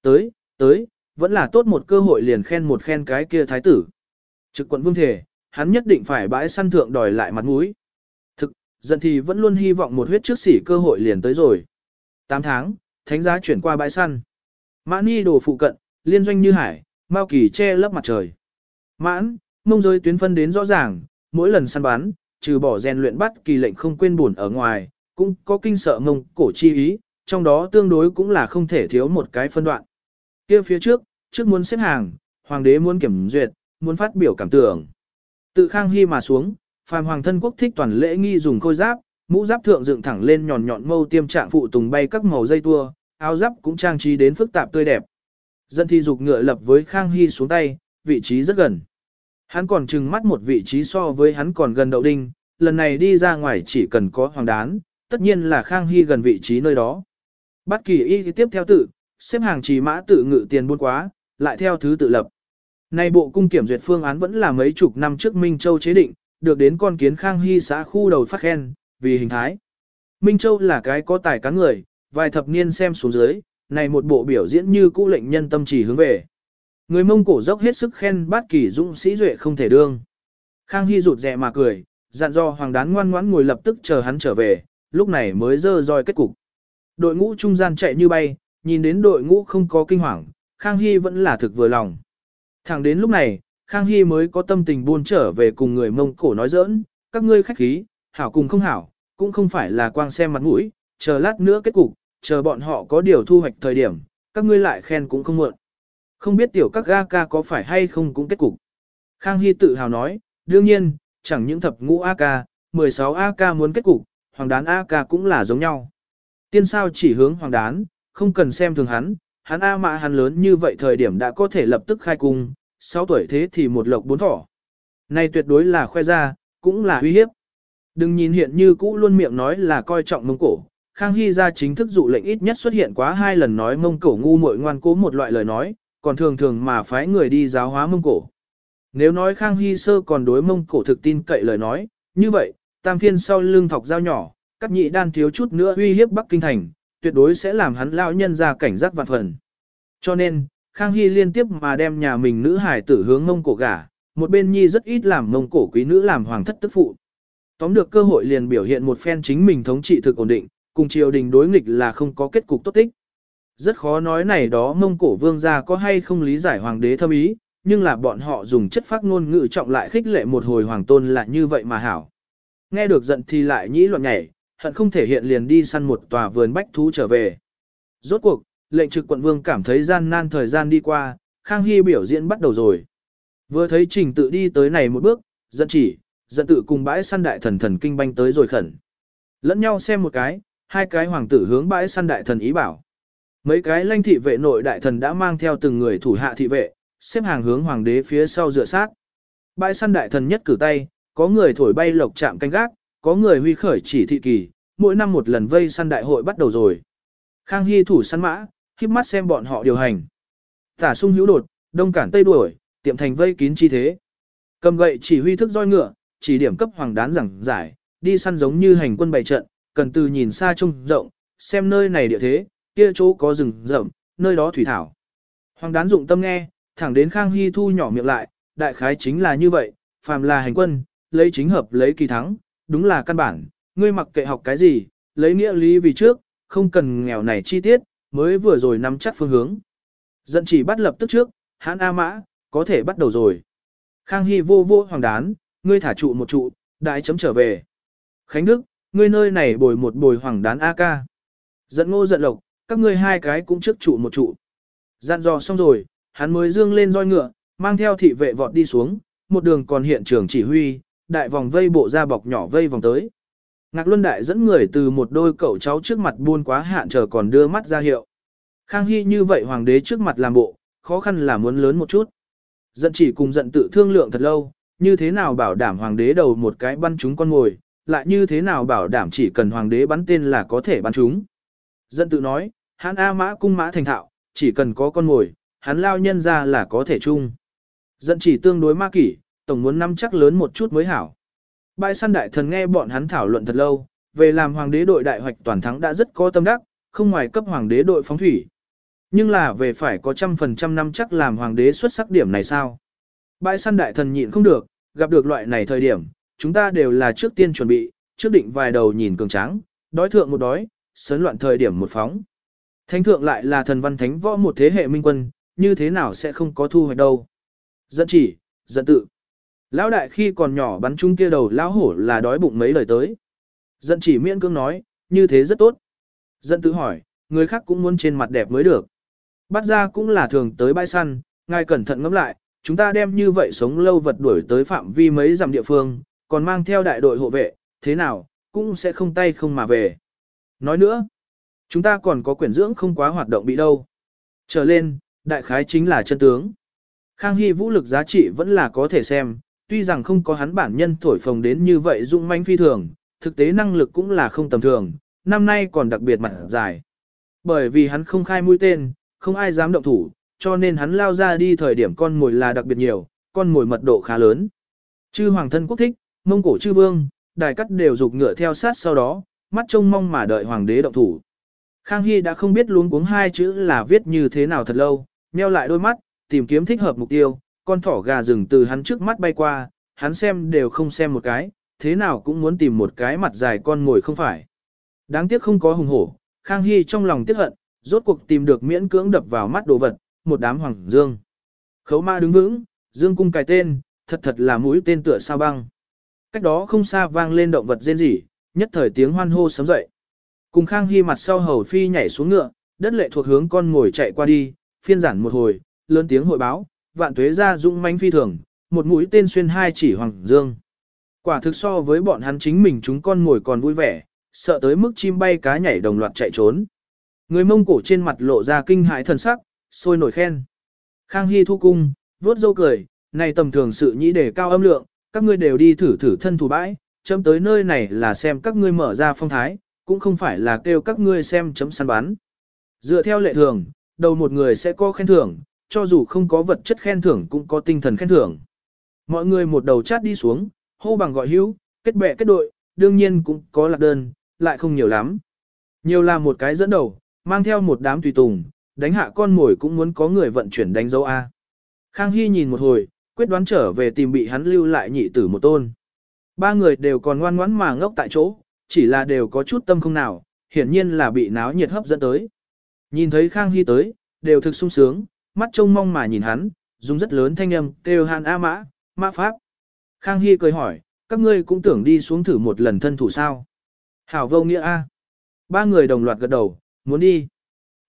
Tới, tới, vẫn là tốt một cơ hội liền khen một khen cái kia thái tử. Trực quận vương thể, hắn nhất định phải bãi săn thượng đòi lại mặt mũi. Thực, giận thì vẫn luôn hy vọng một huyết trước sỉ cơ hội liền tới rồi. 8 tháng, thánh giá chuyển qua bãi săn. Mãn ni đồ phụ cận, liên doanh như hải, mao kỳ che lấp mặt trời. Mãn, mông giới tuyến phân đến rõ ràng, mỗi lần săn bắn, trừ bỏ rèn luyện bắt kỳ lệnh không quên buồn ở ngoài, cũng có kinh sợ mông cổ chi ý, trong đó tương đối cũng là không thể thiếu một cái phân đoạn. kia phía trước, trước muốn xếp hàng, hoàng đế muốn kiểm duyệt, muốn phát biểu cảm tưởng. Tự khang hy mà xuống, phàm hoàng thân quốc thích toàn lễ nghi dùng khôi giáp, mũ giáp thượng dựng thẳng lên nhọn nhọn mâu tiêm trạng phụ tùng bay các màu dây tua, áo giáp cũng trang trí đến phức tạp tươi đẹp. Dân thi dục ngựa lập với khang hy xuống tay, vị trí rất gần. Hắn còn trừng mắt một vị trí so với hắn còn gần đậu đinh, lần này đi ra ngoài chỉ cần có hoàng đán, tất nhiên là Khang Hy gần vị trí nơi đó. Bắt kỳ y tiếp theo tự, xếp hàng trì mã tự ngự tiền buôn quá, lại theo thứ tự lập. Nay bộ cung kiểm duyệt phương án vẫn là mấy chục năm trước Minh Châu chế định, được đến con kiến Khang Hy xã khu đầu phát khen, vì hình thái. Minh Châu là cái có tài cán người, vài thập niên xem xuống dưới, này một bộ biểu diễn như cũ lệnh nhân tâm chỉ hướng về. Người Mông Cổ dốc hết sức khen bát kỳ dũng sĩ duệ không thể đương. Khang Hy rụt rè mà cười, dặn do hoàng đán ngoan ngoãn ngồi lập tức chờ hắn trở về, lúc này mới dơ roi kết cục. Đội ngũ trung gian chạy như bay, nhìn đến đội ngũ không có kinh hoàng, Khang Hy vẫn là thực vừa lòng. Thẳng đến lúc này, Khang Hy mới có tâm tình buôn trở về cùng người Mông Cổ nói giỡn, các ngươi khách khí, hảo cùng không hảo, cũng không phải là quang xem mặt mũi, chờ lát nữa kết cục, chờ bọn họ có điều thu hoạch thời điểm, các ngươi lại khen cũng không muộn. Không biết tiểu các ga ca có phải hay không cũng kết cục. Khang Hy tự hào nói, đương nhiên, chẳng những thập ngũ AK, 16 AK muốn kết cục, hoàng đán AK cũng là giống nhau. Tiên sao chỉ hướng hoàng đán, không cần xem thường hắn, hắn A mã hắn lớn như vậy thời điểm đã có thể lập tức khai cung, 6 tuổi thế thì một lộc bốn thỏ. Này tuyệt đối là khoe ra, cũng là uy hiếp. Đừng nhìn hiện như cũ luôn miệng nói là coi trọng mông cổ, Khang Hy ra chính thức dụ lệnh ít nhất xuất hiện quá hai lần nói mông cổ ngu muội ngoan cố một loại lời nói, còn thường thường mà phái người đi giáo hóa mông cổ. Nếu nói Khang Hy sơ còn đối mông cổ thực tin cậy lời nói, như vậy, tam phiên sau lưng thọc dao nhỏ, các nhị đan thiếu chút nữa uy hiếp Bắc Kinh Thành, tuyệt đối sẽ làm hắn lão nhân ra cảnh giác vạn phần. Cho nên, Khang Hy liên tiếp mà đem nhà mình nữ hải tử hướng mông cổ gả, một bên nhi rất ít làm mông cổ quý nữ làm hoàng thất tức phụ. Tóm được cơ hội liền biểu hiện một phen chính mình thống trị thực ổn định, cùng triều đình đối nghịch là không có kết cục tốt tích. Rất khó nói này đó mông cổ vương gia có hay không lý giải hoàng đế thâm ý, nhưng là bọn họ dùng chất phát ngôn ngữ trọng lại khích lệ một hồi hoàng tôn là như vậy mà hảo. Nghe được giận thì lại nhĩ loạn nhảy, hận không thể hiện liền đi săn một tòa vườn bách thú trở về. Rốt cuộc, lệnh trực quận vương cảm thấy gian nan thời gian đi qua, Khang Hy biểu diễn bắt đầu rồi. Vừa thấy trình tự đi tới này một bước, giận chỉ, giận tự cùng bãi săn đại thần thần kinh banh tới rồi khẩn. Lẫn nhau xem một cái, hai cái hoàng tử hướng bãi săn đại thần ý bảo. Mấy cái lanh thị vệ nội đại thần đã mang theo từng người thủ hạ thị vệ, xếp hàng hướng hoàng đế phía sau dựa sát. Bãi săn đại thần nhất cử tay, có người thổi bay lộc chạm canh gác, có người huy khởi chỉ thị kỳ, mỗi năm một lần vây săn đại hội bắt đầu rồi. Khang Hy thủ săn mã, khiếp mắt xem bọn họ điều hành. Tả sung hữu đột, đông cản tây đuổi, tiệm thành vây kín chi thế. Cầm gậy chỉ huy thức roi ngựa, chỉ điểm cấp hoàng đán giảng giải, đi săn giống như hành quân bày trận, cần từ nhìn xa trông rộng, xem nơi này địa thế, kia chỗ có rừng rậm, nơi đó thủy thảo. Hoàng đán dụng tâm nghe, thẳng đến Khang Hy thu nhỏ miệng lại, đại khái chính là như vậy, phàm là hành quân, lấy chính hợp lấy kỳ thắng, đúng là căn bản, ngươi mặc kệ học cái gì, lấy nghĩa lý vì trước, không cần nghèo này chi tiết, mới vừa rồi nắm chắc phương hướng. Dẫn chỉ bắt lập tức trước, hãn A mã, có thể bắt đầu rồi. Khang Hy vô vô hoàng đán, ngươi thả trụ một trụ, đại chấm trở về. Khánh Đức, ngươi nơi này bồi một bồi hoàng đán A ca. Dẫn ngô giận lộc, các ngươi hai cái cũng trước trụ một trụ. Dặn dò xong rồi, hắn mới dương lên roi ngựa, mang theo thị vệ vọt đi xuống, một đường còn hiện trường chỉ huy, đại vòng vây bộ ra bọc nhỏ vây vòng tới. Ngạc Luân Đại dẫn người từ một đôi cậu cháu trước mặt buôn quá hạn chờ còn đưa mắt ra hiệu. Khang Hy như vậy hoàng đế trước mặt làm bộ, khó khăn là muốn lớn một chút. Giận chỉ cùng giận tự thương lượng thật lâu, như thế nào bảo đảm hoàng đế đầu một cái bắn chúng con ngồi, lại như thế nào bảo đảm chỉ cần hoàng đế bắn tên là có thể bắn chúng. Giận tự nói, hắn A mã cung mã thành thạo, chỉ cần có con ngồi, hắn lao nhân ra là có thể chung. Giận chỉ tương đối ma kỷ, tổng muốn năm chắc lớn một chút mới hảo. Bãi săn đại thần nghe bọn hắn thảo luận thật lâu, về làm hoàng đế đội đại hoạch toàn thắng đã rất có tâm đắc, không ngoài cấp hoàng đế đội phóng thủy. Nhưng là về phải có trăm phần trăm năm chắc làm hoàng đế xuất sắc điểm này sao? Bãi săn đại thần nhịn không được, gặp được loại này thời điểm, chúng ta đều là trước tiên chuẩn bị, trước định vài đầu nhìn cường tráng, đói thượng một đói, sấn loạn thời điểm một phóng. Thánh thượng lại là thần văn thánh võ một thế hệ minh quân, như thế nào sẽ không có thu hoạch đâu. Dẫn chỉ, dẫn tự. Lão đại khi còn nhỏ bắn chung kia đầu lão hổ là đói bụng mấy lời tới. Dận chỉ miễn cưỡng nói, như thế rất tốt. Dận tự hỏi, người khác cũng muốn trên mặt đẹp mới được. Bắt ra cũng là thường tới bãi săn, ngài cẩn thận ngẫm lại, chúng ta đem như vậy sống lâu vật đuổi tới phạm vi mấy dặm địa phương, còn mang theo đại đội hộ vệ, thế nào, cũng sẽ không tay không mà về. Nói nữa, chúng ta còn có quyển dưỡng không quá hoạt động bị đâu. Trở lên, đại khái chính là chân tướng. Khang Hy vũ lực giá trị vẫn là có thể xem, tuy rằng không có hắn bản nhân thổi phồng đến như vậy dũng manh phi thường, thực tế năng lực cũng là không tầm thường, năm nay còn đặc biệt mặt dài. Bởi vì hắn không khai mũi tên, không ai dám động thủ, cho nên hắn lao ra đi thời điểm con mồi là đặc biệt nhiều, con mồi mật độ khá lớn. Chư hoàng thân quốc thích, mông cổ chư vương, đài cắt đều dục ngựa theo sát sau đó, mắt trông mong mà đợi hoàng đế động thủ. Khang Hy đã không biết luống cuống hai chữ là viết như thế nào thật lâu, meo lại đôi mắt, tìm kiếm thích hợp mục tiêu, con thỏ gà rừng từ hắn trước mắt bay qua, hắn xem đều không xem một cái, thế nào cũng muốn tìm một cái mặt dài con ngồi không phải. Đáng tiếc không có hùng hổ, Khang Hy trong lòng tiếc hận, rốt cuộc tìm được miễn cưỡng đập vào mắt đồ vật, một đám hoàng dương. Khấu ma đứng vững, dương cung cài tên, thật thật là mũi tên tựa sao băng. Cách đó không xa vang lên động vật rên rỉ, nhất thời tiếng hoan hô sấm dậy. Cùng Khang Hy mặt sau hầu phi nhảy xuống ngựa, đất lệ thuộc hướng con ngồi chạy qua đi, phiên giản một hồi, lớn tiếng hội báo, vạn tuế ra dũng mãnh phi thường, một mũi tên xuyên hai chỉ hoàng dương. Quả thực so với bọn hắn chính mình chúng con ngồi còn vui vẻ, sợ tới mức chim bay cá nhảy đồng loạt chạy trốn. Người mông cổ trên mặt lộ ra kinh hãi thần sắc, sôi nổi khen. Khang Hy thu cung, vuốt dâu cười, này tầm thường sự nhĩ để cao âm lượng, các ngươi đều đi thử thử thân thủ bãi, chấm tới nơi này là xem các ngươi mở ra phong thái, cũng không phải là kêu các ngươi xem chấm săn bắn. Dựa theo lệ thường, đầu một người sẽ có khen thưởng, cho dù không có vật chất khen thưởng cũng có tinh thần khen thưởng. Mọi người một đầu chát đi xuống, hô bằng gọi hữu, kết bè kết đội, đương nhiên cũng có lạc đơn, lại không nhiều lắm. Nhiều là một cái dẫn đầu, mang theo một đám tùy tùng, đánh hạ con mồi cũng muốn có người vận chuyển đánh dấu A. Khang Hy nhìn một hồi, quyết đoán trở về tìm bị hắn lưu lại nhị tử một tôn. Ba người đều còn ngoan ngoãn mà ngốc tại chỗ, chỉ là đều có chút tâm không nào, hiển nhiên là bị náo nhiệt hấp dẫn tới. Nhìn thấy Khang Hy tới, đều thực sung sướng, mắt trông mong mà nhìn hắn, dùng rất lớn thanh âm, kêu hàn A mã, mã pháp. Khang Hy cười hỏi, các ngươi cũng tưởng đi xuống thử một lần thân thủ sao. Hảo vô nghĩa A. Ba người đồng loạt gật đầu, muốn đi.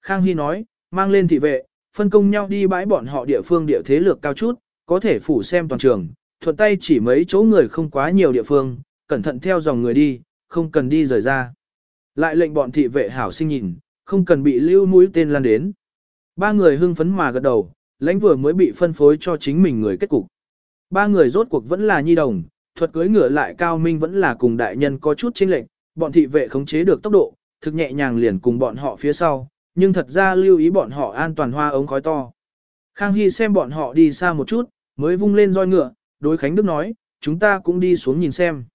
Khang Hy nói, mang lên thị vệ, phân công nhau đi bãi bọn họ địa phương địa thế lược cao chút, có thể phủ xem toàn trường, thuận tay chỉ mấy chỗ người không quá nhiều địa phương, cẩn thận theo dòng người đi, không cần đi rời ra. Lại lệnh bọn thị vệ hảo sinh nhìn, không cần bị lưu mũi tên lan đến. Ba người hưng phấn mà gật đầu, lãnh vừa mới bị phân phối cho chính mình người kết cục. Ba người rốt cuộc vẫn là nhi đồng, thuật cưới ngựa lại cao minh vẫn là cùng đại nhân có chút chênh lệnh, bọn thị vệ khống chế được tốc độ, thực nhẹ nhàng liền cùng bọn họ phía sau, nhưng thật ra lưu ý bọn họ an toàn hoa ống khói to. Khang Hy xem bọn họ đi xa một chút, mới vung lên roi ngựa, đối Khánh Đức nói, chúng ta cũng đi xuống nhìn xem.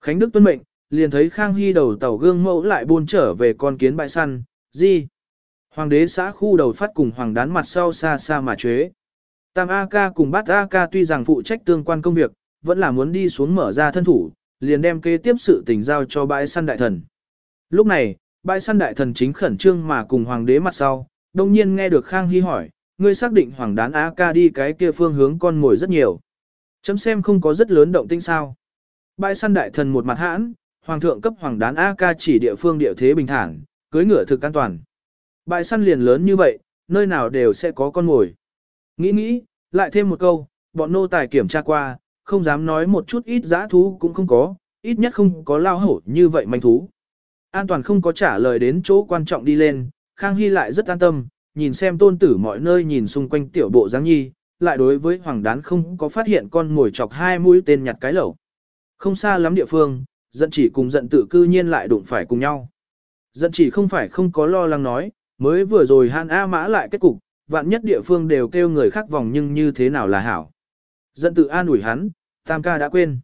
Khánh Đức tuân mệnh, liền thấy Khang Hy đầu tàu gương mẫu lại buôn trở về con kiến bãi săn, gì? Hoàng đế xã khu đầu phát cùng hoàng đán mặt sau xa xa mà chế. Tam A ca cùng bát A ca tuy rằng phụ trách tương quan công việc, vẫn là muốn đi xuống mở ra thân thủ, liền đem kế tiếp sự tình giao cho bãi săn đại thần. Lúc này, bãi săn đại thần chính khẩn trương mà cùng hoàng đế mặt sau, đông nhiên nghe được Khang Hy hỏi, ngươi xác định hoàng đán A ca đi cái kia phương hướng con ngồi rất nhiều. Chấm xem không có rất lớn động tĩnh sao. Bãi săn đại thần một mặt hãn, hoàng thượng cấp hoàng đán A ca chỉ địa phương địa thế bình thản, cưới ngựa thực an toàn. Bãi săn liền lớn như vậy, nơi nào đều sẽ có con ngồi. Nghĩ nghĩ, lại thêm một câu, bọn nô tài kiểm tra qua, không dám nói một chút ít giã thú cũng không có, ít nhất không có lao hổ như vậy manh thú. An toàn không có trả lời đến chỗ quan trọng đi lên, Khang Hy lại rất an tâm, nhìn xem tôn tử mọi nơi nhìn xung quanh tiểu bộ dáng nhi, lại đối với hoàng đán không có phát hiện con ngồi chọc hai mũi tên nhặt cái lẩu. Không xa lắm địa phương, giận chỉ cùng giận tự cư nhiên lại đụng phải cùng nhau. Giận chỉ không phải không có lo lắng nói, mới vừa rồi Han A mã lại kết cục, vạn nhất địa phương đều kêu người khác vòng nhưng như thế nào là hảo. Dẫn tự an ủi hắn, tam ca đã quên.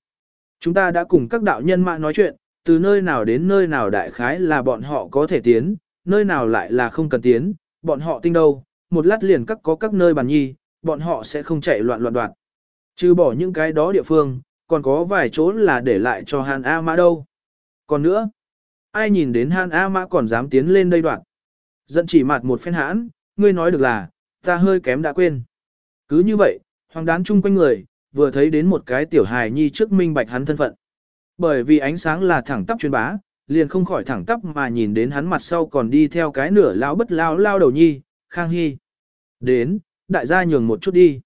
Chúng ta đã cùng các đạo nhân mã nói chuyện, từ nơi nào đến nơi nào đại khái là bọn họ có thể tiến, nơi nào lại là không cần tiến, bọn họ tinh đâu, một lát liền các có các nơi bàn nhi, bọn họ sẽ không chạy loạn loạn đoạn. Trừ bỏ những cái đó địa phương, còn có vài chỗ là để lại cho Hàn A Mã đâu. Còn nữa, ai nhìn đến Hàn A Mã còn dám tiến lên đây đoạn. Giận chỉ mặt một phen hãn, ngươi nói được là, ta hơi kém đã quên. Cứ như vậy, hoàng đán chung quanh người, vừa thấy đến một cái tiểu hài nhi trước minh bạch hắn thân phận. Bởi vì ánh sáng là thẳng tắp truyền bá, liền không khỏi thẳng tắp mà nhìn đến hắn mặt sau còn đi theo cái nửa lão bất lao lao đầu nhi, Khang Hy. Đến, đại gia nhường một chút đi.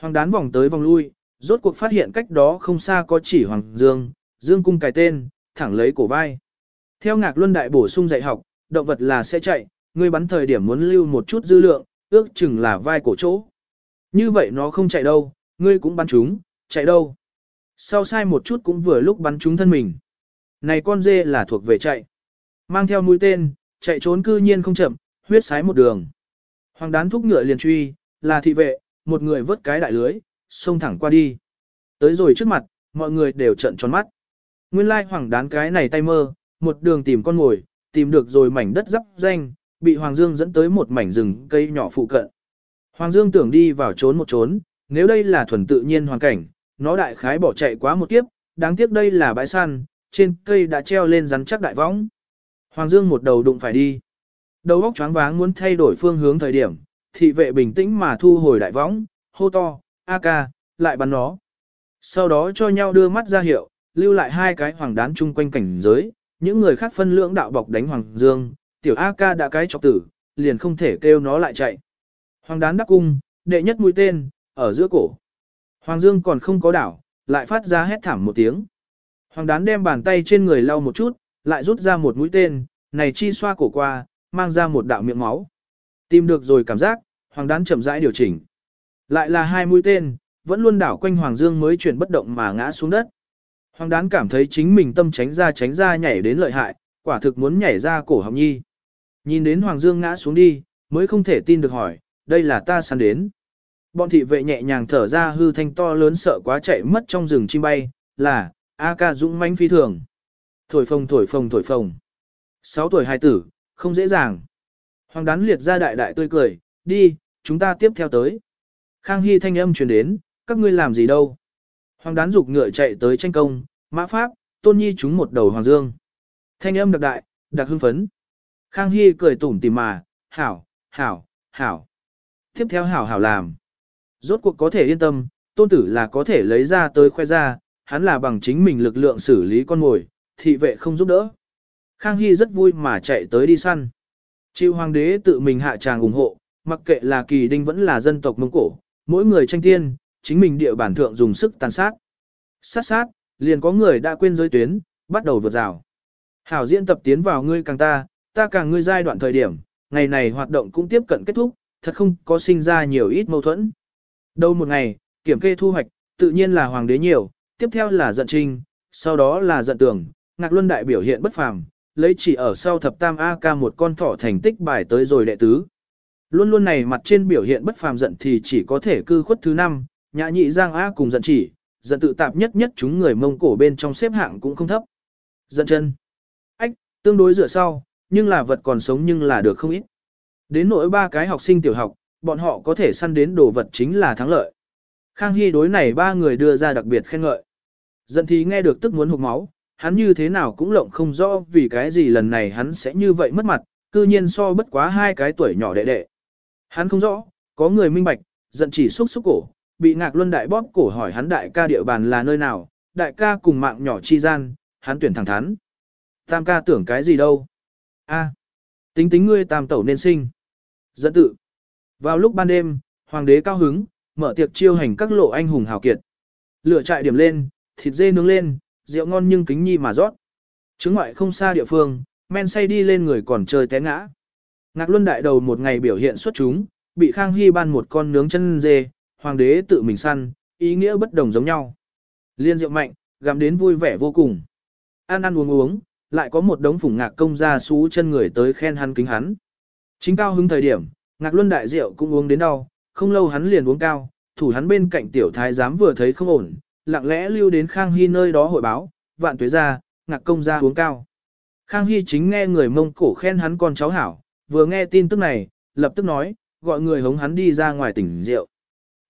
Hoàng đán vòng tới vòng lui, rốt cuộc phát hiện cách đó không xa có chỉ Hoàng Dương, Dương cung cài tên, thẳng lấy cổ vai. Theo ngạc luân đại bổ sung dạy học, động vật là sẽ chạy, ngươi bắn thời điểm muốn lưu một chút dư lượng, ước chừng là vai cổ chỗ. Như vậy nó không chạy đâu, ngươi cũng bắn chúng, chạy đâu. Sau sai một chút cũng vừa lúc bắn chúng thân mình. Này con dê là thuộc về chạy. Mang theo mũi tên, chạy trốn cư nhiên không chậm, huyết sái một đường. Hoàng đán thúc ngựa liền truy, là thị vệ, một người vớt cái đại lưới, xông thẳng qua đi. Tới rồi trước mặt, mọi người đều trợn tròn mắt. Nguyên lai hoàng đán cái này tay mơ, một đường tìm con ngồi, tìm được rồi mảnh đất dắp danh, bị Hoàng Dương dẫn tới một mảnh rừng cây nhỏ phụ cận. Hoàng Dương tưởng đi vào trốn một trốn, nếu đây là thuần tự nhiên hoàn cảnh, nó đại khái bỏ chạy quá một kiếp, đáng tiếc đây là bãi săn, trên cây đã treo lên rắn chắc đại võng. Hoàng Dương một đầu đụng phải đi. Đầu óc choáng váng muốn thay đổi phương hướng thời điểm, thị vệ bình tĩnh mà thu hồi đại võng, hô to, a ca, lại bắn nó. Sau đó cho nhau đưa mắt ra hiệu, lưu lại hai cái hoàng đán chung quanh cảnh giới, những người khác phân lưỡng đạo bọc đánh Hoàng Dương, tiểu A ca đã cái chọc tử, liền không thể kêu nó lại chạy. Hoàng đán đắc cung, đệ nhất mũi tên, ở giữa cổ. Hoàng Dương còn không có đảo, lại phát ra hét thảm một tiếng. Hoàng đán đem bàn tay trên người lau một chút, lại rút ra một mũi tên, này chi xoa cổ qua, mang ra một đạo miệng máu. Tìm được rồi cảm giác, Hoàng đán chậm rãi điều chỉnh. Lại là hai mũi tên, vẫn luôn đảo quanh Hoàng Dương mới chuyển bất động mà ngã xuống đất. Hoàng đán cảm thấy chính mình tâm tránh ra tránh ra nhảy đến lợi hại, quả thực muốn nhảy ra cổ họng nhi. Nhìn đến Hoàng Dương ngã xuống đi, mới không thể tin được hỏi, đây là ta săn đến. Bọn thị vệ nhẹ nhàng thở ra hư thanh to lớn sợ quá chạy mất trong rừng chim bay, là, A ca dũng mãnh phi thường. Thổi phồng thổi phồng thổi phồng. Sáu tuổi hai tử, không dễ dàng. Hoàng đán liệt ra đại đại tươi cười, đi, chúng ta tiếp theo tới. Khang Hy thanh âm truyền đến, các ngươi làm gì đâu. Hoàng đán dục ngựa chạy tới tranh công, mã pháp, tôn nhi chúng một đầu hoàng dương. Thanh âm đặc đại, đặc hưng phấn. Khang Hy cười tủm tỉm mà, hảo, hảo, hảo. Tiếp theo hảo hảo làm. Rốt cuộc có thể yên tâm, tôn tử là có thể lấy ra tới khoe ra, hắn là bằng chính mình lực lượng xử lý con mồi, thị vệ không giúp đỡ. Khang Hy rất vui mà chạy tới đi săn. Chịu hoàng đế tự mình hạ tràng ủng hộ, mặc kệ là kỳ đinh vẫn là dân tộc Mông Cổ, mỗi người tranh tiên, chính mình địa bản thượng dùng sức tàn sát. Sát sát, liền có người đã quên giới tuyến, bắt đầu vượt rào. Hảo diễn tập tiến vào ngươi càng ta, ta càng ngươi giai đoạn thời điểm, ngày này hoạt động cũng tiếp cận kết thúc, thật không có sinh ra nhiều ít mâu thuẫn. Đâu một ngày, kiểm kê thu hoạch, tự nhiên là hoàng đế nhiều, tiếp theo là giận trinh, sau đó là giận tưởng, ngạc luân đại biểu hiện bất phàm, lấy chỉ ở sau thập tam A-ca một con thỏ thành tích bài tới rồi đệ tứ. Luôn luôn này mặt trên biểu hiện bất phàm giận thì chỉ có thể cư khuất thứ năm, nhã nhị giang A cùng giận chỉ, giận tự tạp nhất nhất chúng người mông cổ bên trong xếp hạng cũng không thấp. Giận chân. Ách, tương đối dựa sau, nhưng là vật còn sống nhưng là được không ít. Đến nỗi ba cái học sinh tiểu học, bọn họ có thể săn đến đồ vật chính là thắng lợi. Khang Hy đối này ba người đưa ra đặc biệt khen ngợi. Dận thì nghe được tức muốn hụt máu, hắn như thế nào cũng lộng không rõ vì cái gì lần này hắn sẽ như vậy mất mặt, cư nhiên so bất quá hai cái tuổi nhỏ đệ đệ. Hắn không rõ, có người minh bạch, giận chỉ xúc xúc cổ, bị ngạc luân đại bóp cổ hỏi hắn đại ca địa bàn là nơi nào, đại ca cùng mạng nhỏ chi gian, hắn tuyển thẳng thắn. Tam ca tưởng cái gì đâu? A, tính tính ngươi tam tẩu nên sinh. Dẫn tự. Vào lúc ban đêm, hoàng đế cao hứng, mở tiệc chiêu hành các lộ anh hùng hào kiệt. Lửa trại điểm lên, thịt dê nướng lên, rượu ngon nhưng kính nhi mà rót. Chứng ngoại không xa địa phương, men say đi lên người còn chơi té ngã. Ngạc Luân đại đầu một ngày biểu hiện xuất chúng, bị Khang Hy ban một con nướng chân dê, hoàng đế tự mình săn, ý nghĩa bất đồng giống nhau. Liên rượu mạnh, gặm đến vui vẻ vô cùng. Ăn ăn uống uống, lại có một đống phủng ngạc công gia xú chân người tới khen hắn kính hắn. Chính cao hứng thời điểm, ngạc luân đại rượu cũng uống đến đau, không lâu hắn liền uống cao, thủ hắn bên cạnh tiểu thái giám vừa thấy không ổn, lặng lẽ lưu đến Khang Hy nơi đó hội báo, vạn tuế ra, ngạc công gia uống cao. Khang Hy chính nghe người mông cổ khen hắn con cháu hảo, vừa nghe tin tức này, lập tức nói, gọi người hống hắn đi ra ngoài tỉnh rượu.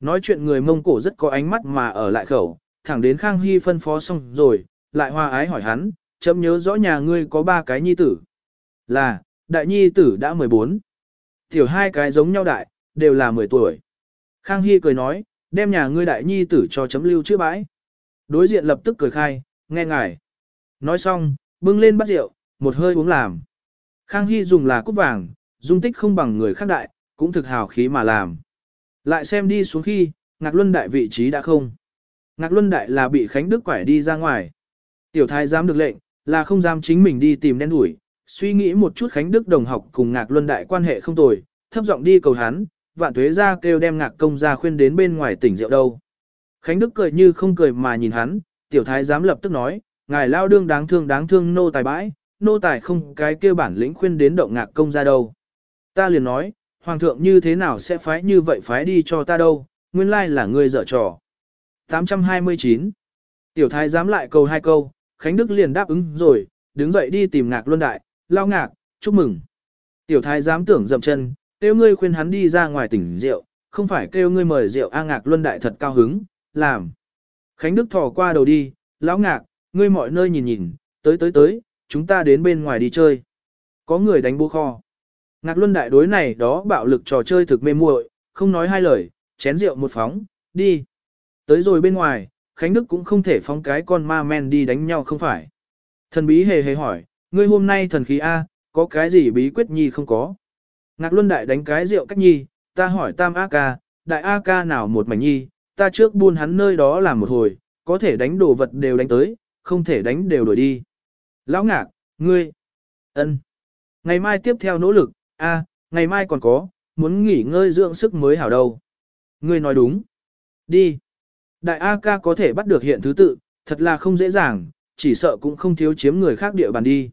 Nói chuyện người mông cổ rất có ánh mắt mà ở lại khẩu, thẳng đến Khang Hy phân phó xong rồi, lại hoa ái hỏi hắn, chấm nhớ rõ nhà ngươi có ba cái nhi tử. Là, đại nhi tử đã 14. Tiểu hai cái giống nhau đại, đều là 10 tuổi. Khang Hy cười nói, đem nhà ngươi đại nhi tử cho chấm lưu chữa bãi. Đối diện lập tức cười khai, nghe ngài. Nói xong, bưng lên bắt rượu, một hơi uống làm. Khang Hy dùng là cúc vàng, dung tích không bằng người khác đại, cũng thực hào khí mà làm. Lại xem đi xuống khi, Ngạc Luân Đại vị trí đã không. Ngạc Luân Đại là bị Khánh Đức quải đi ra ngoài. Tiểu thái dám được lệnh, là không dám chính mình đi tìm đen đuổi, suy nghĩ một chút Khánh Đức đồng học cùng Ngạc Luân Đại quan hệ không tồi, thấp giọng đi cầu hắn, vạn tuế ra kêu đem Ngạc công ra khuyên đến bên ngoài tỉnh rượu đâu. Khánh Đức cười như không cười mà nhìn hắn, tiểu thái dám lập tức nói, ngài lao đương đáng thương đáng thương nô tài bãi, nô tài không cái kêu bản lĩnh khuyên đến động Ngạc công ra đâu. Ta liền nói, hoàng thượng như thế nào sẽ phái như vậy phái đi cho ta đâu, nguyên lai là ngươi dở trò. 829 Tiểu thái dám lại câu hai câu, Khánh Đức liền đáp ứng rồi, đứng dậy đi tìm ngạc luân đại, lao ngạc, chúc mừng. Tiểu thái dám tưởng dậm chân, kêu ngươi khuyên hắn đi ra ngoài tỉnh rượu, không phải kêu ngươi mời rượu A ngạc luân đại thật cao hứng, làm. Khánh Đức thò qua đầu đi, lão ngạc, ngươi mọi nơi nhìn nhìn, tới tới tới, chúng ta đến bên ngoài đi chơi. Có người đánh bố kho. Ngạc luân đại đối này đó bạo lực trò chơi thực mê muội, không nói hai lời, chén rượu một phóng, đi. Tới rồi bên ngoài, Khánh Đức cũng không thể phóng cái con ma men đi đánh nhau không phải. Thần bí hề hề hỏi, ngươi hôm nay thần khí A, có cái gì bí quyết nhi không có? Ngạc Luân Đại đánh cái rượu cách nhi, ta hỏi tam A ca, đại A ca nào một mảnh nhi, ta trước buôn hắn nơi đó làm một hồi, có thể đánh đồ vật đều đánh tới, không thể đánh đều đổi đi. Lão ngạc, ngươi, ân, ngày mai tiếp theo nỗ lực, a, ngày mai còn có, muốn nghỉ ngơi dưỡng sức mới hảo đâu. Ngươi nói đúng. Đi. Đại A ca có thể bắt được hiện thứ tự, thật là không dễ dàng, chỉ sợ cũng không thiếu chiếm người khác địa bàn đi.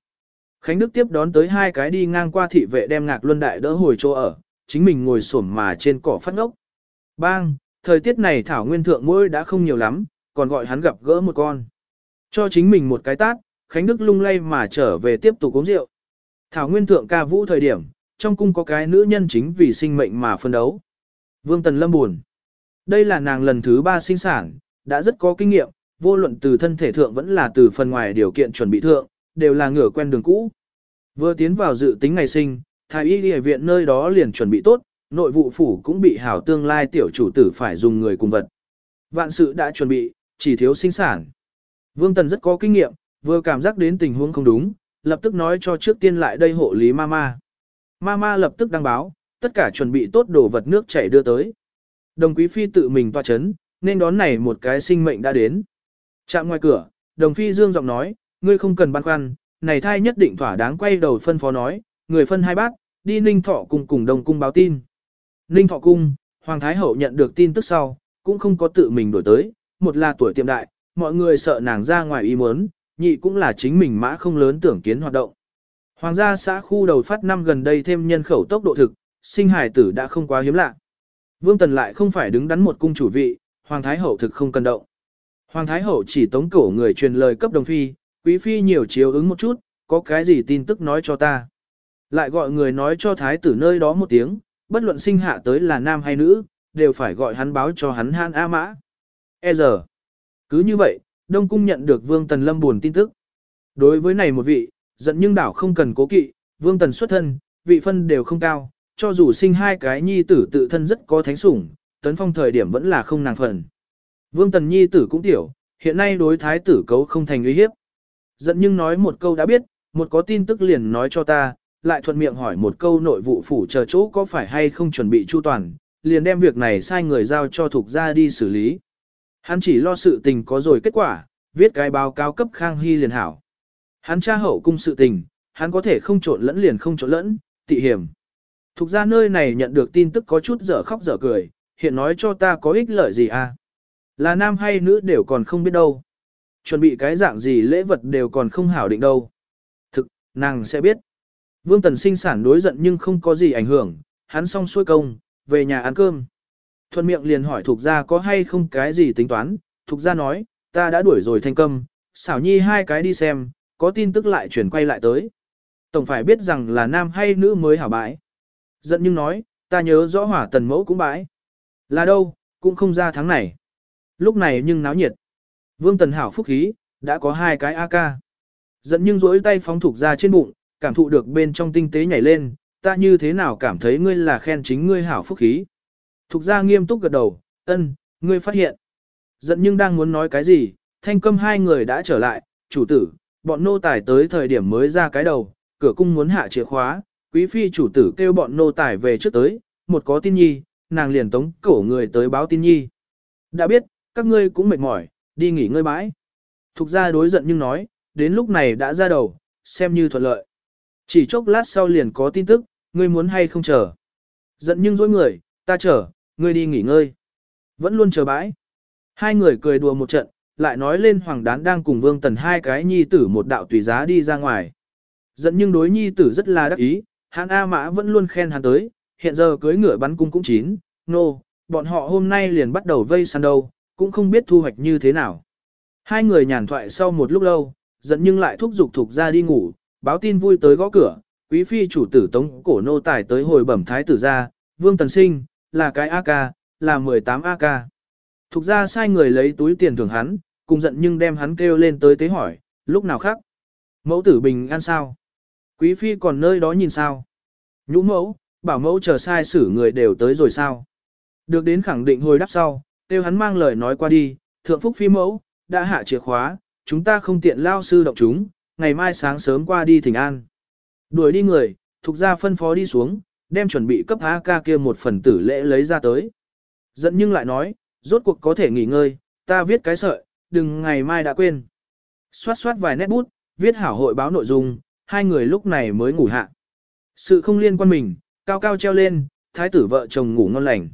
Khánh Đức tiếp đón tới hai cái đi ngang qua thị vệ đem ngạc luân đại đỡ hồi chỗ ở, chính mình ngồi xổm mà trên cỏ phát ngốc. Bang, thời tiết này thảo nguyên thượng mỗi đã không nhiều lắm, còn gọi hắn gặp gỡ một con. Cho chính mình một cái tát, Khánh Đức lung lay mà trở về tiếp tục uống rượu. Thảo nguyên thượng ca vũ thời điểm, trong cung có cái nữ nhân chính vì sinh mệnh mà phân đấu. Vương Tần Lâm buồn. Đây là nàng lần thứ ba sinh sản, đã rất có kinh nghiệm, vô luận từ thân thể thượng vẫn là từ phần ngoài điều kiện chuẩn bị thượng, đều là ngửa quen đường cũ. Vừa tiến vào dự tính ngày sinh, thái y y viện nơi đó liền chuẩn bị tốt, nội vụ phủ cũng bị hảo tương lai tiểu chủ tử phải dùng người cùng vật. Vạn sự đã chuẩn bị, chỉ thiếu sinh sản. Vương Tần rất có kinh nghiệm, vừa cảm giác đến tình huống không đúng, lập tức nói cho trước tiên lại đây hộ lý mama. Mama lập tức đăng báo, tất cả chuẩn bị tốt đồ vật nước chảy đưa tới. Đồng quý phi tự mình toa chấn, nên đón này một cái sinh mệnh đã đến. Chạm ngoài cửa, đồng phi dương giọng nói, ngươi không cần băn khoăn, này thai nhất định thỏa đáng quay đầu phân phó nói, người phân hai bác, đi ninh thọ cùng cùng đồng cung báo tin. Ninh thọ cung, Hoàng Thái Hậu nhận được tin tức sau, cũng không có tự mình đổi tới, một là tuổi tiệm đại, mọi người sợ nàng ra ngoài ý muốn, nhị cũng là chính mình mã không lớn tưởng kiến hoạt động. Hoàng gia xã khu đầu phát năm gần đây thêm nhân khẩu tốc độ thực, sinh hải tử đã không quá hiếm lạ. Vương Tần lại không phải đứng đắn một cung chủ vị, Hoàng Thái Hậu thực không cần động. Hoàng Thái Hậu chỉ tống cổ người truyền lời cấp đồng phi, quý phi nhiều chiếu ứng một chút, có cái gì tin tức nói cho ta. Lại gọi người nói cho Thái tử nơi đó một tiếng, bất luận sinh hạ tới là nam hay nữ, đều phải gọi hắn báo cho hắn han A mã. E giờ. Cứ như vậy, Đông Cung nhận được Vương Tần Lâm buồn tin tức. Đối với này một vị, giận nhưng đảo không cần cố kỵ, Vương Tần xuất thân, vị phân đều không cao, cho dù sinh hai cái nhi tử tự thân rất có thánh sủng, tấn phong thời điểm vẫn là không nàng phần. Vương Tần nhi tử cũng tiểu, hiện nay đối thái tử cấu không thành uy hiếp. Giận nhưng nói một câu đã biết, một có tin tức liền nói cho ta, lại thuận miệng hỏi một câu nội vụ phủ chờ chỗ có phải hay không chuẩn bị chu toàn, liền đem việc này sai người giao cho thuộc ra đi xử lý. Hắn chỉ lo sự tình có rồi kết quả, viết cái báo cáo cấp Khang Hy liền hảo. Hắn tra hậu cung sự tình, hắn có thể không trộn lẫn liền không trộn lẫn, tị hiểm. Thuộc ra nơi này nhận được tin tức có chút dở khóc dở cười, hiện nói cho ta có ích lợi gì à? Là nam hay nữ đều còn không biết đâu. Chuẩn bị cái dạng gì lễ vật đều còn không hảo định đâu. Thực, nàng sẽ biết. Vương Tần sinh sản đối giận nhưng không có gì ảnh hưởng, hắn xong xuôi công, về nhà ăn cơm. Thuận miệng liền hỏi Thục gia có hay không cái gì tính toán, Thục gia nói, ta đã đuổi rồi thành công, xảo nhi hai cái đi xem, có tin tức lại chuyển quay lại tới. Tổng phải biết rằng là nam hay nữ mới hảo bãi. Giận nhưng nói, ta nhớ rõ hỏa tần mẫu cũng bãi. Là đâu, cũng không ra tháng này. Lúc này nhưng náo nhiệt. Vương tần hảo phúc khí, đã có hai cái AK. Giận nhưng rỗi tay phóng thục ra trên bụng, cảm thụ được bên trong tinh tế nhảy lên, ta như thế nào cảm thấy ngươi là khen chính ngươi hảo phúc khí. Thục ra nghiêm túc gật đầu, ân, ngươi phát hiện. Giận nhưng đang muốn nói cái gì, thanh câm hai người đã trở lại, chủ tử, bọn nô tài tới thời điểm mới ra cái đầu, cửa cung muốn hạ chìa khóa, quý phi chủ tử kêu bọn nô tài về trước tới, một có tin nhi, nàng liền tống cổ người tới báo tin nhi. Đã biết, các ngươi cũng mệt mỏi, đi nghỉ ngơi bãi. Thục ra đối giận nhưng nói, đến lúc này đã ra đầu, xem như thuận lợi. Chỉ chốc lát sau liền có tin tức, ngươi muốn hay không chờ. Giận nhưng dối người, ta chờ, ngươi đi nghỉ ngơi. Vẫn luôn chờ bãi. Hai người cười đùa một trận, lại nói lên hoàng đán đang cùng vương tần hai cái nhi tử một đạo tùy giá đi ra ngoài. Giận nhưng đối nhi tử rất là đắc ý, hắn A mã vẫn luôn khen hắn tới, hiện giờ cưới ngựa bắn cung cũng chín, nô, no, bọn họ hôm nay liền bắt đầu vây săn đâu, cũng không biết thu hoạch như thế nào. Hai người nhàn thoại sau một lúc lâu, giận nhưng lại thúc giục thuộc ra đi ngủ, báo tin vui tới gõ cửa, quý phi chủ tử tống cổ nô tài tới hồi bẩm thái tử ra, vương tần sinh, là cái AK, là 18 AK. Thục ra sai người lấy túi tiền thưởng hắn, cùng giận nhưng đem hắn kêu lên tới tế hỏi, lúc nào khác. Mẫu tử bình an sao? Quý phi còn nơi đó nhìn sao? Nhũ mẫu, bảo mẫu chờ sai xử người đều tới rồi sao? Được đến khẳng định hồi đáp sau, tiêu hắn mang lời nói qua đi, thượng phúc phi mẫu, đã hạ chìa khóa, chúng ta không tiện lao sư động chúng, ngày mai sáng sớm qua đi thỉnh an. Đuổi đi người, thuộc ra phân phó đi xuống, đem chuẩn bị cấp AK kia một phần tử lễ lấy ra tới. Giận nhưng lại nói, rốt cuộc có thể nghỉ ngơi, ta viết cái sợi, đừng ngày mai đã quên. Xoát xoát vài nét bút, viết hảo hội báo nội dung, hai người lúc này mới ngủ hạ. Sự không liên quan mình, cao cao treo lên, thái tử vợ chồng ngủ ngon lành.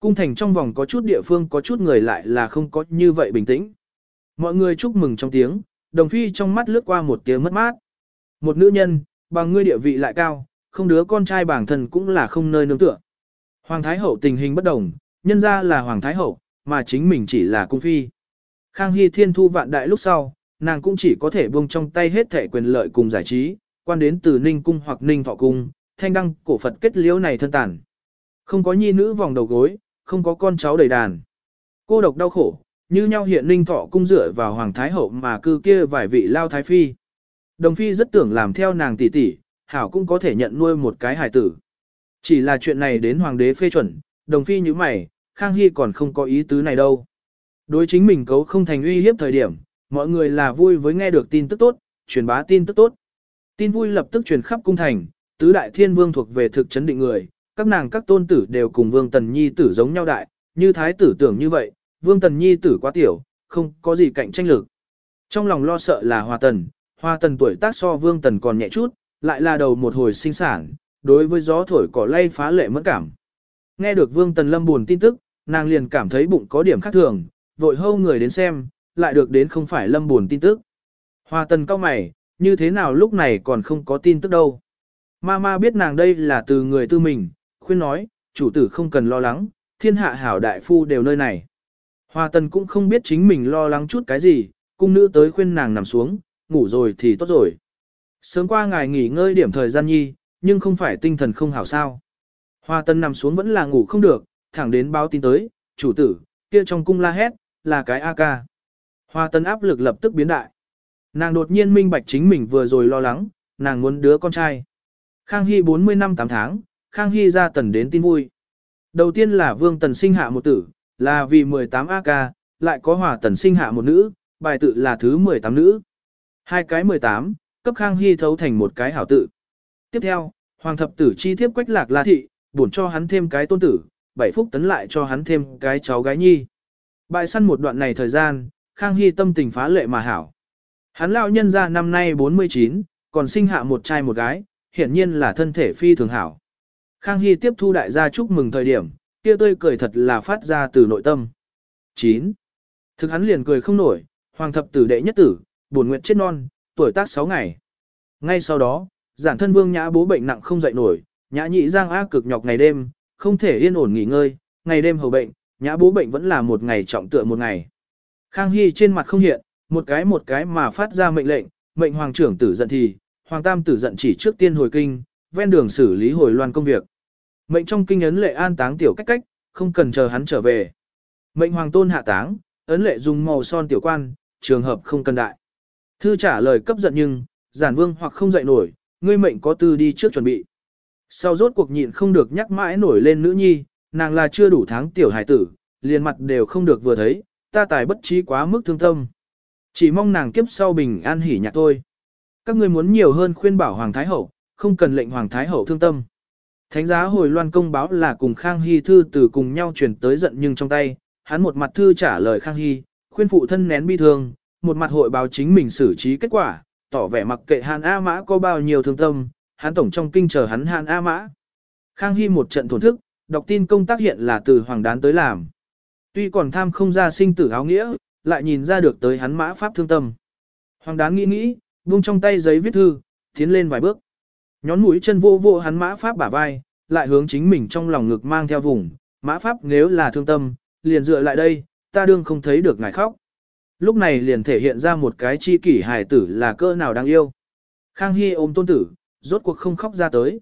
Cung thành trong vòng có chút địa phương có chút người lại là không có như vậy bình tĩnh. Mọi người chúc mừng trong tiếng, đồng phi trong mắt lướt qua một tiếng mất mát. Một nữ nhân, bằng ngươi địa vị lại cao, không đứa con trai bản thân cũng là không nơi nương tựa. Hoàng Thái Hậu tình hình bất đồng, nhân ra là Hoàng Thái Hậu, mà chính mình chỉ là cung phi. Khang Hy thiên thu vạn đại lúc sau, nàng cũng chỉ có thể buông trong tay hết thể quyền lợi cùng giải trí, quan đến từ Ninh Cung hoặc Ninh Thọ Cung, thanh đăng cổ Phật kết liễu này thân tàn. Không có nhi nữ vòng đầu gối, không có con cháu đầy đàn. Cô độc đau khổ, như nhau hiện Ninh Thọ Cung dựa vào Hoàng Thái Hậu mà cư kia vài vị lao Thái Phi. Đồng Phi rất tưởng làm theo nàng tỷ tỷ, Hảo cũng có thể nhận nuôi một cái hài tử. Chỉ là chuyện này đến Hoàng đế phê chuẩn, Đồng Phi như mày, Khang Hy còn không có ý tứ này đâu. Đối chính mình cấu không thành uy hiếp thời điểm, mọi người là vui với nghe được tin tức tốt, truyền bá tin tức tốt. Tin vui lập tức truyền khắp cung thành, tứ đại thiên vương thuộc về thực chấn định người, các nàng các tôn tử đều cùng vương tần nhi tử giống nhau đại, như thái tử tưởng như vậy, vương tần nhi tử quá tiểu, không có gì cạnh tranh lực. Trong lòng lo sợ là hòa tần, hòa tần tuổi tác so vương tần còn nhẹ chút, lại là đầu một hồi sinh sản, đối với gió thổi cỏ lay phá lệ mất cảm. Nghe được vương tần lâm buồn tin tức, nàng liền cảm thấy bụng có điểm khác thường, vội hâu người đến xem, lại được đến không phải lâm buồn tin tức. Hoa tần cao mày, như thế nào lúc này còn không có tin tức đâu. Ma ma biết nàng đây là từ người tư mình, khuyên nói, chủ tử không cần lo lắng, thiên hạ hảo đại phu đều nơi này. Hoa tần cũng không biết chính mình lo lắng chút cái gì, cung nữ tới khuyên nàng nằm xuống, ngủ rồi thì tốt rồi. Sớm qua ngài nghỉ ngơi điểm thời gian nhi, nhưng không phải tinh thần không hảo sao. Hoa tần nằm xuống vẫn là ngủ không được, thẳng đến báo tin tới, chủ tử, kia trong cung la hét, là cái A ca. Hoa tân áp lực lập tức biến đại. Nàng đột nhiên minh bạch chính mình vừa rồi lo lắng, nàng muốn đứa con trai. Khang Hy 40 năm 8 tháng, Khang Hy ra tần đến tin vui. Đầu tiên là Vương Tần sinh hạ một tử, là vì 18 AK, lại có Hòa Tần sinh hạ một nữ, bài tự là thứ 18 nữ. Hai cái 18, cấp Khang Hy thấu thành một cái hảo tự. Tiếp theo, Hoàng thập tử chi thiếp quách lạc la thị, bổn cho hắn thêm cái tôn tử, bảy phúc tấn lại cho hắn thêm cái cháu gái nhi. Bại săn một đoạn này thời gian, Khang Hy tâm tình phá lệ mà hảo. Hắn lão nhân ra năm nay 49, còn sinh hạ một trai một gái, hiển nhiên là thân thể phi thường hảo. Khang Hy tiếp thu đại gia chúc mừng thời điểm, kia tươi cười thật là phát ra từ nội tâm. 9. Thực hắn liền cười không nổi, hoàng thập tử đệ nhất tử, buồn nguyện chết non, tuổi tác 6 ngày. Ngay sau đó, giản thân vương nhã bố bệnh nặng không dậy nổi, nhã nhị giang ác cực nhọc ngày đêm, không thể yên ổn nghỉ ngơi, ngày đêm hầu bệnh, nhã bố bệnh vẫn là một ngày trọng tựa một ngày. Khang Hy trên mặt không hiện, một cái một cái mà phát ra mệnh lệnh, mệnh hoàng trưởng tử giận thì, hoàng tam tử giận chỉ trước tiên hồi kinh, ven đường xử lý hồi loan công việc. Mệnh trong kinh ấn lệ an táng tiểu cách cách, không cần chờ hắn trở về. Mệnh hoàng tôn hạ táng, ấn lệ dùng màu son tiểu quan, trường hợp không cần đại. Thư trả lời cấp giận nhưng, giản vương hoặc không dậy nổi, ngươi mệnh có tư đi trước chuẩn bị. Sau rốt cuộc nhịn không được nhắc mãi nổi lên nữ nhi, nàng là chưa đủ tháng tiểu hải tử, liền mặt đều không được vừa thấy, ta tài bất trí quá mức thương tâm. Chỉ mong nàng kiếp sau bình an hỉ nhạc thôi. Các ngươi muốn nhiều hơn khuyên bảo Hoàng Thái Hậu, không cần lệnh Hoàng Thái Hậu thương tâm. Thánh giá hồi loan công báo là cùng Khang Hy thư từ cùng nhau chuyển tới giận nhưng trong tay, hắn một mặt thư trả lời Khang Hy, khuyên phụ thân nén bi thương, một mặt hội báo chính mình xử trí kết quả, tỏ vẻ mặc kệ Hàn A Mã có bao nhiêu thương tâm, hắn tổng trong kinh chờ hắn Hàn A Mã. Khang Hy một trận thổn thức, đọc tin công tác hiện là từ Hoàng Đán tới làm. Tuy còn tham không ra sinh tử áo nghĩa, lại nhìn ra được tới hắn mã pháp thương tâm. Hoàng Đán nghĩ nghĩ, buông trong tay giấy viết thư, tiến lên vài bước. Nhón mũi chân vô vô hắn mã pháp bả vai, lại hướng chính mình trong lòng ngực mang theo vùng, mã pháp nếu là thương tâm, liền dựa lại đây, ta đương không thấy được ngài khóc. Lúc này liền thể hiện ra một cái chi kỷ hài tử là cơ nào đáng yêu. Khang Hy ôm tôn tử, rốt cuộc không khóc ra tới.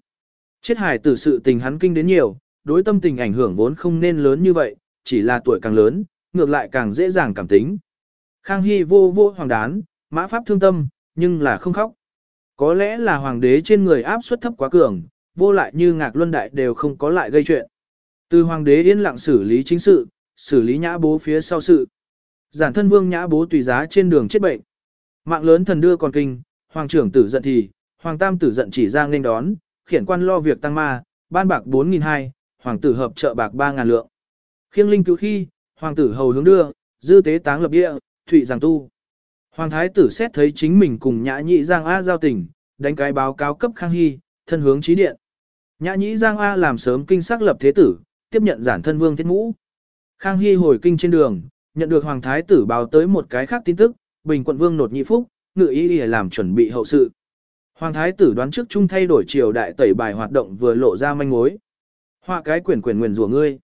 Chết hài tử sự tình hắn kinh đến nhiều, đối tâm tình ảnh hưởng vốn không nên lớn như vậy, chỉ là tuổi càng lớn, ngược lại càng dễ dàng cảm tính. Khang Hy vô vô hoàng đán, mã pháp thương tâm, nhưng là không khóc. Có lẽ là hoàng đế trên người áp suất thấp quá cường, vô lại như ngạc luân đại đều không có lại gây chuyện. Từ hoàng đế yên lặng xử lý chính sự, xử lý nhã bố phía sau sự. Giản thân vương nhã bố tùy giá trên đường chết bệnh. Mạng lớn thần đưa còn kinh, hoàng trưởng tử giận thì, hoàng tam tử giận chỉ ra nên đón, khiển quan lo việc tăng ma, ban bạc 4.200, hoàng tử hợp trợ bạc 3.000 lượng. Khiêng linh cứu khi, hoàng tử hầu hướng đưa, dư tế táng lập địa, thụy giảng tu. Hoàng thái tử xét thấy chính mình cùng nhã nhị giang A giao tình, đánh cái báo cáo cấp khang hy, thân hướng trí điện. Nhã nhị giang A làm sớm kinh sắc lập thế tử, tiếp nhận giản thân vương thiết ngũ. Khang hy hồi kinh trên đường, nhận được hoàng thái tử báo tới một cái khác tin tức, bình quận vương nột nhị phúc, ngự ý để làm chuẩn bị hậu sự. Hoàng thái tử đoán trước chung thay đổi triều đại tẩy bài hoạt động vừa lộ ra manh mối. Họa cái quyển quyển nguyền rủa ngươi.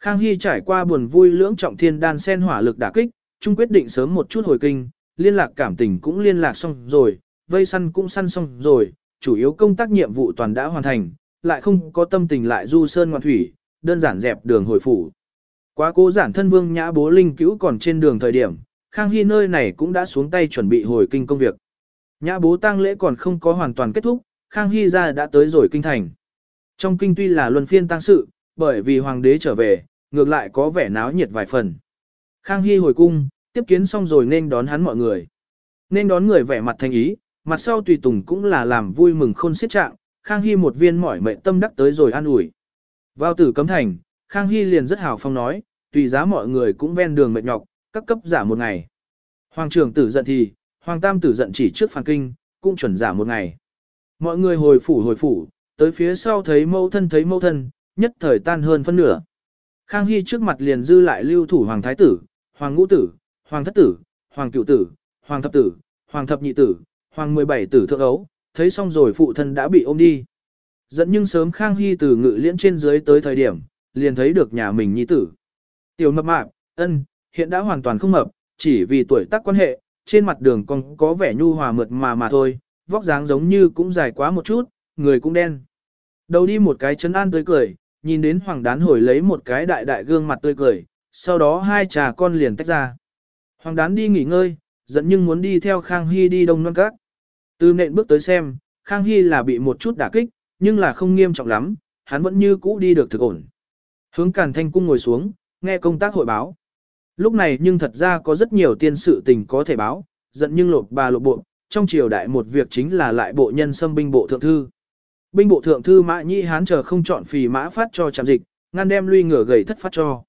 Khang Hy trải qua buồn vui lưỡng trọng thiên đan sen hỏa lực đả kích, chung quyết định sớm một chút hồi kinh, liên lạc cảm tình cũng liên lạc xong rồi, vây săn cũng săn xong rồi, chủ yếu công tác nhiệm vụ toàn đã hoàn thành, lại không có tâm tình lại du sơn ngoạn thủy, đơn giản dẹp đường hồi phủ. Quá cố giản thân vương nhã bố linh cứu còn trên đường thời điểm, Khang Hy nơi này cũng đã xuống tay chuẩn bị hồi kinh công việc. Nhã bố tang lễ còn không có hoàn toàn kết thúc, Khang Hy ra đã tới rồi kinh thành. Trong kinh tuy là luân phiên tăng sự, bởi vì hoàng đế trở về, ngược lại có vẻ náo nhiệt vài phần. Khang Hy hồi cung, tiếp kiến xong rồi nên đón hắn mọi người. Nên đón người vẻ mặt thành ý, mặt sau tùy tùng cũng là làm vui mừng khôn xiết trạng, Khang Hy một viên mỏi mệnh tâm đắc tới rồi an ủi. Vào tử cấm thành, Khang Hy liền rất hào phong nói, tùy giá mọi người cũng ven đường mệt nhọc, các cấp giả một ngày. Hoàng trưởng tử giận thì, Hoàng tam tử giận chỉ trước phản kinh, cũng chuẩn giả một ngày. Mọi người hồi phủ hồi phủ, tới phía sau thấy mẫu thân thấy mẫu thân, nhất thời tan hơn phân nửa. Khang Hy trước mặt liền dư lại lưu thủ Hoàng thái tử, Hoàng ngũ tử, Hoàng thất tử, Hoàng cựu tử, Hoàng thập tử, Hoàng thập nhị tử, Hoàng mười bảy tử thượng ấu, thấy xong rồi phụ thân đã bị ôm đi. Dẫn nhưng sớm Khang Hy từ ngự liễn trên dưới tới thời điểm, liền thấy được nhà mình nhi tử. Tiểu mập mạp, ân, hiện đã hoàn toàn không mập, chỉ vì tuổi tác quan hệ, trên mặt đường còn có vẻ nhu hòa mượt mà mà thôi, vóc dáng giống như cũng dài quá một chút, người cũng đen. Đầu đi một cái chấn an tươi cười, nhìn đến hoàng đán hồi lấy một cái đại đại gương mặt tươi cười, sau đó hai trà con liền tách ra. Hoàng đán đi nghỉ ngơi, dẫn nhưng muốn đi theo Khang Hy đi đông non các. Từ nện bước tới xem, Khang Hy là bị một chút đả kích, nhưng là không nghiêm trọng lắm, hắn vẫn như cũ đi được thực ổn. Hướng Càn Thanh Cung ngồi xuống, nghe công tác hội báo. Lúc này nhưng thật ra có rất nhiều tiên sự tình có thể báo, giận nhưng lột bà lột bộ, trong triều đại một việc chính là lại bộ nhân xâm binh bộ thượng thư. Binh bộ thượng thư mã nhĩ hán chờ không chọn phì mã phát cho trạm dịch, ngăn đem lui ngửa gầy thất phát cho.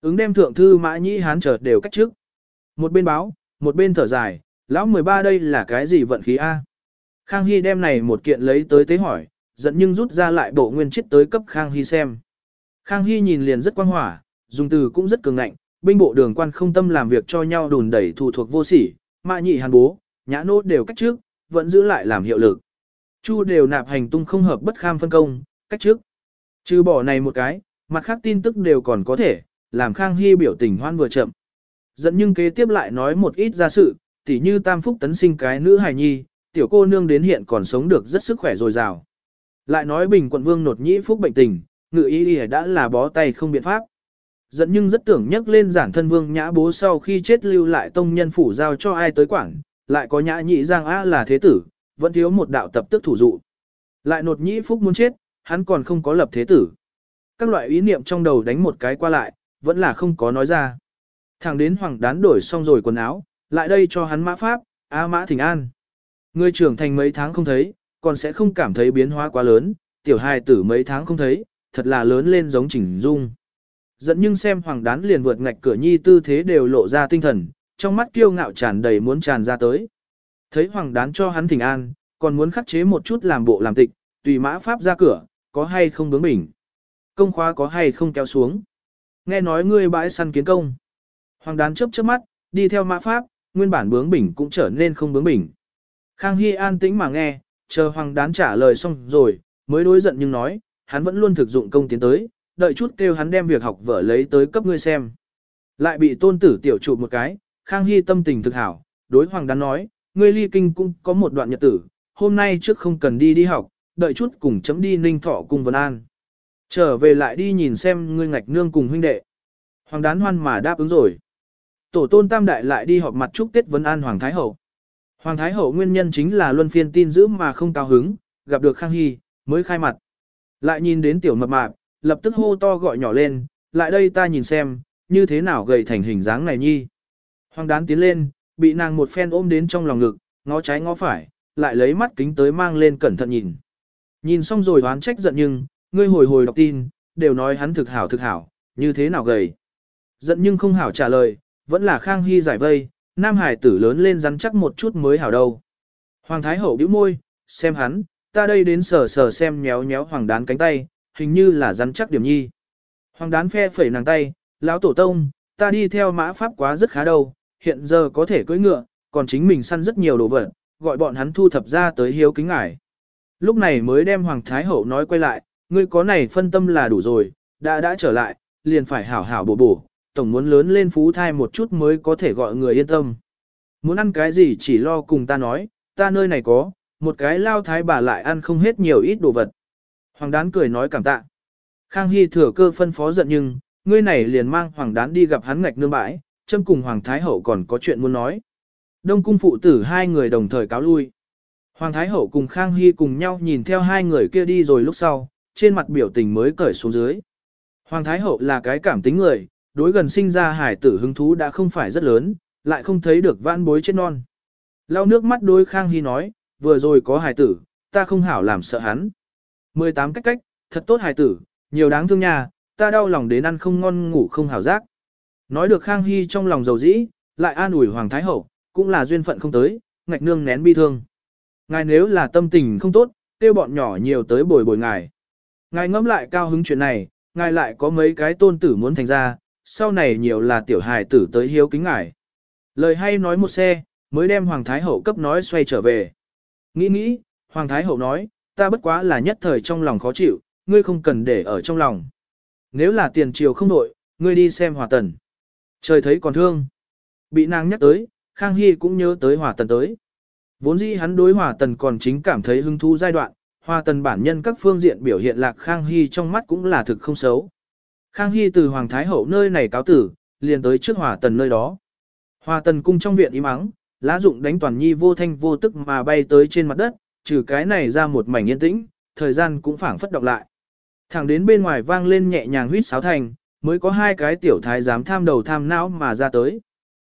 Ứng đem thượng thư mã nhĩ hán chờ đều cách trước. Một bên báo, một bên thở dài, lão 13 đây là cái gì vận khí A. Khang Hy đem này một kiện lấy tới tế hỏi, giận nhưng rút ra lại bộ nguyên chết tới cấp Khang Hy xem. Khang Hy nhìn liền rất quang hỏa, dùng từ cũng rất cường ngạnh, binh bộ đường quan không tâm làm việc cho nhau đùn đẩy thủ thuộc vô sỉ, mạ nhị hàn bố, nhã nốt đều cách trước, vẫn giữ lại làm hiệu lực. Chu đều nạp hành tung không hợp bất kham phân công, cách trước. Trừ bỏ này một cái, mặt khác tin tức đều còn có thể, làm Khang Hy biểu tình hoan vừa chậm. Dẫn nhưng kế tiếp lại nói một ít ra sự, tỉ như tam phúc tấn sinh cái nữ hài nhi, tiểu cô nương đến hiện còn sống được rất sức khỏe dồi dào. Lại nói bình quận vương nột nhĩ phúc bệnh tình, ngự y đã là bó tay không biện pháp dẫn nhưng rất tưởng nhắc lên giản thân vương nhã bố sau khi chết lưu lại tông nhân phủ giao cho ai tới quản, lại có nhã nhị giang a là thế tử, vẫn thiếu một đạo tập tức thủ dụ. Lại nột nhĩ phúc muốn chết, hắn còn không có lập thế tử. Các loại ý niệm trong đầu đánh một cái qua lại, vẫn là không có nói ra. Thằng đến hoàng đán đổi xong rồi quần áo, lại đây cho hắn mã pháp, a mã thỉnh an. Người trưởng thành mấy tháng không thấy, còn sẽ không cảm thấy biến hóa quá lớn, tiểu hài tử mấy tháng không thấy, thật là lớn lên giống chỉnh dung dẫn nhưng xem hoàng đán liền vượt ngạch cửa nhi tư thế đều lộ ra tinh thần, trong mắt kiêu ngạo tràn đầy muốn tràn ra tới. Thấy hoàng đán cho hắn thỉnh an, còn muốn khắc chế một chút làm bộ làm tịch, tùy mã pháp ra cửa, có hay không bướng bỉnh. Công khóa có hay không kéo xuống. Nghe nói ngươi bãi săn kiến công. Hoàng đán chớp chớp mắt, đi theo mã pháp, nguyên bản bướng bỉnh cũng trở nên không bướng bỉnh. Khang Hy an tĩnh mà nghe, chờ hoàng đán trả lời xong rồi, mới đối giận nhưng nói, hắn vẫn luôn thực dụng công tiến tới, đợi chút kêu hắn đem việc học vở lấy tới cấp ngươi xem. Lại bị tôn tử tiểu trụ một cái, Khang Hy tâm tình thực hảo, đối hoàng đán nói, ngươi ly kinh cũng có một đoạn nhật tử, hôm nay trước không cần đi đi học, đợi chút cùng chấm đi ninh thọ cùng Vân An. Trở về lại đi nhìn xem ngươi ngạch nương cùng huynh đệ. Hoàng đán hoan mà đáp ứng rồi. Tổ tôn tam đại lại đi họp mặt chúc Tết Vân An Hoàng Thái Hậu. Hoàng Thái Hậu nguyên nhân chính là luân phiên tin giữ mà không cao hứng, gặp được Khang Hy, mới khai mặt. Lại nhìn đến tiểu mập mạp, lập tức hô to gọi nhỏ lên, lại đây ta nhìn xem, như thế nào gầy thành hình dáng này nhi. Hoàng đán tiến lên, bị nàng một phen ôm đến trong lòng ngực, ngó trái ngó phải, lại lấy mắt kính tới mang lên cẩn thận nhìn. Nhìn xong rồi đoán trách giận nhưng, ngươi hồi hồi đọc tin, đều nói hắn thực hảo thực hảo, như thế nào gầy. Giận nhưng không hảo trả lời, vẫn là Khang Hy giải vây, Nam Hải tử lớn lên rắn chắc một chút mới hảo đâu. Hoàng Thái Hậu bĩu môi, xem hắn, ta đây đến sờ sờ xem nhéo nhéo hoàng đán cánh tay, hình như là rắn chắc điểm nhi. Hoàng đán phe phẩy nàng tay, lão tổ tông, ta đi theo mã pháp quá rất khá đâu, hiện giờ có thể cưỡi ngựa, còn chính mình săn rất nhiều đồ vật, gọi bọn hắn thu thập ra tới hiếu kính ngải. Lúc này mới đem Hoàng Thái Hậu nói quay lại, ngươi có này phân tâm là đủ rồi, đã đã trở lại, liền phải hảo hảo bổ bổ, tổng muốn lớn lên phú thai một chút mới có thể gọi người yên tâm. Muốn ăn cái gì chỉ lo cùng ta nói, ta nơi này có, một cái lao thái bà lại ăn không hết nhiều ít đồ vật. Hoàng đán cười nói cảm tạ. Khang Hy thừa cơ phân phó giận nhưng, ngươi này liền mang hoàng đán đi gặp hắn ngạch nương bãi, châm cùng hoàng thái hậu còn có chuyện muốn nói. Đông cung phụ tử hai người đồng thời cáo lui. Hoàng thái hậu cùng Khang Hy cùng nhau nhìn theo hai người kia đi rồi lúc sau, trên mặt biểu tình mới cởi xuống dưới. Hoàng thái hậu là cái cảm tính người, đối gần sinh ra hải tử hứng thú đã không phải rất lớn, lại không thấy được vãn bối chết non. Lau nước mắt đối Khang Hy nói, vừa rồi có hải tử, ta không hảo làm sợ hắn. 18 cách cách, thật tốt hải tử, nhiều đáng thương nhà ta đau lòng đến ăn không ngon ngủ không hảo giác. Nói được Khang Hy trong lòng dầu dĩ, lại an ủi Hoàng Thái Hậu, cũng là duyên phận không tới, ngạch nương nén bi thương. Ngài nếu là tâm tình không tốt, tiêu bọn nhỏ nhiều tới bồi bồi ngài. Ngài ngẫm lại cao hứng chuyện này, ngài lại có mấy cái tôn tử muốn thành ra, sau này nhiều là tiểu hài tử tới hiếu kính ngài. Lời hay nói một xe, mới đem Hoàng Thái Hậu cấp nói xoay trở về. Nghĩ nghĩ, Hoàng Thái Hậu nói, ta bất quá là nhất thời trong lòng khó chịu, ngươi không cần để ở trong lòng. Nếu là tiền triều không đội, ngươi đi xem hòa tần. Trời thấy còn thương. Bị nàng nhắc tới, Khang Hy cũng nhớ tới hòa tần tới. Vốn dĩ hắn đối hòa tần còn chính cảm thấy hứng thú giai đoạn, hòa tần bản nhân các phương diện biểu hiện lạc Khang Hy trong mắt cũng là thực không xấu. Khang Hy từ Hoàng Thái Hậu nơi này cáo tử, liền tới trước hòa tần nơi đó. Hòa tần cung trong viện im ắng, lá dụng đánh toàn nhi vô thanh vô tức mà bay tới trên mặt đất, trừ cái này ra một mảnh yên tĩnh, thời gian cũng phảng phất động lại. Thẳng đến bên ngoài vang lên nhẹ nhàng huýt sáo thành, mới có hai cái tiểu thái giám tham đầu tham não mà ra tới.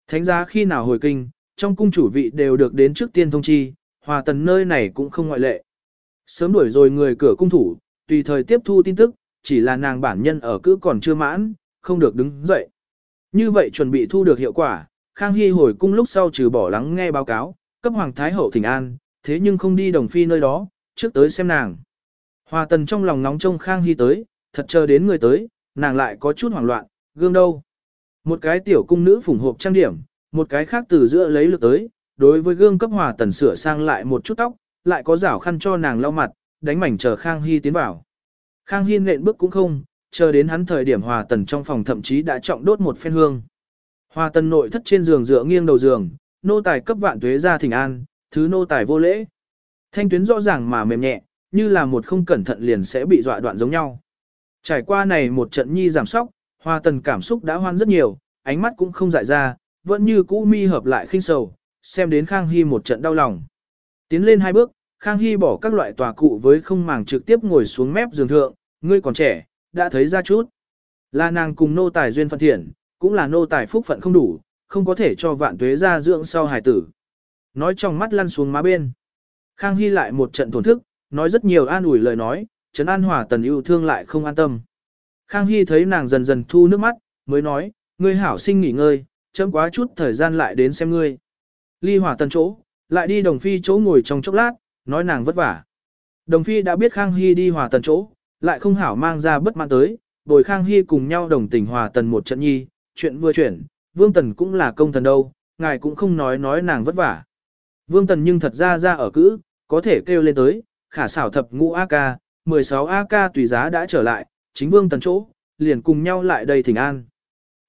Thánh giá khi nào hồi kinh, trong cung chủ vị đều được đến trước tiên thông chi, hòa tần nơi này cũng không ngoại lệ. Sớm đuổi rồi người cửa cung thủ, tùy thời tiếp thu tin tức, chỉ là nàng bản nhân ở cứ còn chưa mãn, không được đứng dậy. Như vậy chuẩn bị thu được hiệu quả, Khang Hy hồi cung lúc sau trừ bỏ lắng nghe báo cáo, cấp Hoàng Thái Hậu thỉnh an, thế nhưng không đi đồng phi nơi đó, trước tới xem nàng. Hòa tần trong lòng nóng trông Khang Hy tới, thật chờ đến người tới, nàng lại có chút hoảng loạn, gương đâu. Một cái tiểu cung nữ phủng hộp trang điểm, một cái khác từ giữa lấy lực tới, đối với gương cấp hòa tần sửa sang lại một chút tóc, lại có rảo khăn cho nàng lau mặt, đánh mảnh chờ Khang Hy tiến vào. Khang Hy nện bước cũng không, chờ đến hắn thời điểm hòa tần trong phòng thậm chí đã trọng đốt một phen hương. Hòa tần nội thất trên giường dựa nghiêng đầu giường, nô tài cấp vạn tuế ra thỉnh an, thứ nô tài vô lễ. Thanh tuyến rõ ràng mà mềm nhẹ, như là một không cẩn thận liền sẽ bị dọa đoạn giống nhau. Trải qua này một trận nhi giảm sóc, Hoa tần cảm xúc đã hoan rất nhiều, ánh mắt cũng không dại ra, vẫn như cũ mi hợp lại khinh sầu, xem đến Khang Hy một trận đau lòng. Tiến lên hai bước, Khang Hy bỏ các loại tòa cụ với không màng trực tiếp ngồi xuống mép giường thượng, ngươi còn trẻ, đã thấy ra chút. Là nàng cùng nô tài duyên phận thiện, cũng là nô tài phúc phận không đủ, không có thể cho vạn tuế ra dưỡng sau hài tử. Nói trong mắt lăn xuống má bên. Khang Hy lại một trận thổn thức, nói rất nhiều an ủi lời nói, Trấn An Hòa Tần yêu thương lại không an tâm. Khang Hy thấy nàng dần dần thu nước mắt, mới nói, ngươi hảo sinh nghỉ ngơi, chấm quá chút thời gian lại đến xem ngươi. Ly Hòa Tần chỗ, lại đi Đồng Phi chỗ ngồi trong chốc lát, nói nàng vất vả. Đồng Phi đã biết Khang Hy đi Hòa Tần chỗ, lại không hảo mang ra bất mãn tới, bồi Khang Hy cùng nhau đồng tình Hòa Tần một trận nhi, chuyện vừa chuyển, Vương Tần cũng là công thần đâu, ngài cũng không nói nói nàng vất vả. Vương Tần nhưng thật ra ra ở cữ, có thể kêu lên tới, khả xảo thập ngũ A ca, 16 AK tùy giá đã trở lại, chính vương tần chỗ, liền cùng nhau lại đây thỉnh an.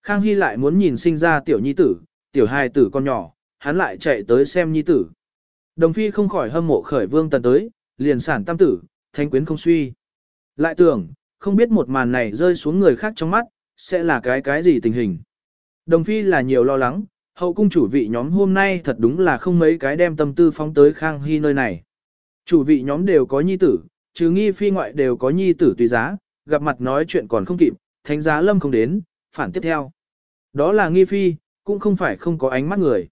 Khang Hy lại muốn nhìn sinh ra tiểu nhi tử, tiểu hài tử con nhỏ, hắn lại chạy tới xem nhi tử. Đồng phi không khỏi hâm mộ khởi vương tần tới, liền sản tam tử, thanh quyến không suy. Lại tưởng, không biết một màn này rơi xuống người khác trong mắt, sẽ là cái cái gì tình hình. Đồng phi là nhiều lo lắng, hậu cung chủ vị nhóm hôm nay thật đúng là không mấy cái đem tâm tư phóng tới Khang Hy nơi này. Chủ vị nhóm đều có nhi tử, trừ nghi phi ngoại đều có nhi tử tùy giá, gặp mặt nói chuyện còn không kịp, thánh giá lâm không đến, phản tiếp theo. Đó là nghi phi, cũng không phải không có ánh mắt người.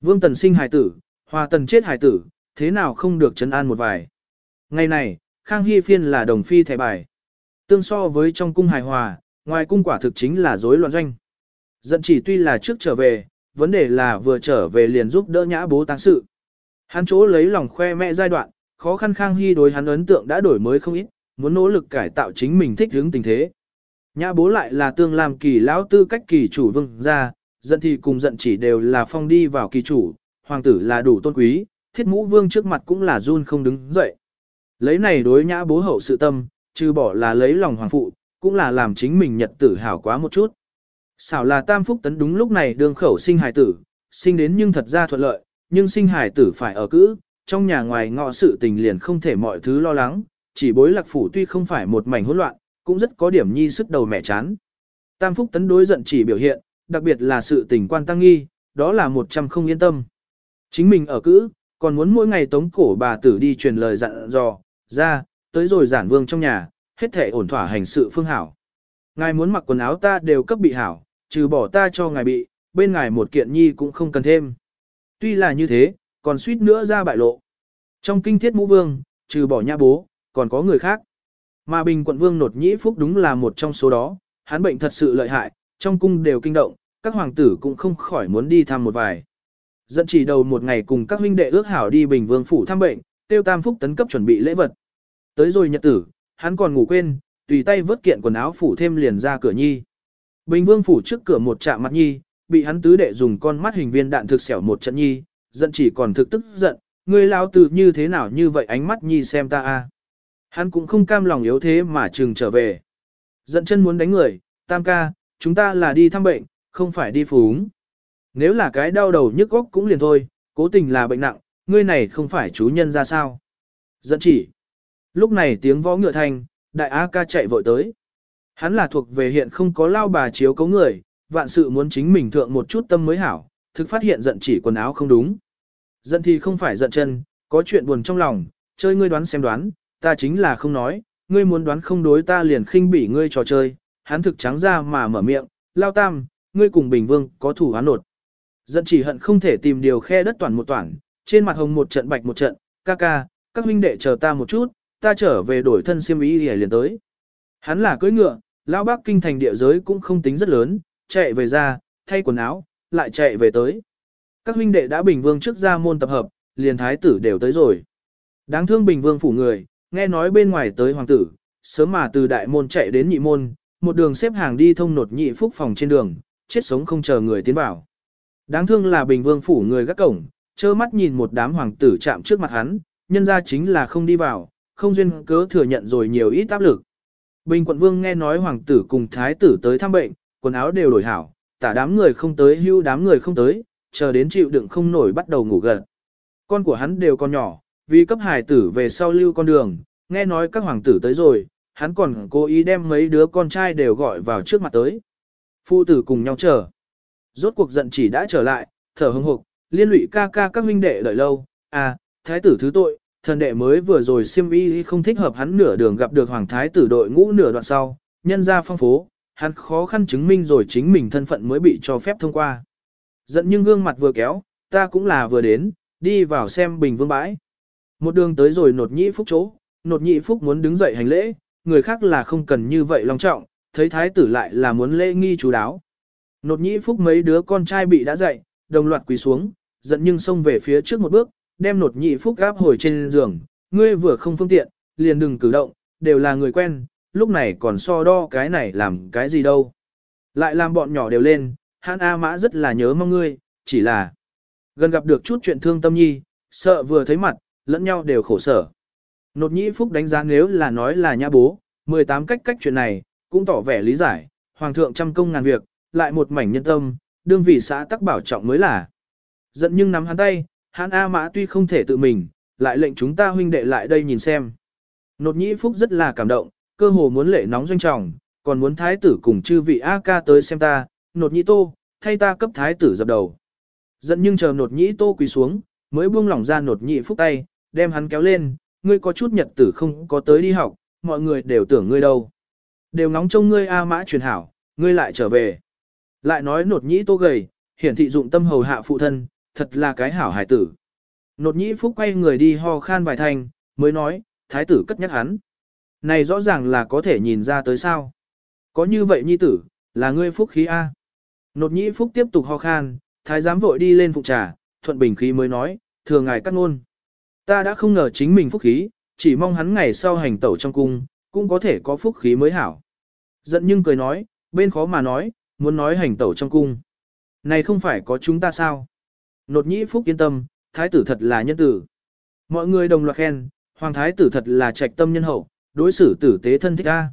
Vương tần sinh hài tử, hòa tần chết hài tử, thế nào không được chấn an một vài. Ngày này, Khang Hy phiên là đồng phi thẻ bài. Tương so với trong cung hài hòa, ngoài cung quả thực chính là rối loạn doanh. Giận chỉ tuy là trước trở về, vấn đề là vừa trở về liền giúp đỡ nhã bố táng sự. Hắn chỗ lấy lòng khoe mẹ giai đoạn, khó khăn Khang Hy đối hắn ấn tượng đã đổi mới không ít, muốn nỗ lực cải tạo chính mình thích hướng tình thế. Nhã bố lại là tương làm kỳ lão tư cách kỳ chủ vương gia, giận thì cùng giận chỉ đều là phong đi vào kỳ chủ, hoàng tử là đủ tôn quý, thiết mũ vương trước mặt cũng là run không đứng dậy. Lấy này đối nhã bố hậu sự tâm, trừ bỏ là lấy lòng hoàng phụ, cũng là làm chính mình nhật tử hảo quá một chút. Xảo là tam phúc tấn đúng lúc này đương khẩu sinh hài tử, sinh đến nhưng thật ra thuận lợi, nhưng sinh hài tử phải ở cữ, trong nhà ngoài ngọ sự tình liền không thể mọi thứ lo lắng, chỉ bối lạc phủ tuy không phải một mảnh hỗn loạn, cũng rất có điểm nhi sức đầu mẹ chán. Tam phúc tấn đối giận chỉ biểu hiện, đặc biệt là sự tình quan tăng nghi, đó là một trăm không yên tâm. Chính mình ở cữ, còn muốn mỗi ngày tống cổ bà tử đi truyền lời dặn dò, ra, tới rồi giản vương trong nhà, hết thể ổn thỏa hành sự phương hảo. Ngài muốn mặc quần áo ta đều cấp bị hảo, trừ bỏ ta cho ngài bị, bên ngài một kiện nhi cũng không cần thêm. Tuy là như thế, còn suýt nữa ra bại lộ. Trong kinh thiết mũ vương, trừ bỏ nha bố, còn có người khác. Mà bình quận vương nột nhĩ phúc đúng là một trong số đó, hắn bệnh thật sự lợi hại, trong cung đều kinh động, các hoàng tử cũng không khỏi muốn đi thăm một vài. Dẫn chỉ đầu một ngày cùng các huynh đệ ước hảo đi bình vương phủ thăm bệnh, tiêu tam phúc tấn cấp chuẩn bị lễ vật. Tới rồi nhật tử, hắn còn ngủ quên, tùy tay vớt kiện quần áo phủ thêm liền ra cửa nhi. Bình vương phủ trước cửa một chạm mặt nhi, bị hắn tứ đệ dùng con mắt hình viên đạn thực xẻo một trận nhi, giận chỉ còn thực tức giận, người lao tử như thế nào như vậy ánh mắt nhi xem ta a. Hắn cũng không cam lòng yếu thế mà trừng trở về. Giận chân muốn đánh người, tam ca, chúng ta là đi thăm bệnh, không phải đi phúng. Nếu là cái đau đầu nhức óc cũng liền thôi, cố tình là bệnh nặng, ngươi này không phải chú nhân ra sao. Giận chỉ. Lúc này tiếng võ ngựa thanh, đại A ca chạy vội tới. Hắn là thuộc về hiện không có lao bà chiếu cấu người, vạn sự muốn chính mình thượng một chút tâm mới hảo, thực phát hiện giận chỉ quần áo không đúng. Giận thì không phải giận chân, có chuyện buồn trong lòng, chơi ngươi đoán xem đoán, ta chính là không nói, ngươi muốn đoán không đối ta liền khinh bỉ ngươi trò chơi, hắn thực trắng ra mà mở miệng, lao tam, ngươi cùng Bình Vương có thủ hắn nột. Giận chỉ hận không thể tìm điều khe đất toàn một toàn, trên mặt hồng một trận bạch một trận, ca ca, các huynh đệ chờ ta một chút, ta trở về đổi thân xiêm y liền tới. Hắn là cưỡi ngựa, lão bác kinh thành địa giới cũng không tính rất lớn, chạy về ra, thay quần áo, lại chạy về tới. Các huynh đệ đã Bình Vương trước ra môn tập hợp, liền thái tử đều tới rồi. Đáng thương Bình Vương phủ người, nghe nói bên ngoài tới hoàng tử, sớm mà từ đại môn chạy đến nhị môn, một đường xếp hàng đi thông nột nhị phúc phòng trên đường, chết sống không chờ người tiến vào. Đáng thương là Bình Vương phủ người gác cổng, trơ mắt nhìn một đám hoàng tử chạm trước mặt hắn, nhân ra chính là không đi vào, không duyên cớ thừa nhận rồi nhiều ít áp lực. Bình quận vương nghe nói hoàng tử cùng thái tử tới thăm bệnh, quần áo đều đổi hảo, tả đám người không tới hưu đám người không tới, chờ đến chịu đựng không nổi bắt đầu ngủ gật Con của hắn đều còn nhỏ, vì cấp hài tử về sau lưu con đường, nghe nói các hoàng tử tới rồi, hắn còn cố ý đem mấy đứa con trai đều gọi vào trước mặt tới. Phụ tử cùng nhau chờ. Rốt cuộc giận chỉ đã trở lại, thở hững hục liên lụy ca ca các huynh đệ đợi lâu, à, thái tử thứ tội, thần đệ mới vừa rồi siêm y không thích hợp hắn nửa đường gặp được hoàng thái tử đội ngũ nửa đoạn sau, nhân ra phong phố, hắn khó khăn chứng minh rồi chính mình thân phận mới bị cho phép thông qua. Giận nhưng gương mặt vừa kéo, ta cũng là vừa đến, đi vào xem bình vương bãi. Một đường tới rồi nột nhĩ phúc chỗ, nột nhĩ phúc muốn đứng dậy hành lễ, người khác là không cần như vậy long trọng, thấy thái tử lại là muốn lễ nghi chú đáo. Nột nhĩ phúc mấy đứa con trai bị đã dậy, đồng loạt quỳ xuống, giận nhưng xông về phía trước một bước, đem nột nhị phúc gáp hồi trên giường, ngươi vừa không phương tiện, liền đừng cử động, đều là người quen, lúc này còn so đo cái này làm cái gì đâu. Lại làm bọn nhỏ đều lên, Hãn A Mã rất là nhớ mong ngươi, chỉ là gần gặp được chút chuyện thương tâm nhi, sợ vừa thấy mặt, lẫn nhau đều khổ sở. Nột nhĩ phúc đánh giá nếu là nói là nhã bố, 18 cách cách chuyện này, cũng tỏ vẻ lý giải, hoàng thượng trăm công ngàn việc, lại một mảnh nhân tâm, đương vị xã tắc bảo trọng mới là. Giận nhưng nắm hắn tay, hắn A mã tuy không thể tự mình, lại lệnh chúng ta huynh đệ lại đây nhìn xem. Nột nhĩ phúc rất là cảm động, cơ hồ muốn lệ nóng doanh trọng, còn muốn thái tử cùng chư vị A ca tới xem ta, nột nhĩ tô, thay ta cấp thái tử dập đầu. Giận nhưng chờ nột nhĩ tô quỳ xuống, mới buông lỏng ra nột nhĩ phúc tay, đem hắn kéo lên, ngươi có chút nhật tử không có tới đi học, mọi người đều tưởng ngươi đâu. Đều ngóng trông ngươi A mã truyền hảo, ngươi lại trở về. Lại nói nột nhĩ tô gầy, hiển thị dụng tâm hầu hạ phụ thân, thật là cái hảo hải tử. Nột nhĩ phúc quay người đi ho khan vài thanh, mới nói, thái tử cất nhắc hắn. Này rõ ràng là có thể nhìn ra tới sao. Có như vậy nhi tử, là ngươi phúc khí A. Nột nhĩ phúc tiếp tục ho khan, thái giám vội đi lên phụ trà, thuận bình khí mới nói, thừa ngài cắt ngôn. Ta đã không ngờ chính mình phúc khí, chỉ mong hắn ngày sau hành tẩu trong cung, cũng có thể có phúc khí mới hảo. Giận nhưng cười nói, bên khó mà nói, muốn nói hành tẩu trong cung. Này không phải có chúng ta sao? Nột nhĩ phúc yên tâm, thái tử thật là nhân tử. Mọi người đồng loạt khen, hoàng thái tử thật là trạch tâm nhân hậu, đối xử tử tế thân thích a.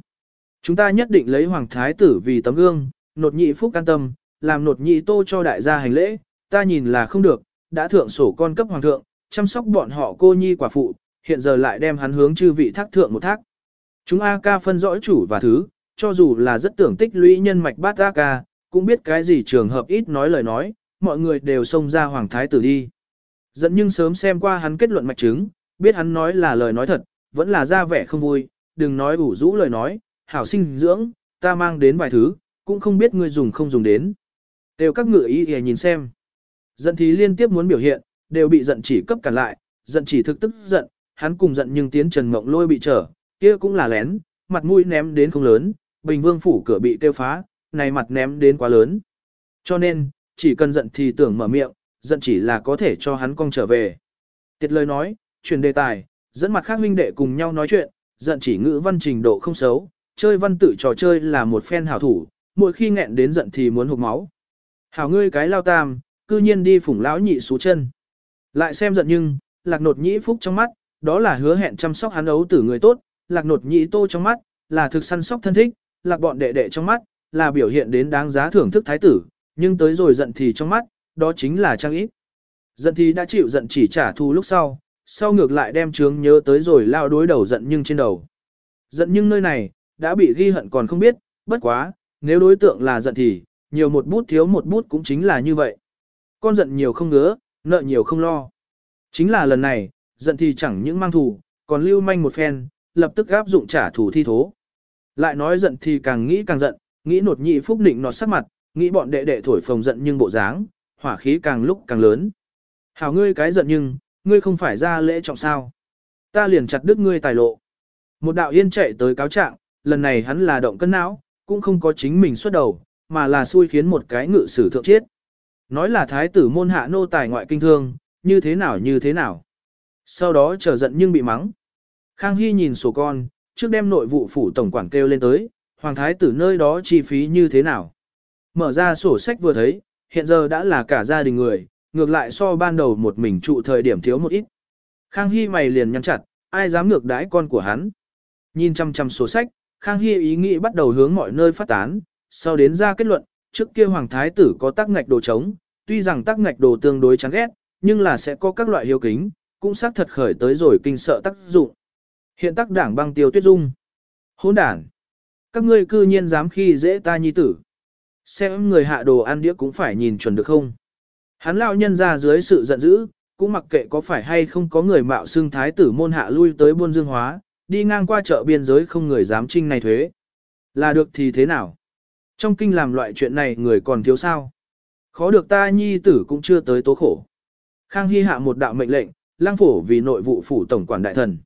Chúng ta nhất định lấy hoàng thái tử vì tấm gương, nột nhị phúc an tâm, làm nột nhị tô cho đại gia hành lễ, ta nhìn là không được, đã thượng sổ con cấp hoàng thượng, chăm sóc bọn họ cô nhi quả phụ, hiện giờ lại đem hắn hướng chư vị thác thượng một thác. Chúng A ca phân rõ chủ và thứ, cho dù là rất tưởng tích lũy nhân mạch bát A ca, cũng biết cái gì trường hợp ít nói lời nói, mọi người đều xông ra hoàng thái tử đi. Dẫn nhưng sớm xem qua hắn kết luận mạch chứng, biết hắn nói là lời nói thật, vẫn là ra vẻ không vui, đừng nói ủ rũ lời nói, hảo sinh dưỡng, ta mang đến vài thứ, cũng không biết ngươi dùng không dùng đến. Đều các ngựa ý để nhìn xem. Giận thì liên tiếp muốn biểu hiện, đều bị giận chỉ cấp cản lại, giận chỉ thực tức giận, hắn cùng giận nhưng tiến trần mộng lôi bị trở, kia cũng là lén, mặt mũi ném đến không lớn, bình vương phủ cửa bị tiêu phá, này mặt ném đến quá lớn. Cho nên, chỉ cần giận thì tưởng mở miệng, giận chỉ là có thể cho hắn cong trở về. Tiệt lời nói, chuyển đề tài, dẫn mặt khác huynh đệ cùng nhau nói chuyện, giận chỉ ngữ văn trình độ không xấu, chơi văn tự trò chơi là một phen hảo thủ, mỗi khi nghẹn đến giận thì muốn hụt máu. Hảo ngươi cái lao tam, cư nhiên đi phủng lão nhị xú chân. Lại xem giận nhưng, lạc nột nhĩ phúc trong mắt, đó là hứa hẹn chăm sóc hắn ấu tử người tốt, lạc nột nhĩ tô trong mắt, là thực săn sóc thân thích, lạc bọn đệ đệ trong mắt, là biểu hiện đến đáng giá thưởng thức thái tử, nhưng tới rồi giận thì trong mắt, đó chính là trang ít. Giận thì đã chịu giận chỉ trả thù lúc sau, sau ngược lại đem trướng nhớ tới rồi lao đối đầu giận nhưng trên đầu. Giận nhưng nơi này, đã bị ghi hận còn không biết, bất quá, nếu đối tượng là giận thì, nhiều một bút thiếu một bút cũng chính là như vậy. Con giận nhiều không ngứa, nợ nhiều không lo. Chính là lần này, giận thì chẳng những mang thù, còn lưu manh một phen, lập tức áp dụng trả thù thi thố. Lại nói giận thì càng nghĩ càng giận, nghĩ nột nhị phúc định nọt sắc mặt, nghĩ bọn đệ đệ thổi phồng giận nhưng bộ dáng, hỏa khí càng lúc càng lớn. Hảo ngươi cái giận nhưng, ngươi không phải ra lễ trọng sao. Ta liền chặt đứt ngươi tài lộ. Một đạo yên chạy tới cáo trạng, lần này hắn là động cân não, cũng không có chính mình xuất đầu, mà là xui khiến một cái ngự sử thượng chết. Nói là thái tử môn hạ nô tài ngoại kinh thương, như thế nào như thế nào. Sau đó chờ giận nhưng bị mắng. Khang Hy nhìn sổ con, trước đem nội vụ phủ tổng quản kêu lên tới, hoàng thái tử nơi đó chi phí như thế nào. Mở ra sổ sách vừa thấy, hiện giờ đã là cả gia đình người, ngược lại so ban đầu một mình trụ thời điểm thiếu một ít. Khang Hy mày liền nhăn chặt, ai dám ngược đãi con của hắn. Nhìn chăm chăm sổ sách, Khang Hy ý nghĩ bắt đầu hướng mọi nơi phát tán, sau đến ra kết luận, trước kia hoàng thái tử có tác ngạch đồ trống, tuy rằng tác ngạch đồ tương đối chán ghét, nhưng là sẽ có các loại hiếu kính, cũng xác thật khởi tới rồi kinh sợ tác dụng. Hiện tác đảng băng tiêu tuyết dung. Hỗn đản. Các ngươi cư nhiên dám khi dễ ta nhi tử. Xem người hạ đồ ăn đĩa cũng phải nhìn chuẩn được không. Hắn lão nhân ra dưới sự giận dữ, cũng mặc kệ có phải hay không có người mạo xưng thái tử môn hạ lui tới buôn dương hóa, đi ngang qua chợ biên giới không người dám trinh này thuế. Là được thì thế nào? Trong kinh làm loại chuyện này người còn thiếu sao? Khó được ta nhi tử cũng chưa tới tố khổ. Khang Hy hạ một đạo mệnh lệnh, lang phổ vì nội vụ phủ tổng quản đại thần.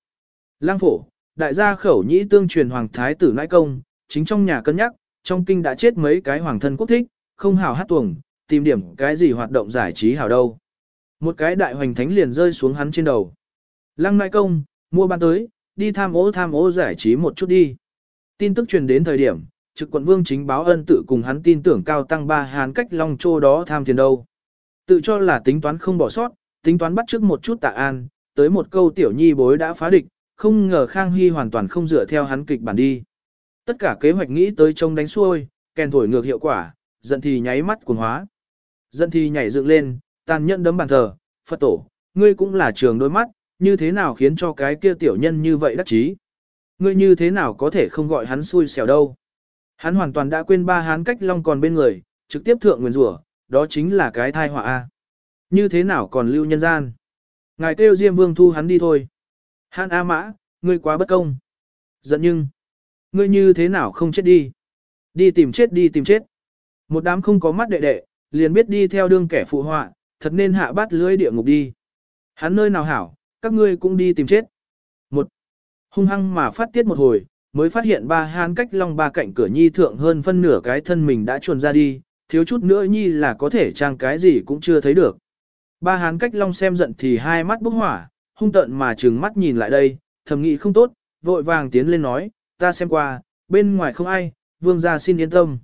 Lang phổ, đại gia khẩu nhĩ tương truyền hoàng thái tử nãi công, chính trong nhà cân nhắc, trong kinh đã chết mấy cái hoàng thân quốc thích, không hào hát tuồng, tìm điểm cái gì hoạt động giải trí hào đâu. Một cái đại hoành thánh liền rơi xuống hắn trên đầu. Lăng nãi công, mua bán tới, đi tham ô tham ô giải trí một chút đi. Tin tức truyền đến thời điểm, trực quận vương chính báo ân tự cùng hắn tin tưởng cao tăng ba hán cách long châu đó tham tiền đâu. Tự cho là tính toán không bỏ sót, tính toán bắt trước một chút tạ an, tới một câu tiểu nhi bối đã phá địch, không ngờ Khang Hy hoàn toàn không dựa theo hắn kịch bản đi. Tất cả kế hoạch nghĩ tới trông đánh xuôi, kèn thổi ngược hiệu quả, giận thì nháy mắt cuồng hóa. Giận thì nhảy dựng lên, tàn nhẫn đấm bàn thờ, Phật tổ, ngươi cũng là trường đôi mắt, như thế nào khiến cho cái kia tiểu nhân như vậy đắc chí? Ngươi như thế nào có thể không gọi hắn xui xẻo đâu? Hắn hoàn toàn đã quên ba hán cách long còn bên người, trực tiếp thượng nguyên rủa, đó chính là cái thai họa a. Như thế nào còn lưu nhân gian? Ngài kêu Diêm Vương thu hắn đi thôi. Hán A Mã, ngươi quá bất công. Giận nhưng, ngươi như thế nào không chết đi? Đi tìm chết đi tìm chết. Một đám không có mắt đệ đệ, liền biết đi theo đương kẻ phụ họa, thật nên hạ bát lưới địa ngục đi. Hắn nơi nào hảo, các ngươi cũng đi tìm chết. Một, hung hăng mà phát tiết một hồi, mới phát hiện ba hán cách long ba cạnh cửa nhi thượng hơn phân nửa cái thân mình đã chuồn ra đi, thiếu chút nữa nhi là có thể trang cái gì cũng chưa thấy được. Ba hán cách long xem giận thì hai mắt bốc hỏa, hung tận mà trừng mắt nhìn lại đây, thầm nghĩ không tốt, vội vàng tiến lên nói, ta xem qua, bên ngoài không ai, vương gia xin yên tâm.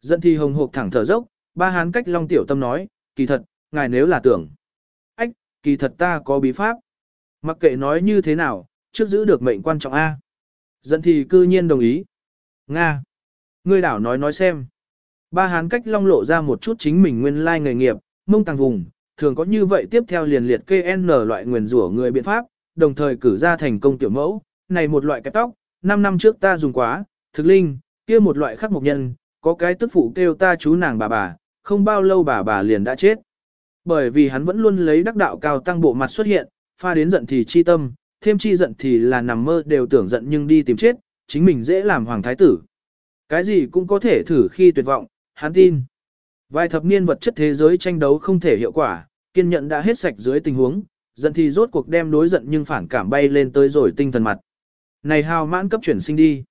Giận thì hồng hộp thẳng thở dốc, ba hán cách long tiểu tâm nói, kỳ thật, ngài nếu là tưởng. Ách, kỳ thật ta có bí pháp. Mặc kệ nói như thế nào, trước giữ được mệnh quan trọng A. Dẫn thì cư nhiên đồng ý. Nga. Ngươi đảo nói nói xem. Ba hán cách long lộ ra một chút chính mình nguyên lai nghề nghiệp, mông tàng vùng, thường có như vậy tiếp theo liền liệt kê N loại nguyền rủa người biện pháp, đồng thời cử ra thành công tiểu mẫu, này một loại kẹp tóc, 5 năm trước ta dùng quá, thực linh, kia một loại khắc mộc nhân, có cái tức phụ kêu ta chú nàng bà bà, không bao lâu bà bà liền đã chết. Bởi vì hắn vẫn luôn lấy đắc đạo cao tăng bộ mặt xuất hiện, pha đến giận thì chi tâm, thêm chi giận thì là nằm mơ đều tưởng giận nhưng đi tìm chết, chính mình dễ làm hoàng thái tử. Cái gì cũng có thể thử khi tuyệt vọng, hắn tin. Vài thập niên vật chất thế giới tranh đấu không thể hiệu quả, kiên nhẫn đã hết sạch dưới tình huống, giận thì rốt cuộc đem đối giận nhưng phản cảm bay lên tới rồi tinh thần mặt. Này hào mãn cấp chuyển sinh đi.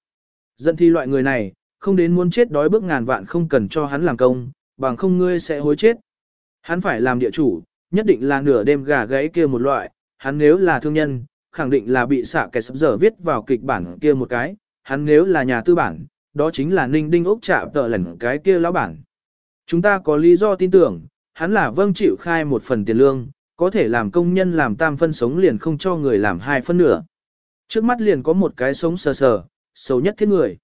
Giận thì loại người này, không đến muốn chết đói bước ngàn vạn không cần cho hắn làm công, bằng không ngươi sẽ hối chết. Hắn phải làm địa chủ, nhất định là nửa đêm gà gáy kia một loại, hắn nếu là thương nhân, khẳng định là bị xạ kẻ sắp giờ viết vào kịch bản kia một cái, hắn nếu là nhà tư bản, đó chính là ninh đinh ốc trả tợ lần cái kia lão bản. Chúng ta có lý do tin tưởng, hắn là vâng chịu khai một phần tiền lương, có thể làm công nhân làm tam phân sống liền không cho người làm hai phân nửa. Trước mắt liền có một cái sống sờ sờ, xấu nhất thiết người.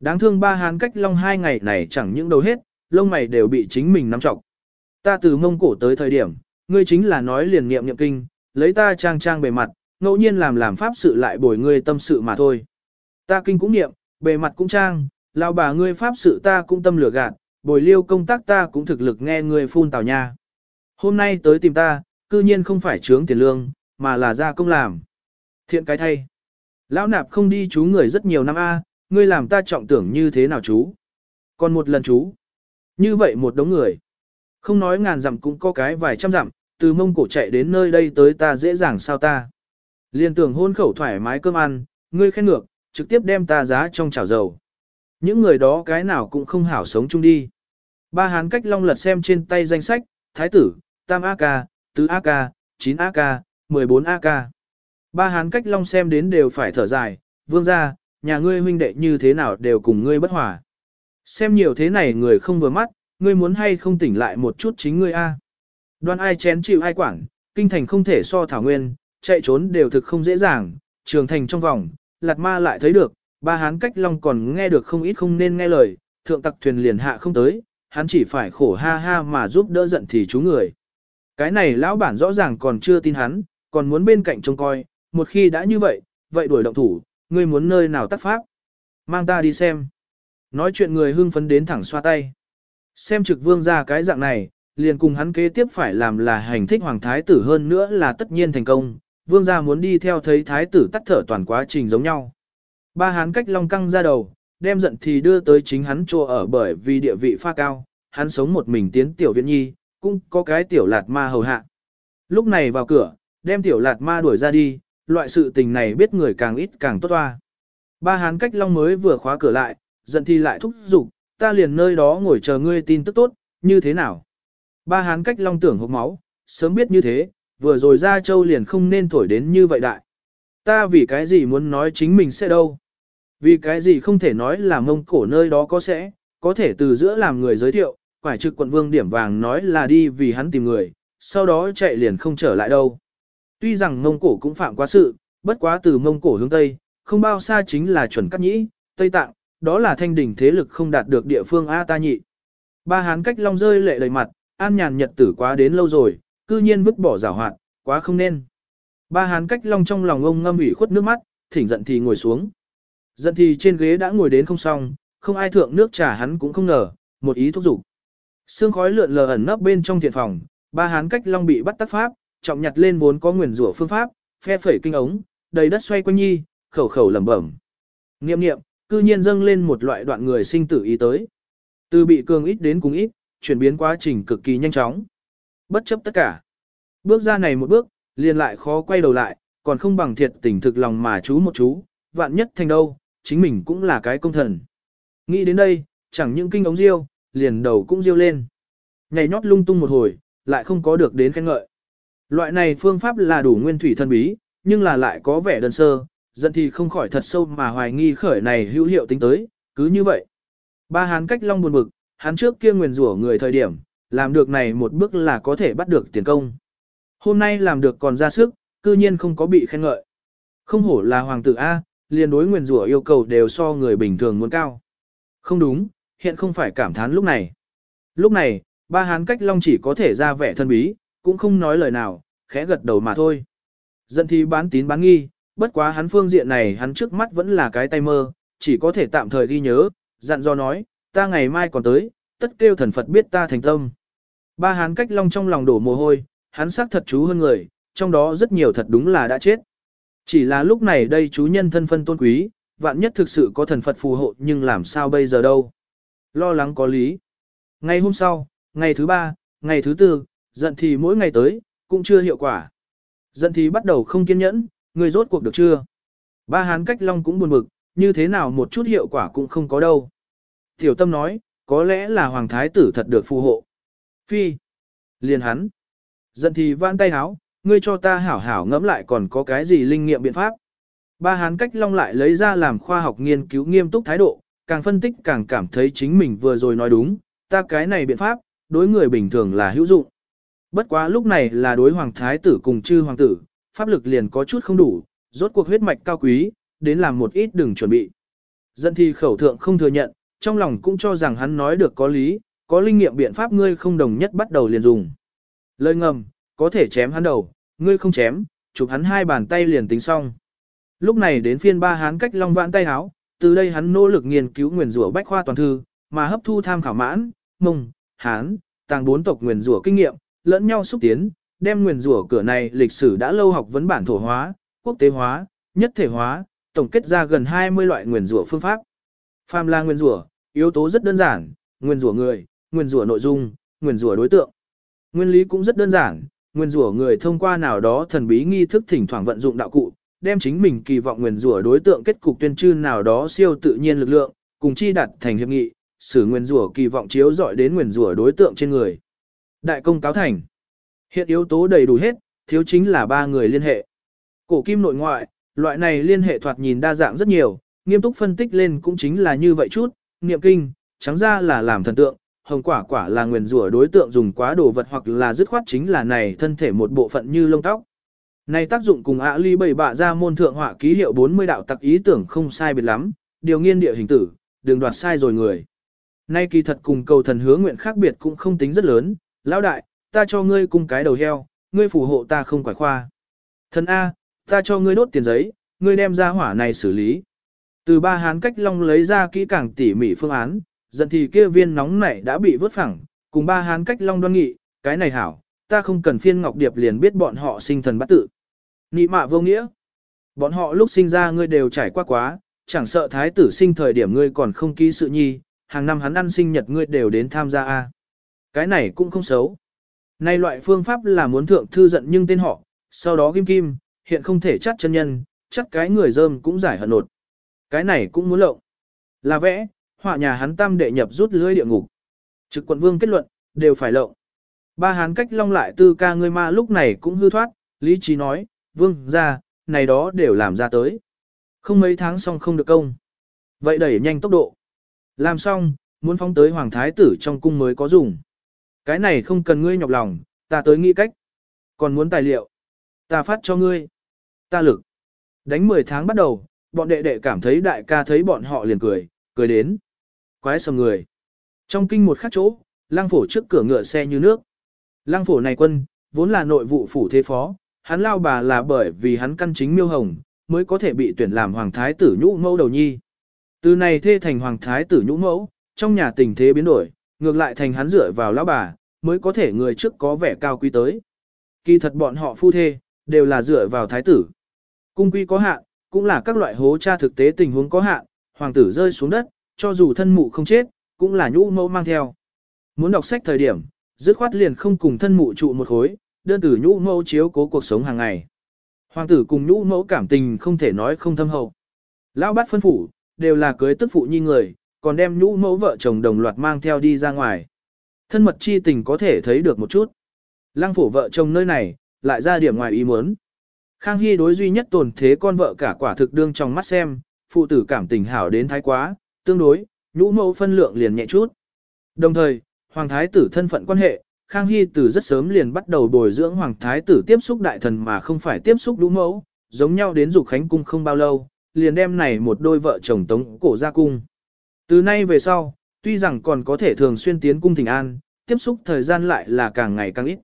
Đáng thương ba hán cách long hai ngày này chẳng những đầu hết, lông mày đều bị chính mình nắm trọc Ta từ mông cổ tới thời điểm, ngươi chính là nói liền niệm niệm kinh, lấy ta trang trang bề mặt, ngẫu nhiên làm làm pháp sự lại bồi ngươi tâm sự mà thôi. Ta kinh cũng niệm, bề mặt cũng trang, lão bà ngươi pháp sự ta cũng tâm lửa gạt, bồi liêu công tác ta cũng thực lực nghe ngươi phun tào nha. Hôm nay tới tìm ta, cư nhiên không phải trướng tiền lương, mà là ra công làm. Thiện cái thay. Lão nạp không đi chú người rất nhiều năm a, ngươi làm ta trọng tưởng như thế nào chú. Còn một lần chú. Như vậy một đống người. Không nói ngàn dặm cũng có cái vài trăm dặm, từ mông cổ chạy đến nơi đây tới ta dễ dàng sao ta. Liên tưởng hôn khẩu thoải mái cơm ăn, ngươi khen ngược, trực tiếp đem ta giá trong chảo dầu. Những người đó cái nào cũng không hảo sống chung đi. Ba hán cách long lật xem trên tay danh sách, thái tử, tam AK, tứ AK, 9 bốn 14 AK. Ba hán cách long xem đến đều phải thở dài, vương ra, nhà ngươi huynh đệ như thế nào đều cùng ngươi bất hòa. Xem nhiều thế này người không vừa mắt, ngươi muốn hay không tỉnh lại một chút chính ngươi a. Đoan ai chén chịu ai quản, kinh thành không thể so thảo nguyên, chạy trốn đều thực không dễ dàng, trường thành trong vòng, lạt ma lại thấy được, ba hán cách long còn nghe được không ít không nên nghe lời, thượng tặc thuyền liền hạ không tới, hắn chỉ phải khổ ha ha mà giúp đỡ giận thì chú người. Cái này lão bản rõ ràng còn chưa tin hắn, còn muốn bên cạnh trông coi, một khi đã như vậy, vậy đuổi động thủ, ngươi muốn nơi nào tắt pháp. Mang ta đi xem. Nói chuyện người hưng phấn đến thẳng xoa tay. Xem trực vương ra cái dạng này, liền cùng hắn kế tiếp phải làm là hành thích hoàng thái tử hơn nữa là tất nhiên thành công, vương gia muốn đi theo thấy thái tử tắt thở toàn quá trình giống nhau. Ba hán cách long căng ra đầu, đem giận thì đưa tới chính hắn chỗ ở bởi vì địa vị pha cao, hắn sống một mình tiến tiểu viện nhi, cũng có cái tiểu lạt ma hầu hạ. Lúc này vào cửa, đem tiểu lạt ma đuổi ra đi, loại sự tình này biết người càng ít càng tốt toa. Ba hán cách long mới vừa khóa cửa lại, giận thì lại thúc giục, ta liền nơi đó ngồi chờ ngươi tin tức tốt, như thế nào? Ba hán cách long tưởng hộp máu, sớm biết như thế, vừa rồi ra châu liền không nên thổi đến như vậy đại. Ta vì cái gì muốn nói chính mình sẽ đâu? Vì cái gì không thể nói là mông cổ nơi đó có sẽ, có thể từ giữa làm người giới thiệu, quải trực quận vương điểm vàng nói là đi vì hắn tìm người, sau đó chạy liền không trở lại đâu. Tuy rằng mông cổ cũng phạm quá sự, bất quá từ Mông Cổ hướng Tây, không bao xa chính là chuẩn cắt nhĩ, Tây Tạng, đó là thanh đỉnh thế lực không đạt được địa phương A ta nhị. Ba hán cách long rơi lệ đầy mặt, an nhàn nhật tử quá đến lâu rồi, cư nhiên vứt bỏ giảo hoạt, quá không nên. Ba hán cách long trong lòng ông ngâm ủy khuất nước mắt, thỉnh giận thì ngồi xuống. Giận thì trên ghế đã ngồi đến không xong, không ai thượng nước trà hắn cũng không ngờ, một ý thúc giục. Sương khói lượn lờ ẩn nấp bên trong thiện phòng, ba hán cách long bị bắt tắt pháp, trọng nhặt lên vốn có nguyền rủa phương pháp, phe phẩy kinh ống, đầy đất xoay quanh nhi, khẩu khẩu lẩm bẩm. Niệm niệm, cư nhiên dâng lên một loại đoạn người sinh tử ý tới. Từ bị cường ít đến cùng ít, chuyển biến quá trình cực kỳ nhanh chóng. Bất chấp tất cả. Bước ra này một bước, liền lại khó quay đầu lại, còn không bằng thiệt tình thực lòng mà chú một chú, vạn nhất thành đâu, chính mình cũng là cái công thần. Nghĩ đến đây, chẳng những kinh ống riêu, liền đầu cũng riêu lên. Nhảy nhót lung tung một hồi, lại không có được đến khen ngợi. Loại này phương pháp là đủ nguyên thủy thân bí, nhưng là lại có vẻ đơn sơ, dẫn thì không khỏi thật sâu mà hoài nghi khởi này hữu hiệu tính tới, cứ như vậy. Ba hán cách long buồn bực, hắn trước kia nguyền rủa người thời điểm, làm được này một bước là có thể bắt được tiền công. Hôm nay làm được còn ra sức, cư nhiên không có bị khen ngợi. Không hổ là hoàng tử A, liền đối nguyền rủa yêu cầu đều so người bình thường muốn cao. Không đúng, hiện không phải cảm thán lúc này. Lúc này, ba hán cách long chỉ có thể ra vẻ thân bí, cũng không nói lời nào, khẽ gật đầu mà thôi. Dân thì bán tín bán nghi, bất quá hắn phương diện này hắn trước mắt vẫn là cái tay mơ, chỉ có thể tạm thời ghi nhớ, dặn do nói, ta ngày mai còn tới, tất kêu thần Phật biết ta thành tâm. Ba hán cách long trong lòng đổ mồ hôi, hắn xác thật chú hơn người, trong đó rất nhiều thật đúng là đã chết. Chỉ là lúc này đây chú nhân thân phân tôn quý, vạn nhất thực sự có thần Phật phù hộ nhưng làm sao bây giờ đâu. Lo lắng có lý. Ngày hôm sau, ngày thứ ba, ngày thứ tư, giận thì mỗi ngày tới, cũng chưa hiệu quả. Giận thì bắt đầu không kiên nhẫn, người rốt cuộc được chưa? Ba hán cách long cũng buồn bực, như thế nào một chút hiệu quả cũng không có đâu. Tiểu tâm nói, có lẽ là hoàng thái tử thật được phù hộ. Phi. Liền hắn. Giận thì vãn tay háo, ngươi cho ta hảo hảo ngẫm lại còn có cái gì linh nghiệm biện pháp. Ba hán cách long lại lấy ra làm khoa học nghiên cứu nghiêm túc thái độ, càng phân tích càng cảm thấy chính mình vừa rồi nói đúng, ta cái này biện pháp, đối người bình thường là hữu dụng. Bất quá lúc này là đối hoàng thái tử cùng chư hoàng tử, pháp lực liền có chút không đủ, rốt cuộc huyết mạch cao quý, đến làm một ít đừng chuẩn bị. Dân thi khẩu thượng không thừa nhận, trong lòng cũng cho rằng hắn nói được có lý, có linh nghiệm biện pháp ngươi không đồng nhất bắt đầu liền dùng. Lời ngầm, có thể chém hắn đầu, ngươi không chém, chụp hắn hai bàn tay liền tính xong. Lúc này đến phiên ba hán cách long vãn tay háo, từ đây hắn nỗ lực nghiên cứu nguyền rủa bách khoa toàn thư, mà hấp thu tham khảo mãn, mông, hán, tàng bốn tộc nguyền rủa kinh nghiệm, lẫn nhau xúc tiến, đem nguyền rủa cửa này lịch sử đã lâu học vấn bản thổ hóa, quốc tế hóa, nhất thể hóa, tổng kết ra gần 20 loại nguyền rủa phương pháp. Phàm là nguyền rủa, yếu tố rất đơn giản, nguyền rủa người, nguyền rủa nội dung, nguyền rủa đối tượng. Nguyên lý cũng rất đơn giản, nguyên rủa người thông qua nào đó thần bí nghi thức thỉnh thoảng vận dụng đạo cụ, đem chính mình kỳ vọng nguyên rủa đối tượng kết cục tuyên trư nào đó siêu tự nhiên lực lượng, cùng chi đặt thành hiệp nghị, sử nguyên rủa kỳ vọng chiếu dọi đến nguyên rủa đối tượng trên người. Đại công cáo thành. Hiện yếu tố đầy đủ hết, thiếu chính là ba người liên hệ. Cổ kim nội ngoại, loại này liên hệ thoạt nhìn đa dạng rất nhiều, nghiêm túc phân tích lên cũng chính là như vậy chút, niệm kinh, trắng ra là làm thần tượng, hồng quả quả là nguyền rủa đối tượng dùng quá đồ vật hoặc là dứt khoát chính là này thân thể một bộ phận như lông tóc. Này tác dụng cùng ạ ly bảy bạ ra môn thượng họa ký hiệu 40 đạo tặc ý tưởng không sai biệt lắm, điều nghiên địa hình tử, đường đoạt sai rồi người. Nay kỳ thật cùng cầu thần hứa nguyện khác biệt cũng không tính rất lớn, lão đại, ta cho ngươi cung cái đầu heo, ngươi phù hộ ta không quải khoa. Thần A, ta cho ngươi đốt tiền giấy, ngươi đem ra hỏa này xử lý. Từ ba hán cách long lấy ra kỹ càng tỉ mỉ phương án, Dần thì kia viên nóng nảy đã bị vớt phẳng, cùng ba hán cách long đoan nghị, cái này hảo, ta không cần phiên ngọc điệp liền biết bọn họ sinh thần bắt tự. Nị mạ vô nghĩa. Bọn họ lúc sinh ra ngươi đều trải qua quá, chẳng sợ thái tử sinh thời điểm ngươi còn không ký sự nhi, hàng năm hắn ăn sinh nhật ngươi đều đến tham gia a. Cái này cũng không xấu. Nay loại phương pháp là muốn thượng thư giận nhưng tên họ, sau đó kim kim, hiện không thể chắc chân nhân, chắc cái người dơm cũng giải hận nột. Cái này cũng muốn lộng. Là vẽ, họa nhà hắn tam đệ nhập rút lưới địa ngục. Trực quận vương kết luận, đều phải lộng. Ba hán cách long lại tư ca ngươi ma lúc này cũng hư thoát, lý trí nói, vương ra, này đó đều làm ra tới. Không mấy tháng xong không được công. Vậy đẩy nhanh tốc độ. Làm xong, muốn phóng tới hoàng thái tử trong cung mới có dùng. Cái này không cần ngươi nhọc lòng, ta tới nghĩ cách. Còn muốn tài liệu. Ta phát cho ngươi. Ta lực. Đánh 10 tháng bắt đầu, bọn đệ đệ cảm thấy đại ca thấy bọn họ liền cười, cười đến. Quái sầm người. Trong kinh một khắc chỗ, lang phổ trước cửa ngựa xe như nước. Lang phổ này quân, vốn là nội vụ phủ thế phó, hắn lao bà là bởi vì hắn căn chính miêu hồng, mới có thể bị tuyển làm hoàng thái tử nhũ mẫu đầu nhi. Từ này thê thành hoàng thái tử nhũ mẫu, trong nhà tình thế biến đổi, ngược lại thành hắn dựa vào lão bà, mới có thể người trước có vẻ cao quý tới. Kỳ thật bọn họ phu thê, đều là dựa vào thái tử. Cung quy có hạn, cũng là các loại hố tra thực tế tình huống có hạn, hoàng tử rơi xuống đất, cho dù thân mụ không chết, cũng là nhũ mẫu mang theo. Muốn đọc sách thời điểm, dứt khoát liền không cùng thân mụ trụ một khối, đơn tử nhũ mẫu chiếu cố cuộc sống hàng ngày. Hoàng tử cùng nhũ mẫu cảm tình không thể nói không thâm hậu. Lão bát phân phủ, đều là cưới tức phụ nhi người, còn đem nhũ mẫu vợ chồng đồng loạt mang theo đi ra ngoài. Thân mật chi tình có thể thấy được một chút. Lăng phủ vợ chồng nơi này, lại ra điểm ngoài ý muốn. Khang Hy đối duy nhất tồn thế con vợ cả quả thực đương trong mắt xem, phụ tử cảm tình hảo đến thái quá, tương đối, nhũ mẫu phân lượng liền nhẹ chút. Đồng thời, hoàng thái tử thân phận quan hệ, Khang Hy từ rất sớm liền bắt đầu bồi dưỡng hoàng thái tử tiếp xúc đại thần mà không phải tiếp xúc nhũ mẫu, giống nhau đến dục khánh cung không bao lâu, liền đem này một đôi vợ chồng tống cổ ra cung. Từ nay về sau, tuy rằng còn có thể thường xuyên tiến cung thỉnh an, tiếp xúc thời gian lại là càng ngày càng ít.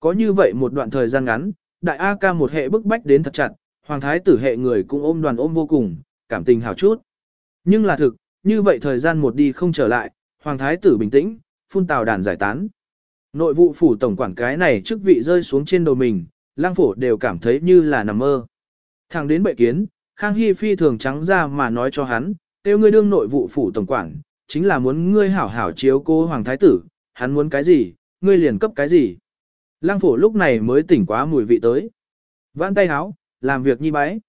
Có như vậy một đoạn thời gian ngắn, đại A ca một hệ bức bách đến thật chặt, hoàng thái tử hệ người cũng ôm đoàn ôm vô cùng, cảm tình hào chút. Nhưng là thực, như vậy thời gian một đi không trở lại, hoàng thái tử bình tĩnh, phun tào đàn giải tán. Nội vụ phủ tổng quản cái này chức vị rơi xuống trên đầu mình, lang phổ đều cảm thấy như là nằm mơ. Thằng đến bệ kiến, Khang Hy phi thường trắng ra mà nói cho hắn, tiêu ngươi đương nội vụ phủ tổng quản, chính là muốn ngươi hảo hảo chiếu cô hoàng thái tử, hắn muốn cái gì, ngươi liền cấp cái gì. lang phổ lúc này mới tỉnh quá mùi vị tới. Vãn tay háo, làm việc nhi bái.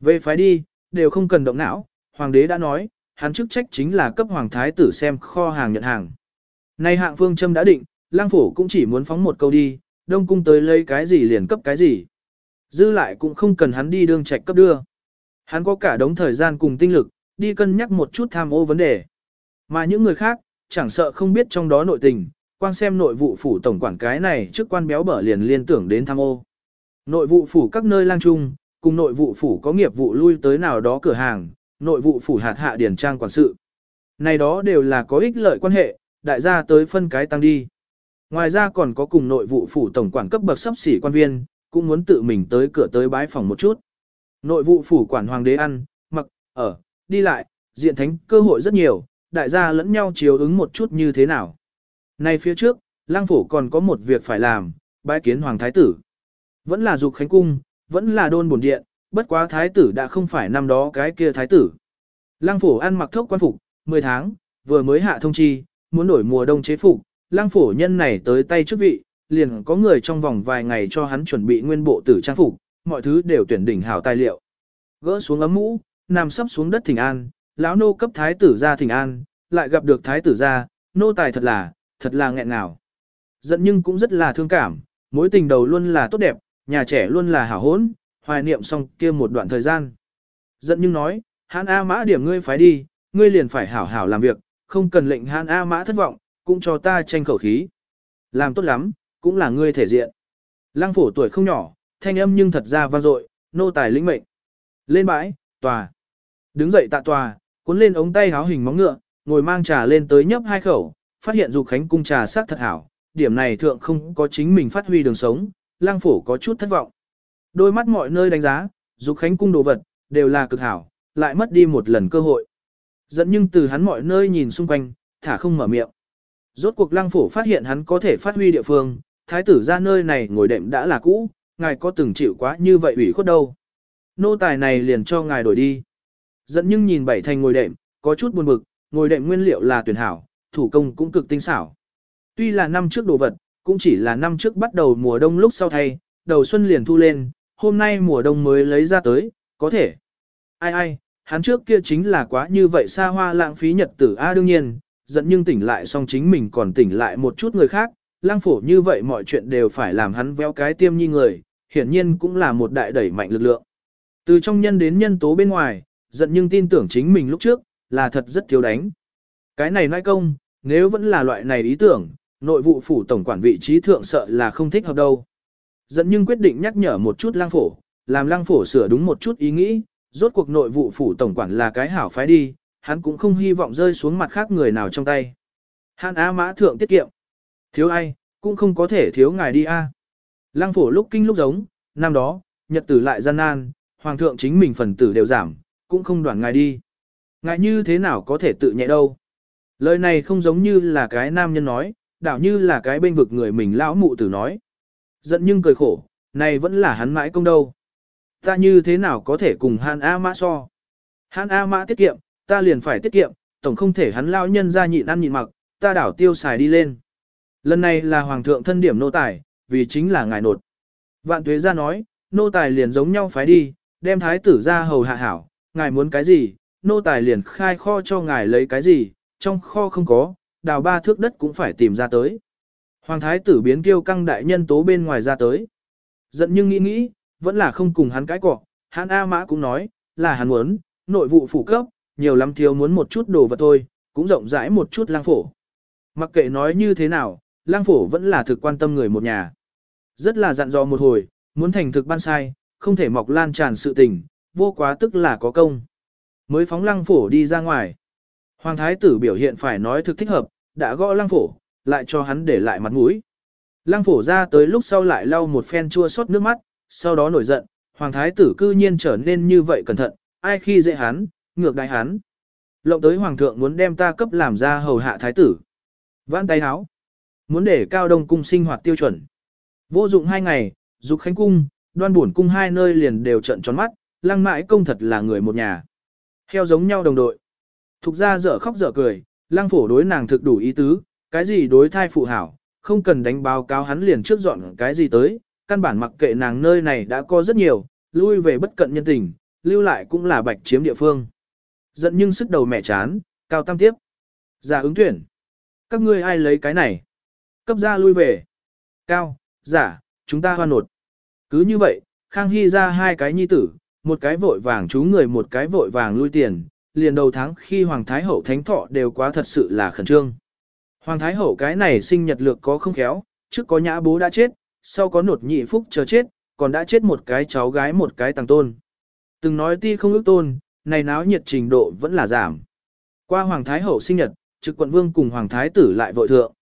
Về phái đi, đều không cần động não, hoàng đế đã nói, hắn chức trách chính là cấp hoàng thái tử xem kho hàng nhận hàng. Nay hạng phương châm đã định, lang phổ cũng chỉ muốn phóng một câu đi, đông cung tới lấy cái gì liền cấp cái gì. Dư lại cũng không cần hắn đi đương trạch cấp đưa. Hắn có cả đống thời gian cùng tinh lực, đi cân nhắc một chút tham ô vấn đề. Mà những người khác, chẳng sợ không biết trong đó nội tình, quan xem nội vụ phủ tổng quản cái này trước quan béo bở liền liên tưởng đến tham ô. Nội vụ phủ các nơi lang trung, cùng nội vụ phủ có nghiệp vụ lui tới nào đó cửa hàng, nội vụ phủ hạt hạ điển trang quản sự. Này đó đều là có ích lợi quan hệ, đại gia tới phân cái tăng đi. Ngoài ra còn có cùng nội vụ phủ tổng quản cấp bậc sắp xỉ quan viên, cũng muốn tự mình tới cửa tới bái phòng một chút. Nội vụ phủ quản hoàng đế ăn, mặc, ở, đi lại, diện thánh cơ hội rất nhiều, đại gia lẫn nhau chiếu ứng một chút như thế nào. Này phía trước, lang phủ còn có một việc phải làm, bái kiến hoàng thái tử. Vẫn là dục khánh cung, vẫn là đôn bổn điện, bất quá thái tử đã không phải năm đó cái kia thái tử. Lang phủ ăn mặc thốc quan phục, 10 tháng, vừa mới hạ thông chi, muốn đổi mùa đông chế phục, lang phủ nhân này tới tay chức vị, liền có người trong vòng vài ngày cho hắn chuẩn bị nguyên bộ tử trang phục, mọi thứ đều tuyển đỉnh hảo tài liệu. Gỡ xuống ấm mũ, nằm sấp xuống đất thỉnh an, lão nô cấp thái tử ra thỉnh an, lại gặp được thái tử ra, nô tài thật là, thật là nghẹn ngào. Giận nhưng cũng rất là thương cảm, mối tình đầu luôn là tốt đẹp, nhà trẻ luôn là hảo hốn, hoài niệm xong kia một đoạn thời gian. Giận nhưng nói, hãn A mã điểm ngươi phải đi, ngươi liền phải hảo hảo làm việc, không cần lệnh hãn A mã thất vọng, cũng cho ta tranh khẩu khí. Làm tốt lắm, cũng là ngươi thể diện. Lăng phổ tuổi không nhỏ, thanh âm nhưng thật ra vang dội, nô tài lĩnh mệnh. Lên bãi, tòa. Đứng dậy tạ tòa, cuốn lên ống tay háo hình móng ngựa, ngồi mang trà lên tới nhấp hai khẩu, phát hiện dục khánh cung trà sắc thật hảo, điểm này thượng không có chính mình phát huy đường sống, lang phổ có chút thất vọng. Đôi mắt mọi nơi đánh giá, dục khánh cung đồ vật, đều là cực hảo, lại mất đi một lần cơ hội. Dẫn nhưng từ hắn mọi nơi nhìn xung quanh, thả không mở miệng. Rốt cuộc lăng phổ phát hiện hắn có thể phát huy địa phương, thái tử ra nơi này ngồi đệm đã là cũ, ngài có từng chịu quá như vậy ủy khuất đâu. Nô tài này liền cho ngài đổi đi. Dẫn nhưng nhìn bảy thành ngồi đệm, có chút buồn bực, ngồi đệm nguyên liệu là tuyển hảo, thủ công cũng cực tinh xảo. Tuy là năm trước đồ vật, cũng chỉ là năm trước bắt đầu mùa đông lúc sau thay, đầu xuân liền thu lên, hôm nay mùa đông mới lấy ra tới, có thể. Ai ai, hắn trước kia chính là quá như vậy xa hoa lãng phí nhật tử A đương nhiên, giận nhưng tỉnh lại xong chính mình còn tỉnh lại một chút người khác, lang phổ như vậy mọi chuyện đều phải làm hắn véo cái tiêm nhi người, hiển nhiên cũng là một đại đẩy mạnh lực lượng. Từ trong nhân đến nhân tố bên ngoài, giận nhưng tin tưởng chính mình lúc trước, là thật rất thiếu đánh. Cái này nói công, nếu vẫn là loại này ý tưởng, nội vụ phủ tổng quản vị trí thượng sợ là không thích hợp đâu. Dẫn nhưng quyết định nhắc nhở một chút lang phổ, làm lang phổ sửa đúng một chút ý nghĩ, rốt cuộc nội vụ phủ tổng quản là cái hảo phái đi, hắn cũng không hy vọng rơi xuống mặt khác người nào trong tay. Hàn Á mã thượng tiết kiệm. Thiếu ai, cũng không có thể thiếu ngài đi a. Lăng phổ lúc kinh lúc giống, năm đó, nhật tử lại gian nan, hoàng thượng chính mình phần tử đều giảm, cũng không đoàn ngài đi. Ngài như thế nào có thể tự nhẹ đâu. Lời này không giống như là cái nam nhân nói, đảo như là cái bên vực người mình lão mụ tử nói. Giận nhưng cười khổ, này vẫn là hắn mãi công đâu. Ta như thế nào có thể cùng Hàn A Mã so. Hàn A Mã tiết kiệm, ta liền phải tiết kiệm, tổng không thể hắn lao nhân ra nhịn ăn nhịn mặc, ta đảo tiêu xài đi lên. Lần này là hoàng thượng thân điểm nô tài, vì chính là ngài nột. Vạn tuế ra nói, nô tài liền giống nhau phái đi, đem thái tử ra hầu hạ hảo, ngài muốn cái gì, nô tài liền khai kho cho ngài lấy cái gì, trong kho không có, đào ba thước đất cũng phải tìm ra tới. Hoàng thái tử biến kêu căng đại nhân tố bên ngoài ra tới. Giận nhưng nghĩ nghĩ, vẫn là không cùng hắn cái cọ, hắn A Mã cũng nói, là hắn muốn, nội vụ phủ cấp, nhiều lắm thiếu muốn một chút đồ vật thôi, cũng rộng rãi một chút lang phổ. Mặc kệ nói như thế nào, lang phổ vẫn là thực quan tâm người một nhà. Rất là dặn dò một hồi, muốn thành thực ban sai, không thể mọc lan tràn sự tình, vô quá tức là có công. Mới phóng lăng phổ đi ra ngoài. Hoàng thái tử biểu hiện phải nói thực thích hợp, đã gõ lăng phổ, lại cho hắn để lại mặt mũi. Lăng phổ ra tới lúc sau lại lau một phen chua xót nước mắt, sau đó nổi giận, hoàng thái tử cư nhiên trở nên như vậy cẩn thận, ai khi dễ hắn, ngược đại hắn. Lộng tới hoàng thượng muốn đem ta cấp làm ra hầu hạ thái tử. Vãn tay háo. Muốn để cao đông cung sinh hoạt tiêu chuẩn. Vô dụng hai ngày, dục khánh cung, đoan buồn cung hai nơi liền đều trận tròn mắt, lăng mãi công thật là người một nhà. Heo giống nhau đồng đội. Thục ra dở khóc dở cười, lăng phổ đối nàng thực đủ ý tứ, cái gì đối thai phụ hảo, không cần đánh báo cáo hắn liền trước dọn cái gì tới, căn bản mặc kệ nàng nơi này đã có rất nhiều, lui về bất cận nhân tình, lưu lại cũng là bạch chiếm địa phương. Giận nhưng sức đầu mẹ chán, cao tam tiếp. Giả ứng tuyển. Các ngươi ai lấy cái này? Cấp ra lui về. Cao, giả, chúng ta hoan nột. Cứ như vậy, Khang Hy ra hai cái nhi tử, một cái vội vàng chú người một cái vội vàng lui tiền, liền đầu tháng khi Hoàng Thái Hậu Thánh Thọ đều quá thật sự là khẩn trương. Hoàng Thái Hậu cái này sinh nhật lược có không khéo, trước có nhã bố đã chết, sau có nột nhị phúc chờ chết, còn đã chết một cái cháu gái một cái tăng tôn. Từng nói ti không ước tôn, này náo nhiệt trình độ vẫn là giảm. Qua Hoàng Thái Hậu sinh nhật, trực quận vương cùng Hoàng Thái tử lại vội thượng.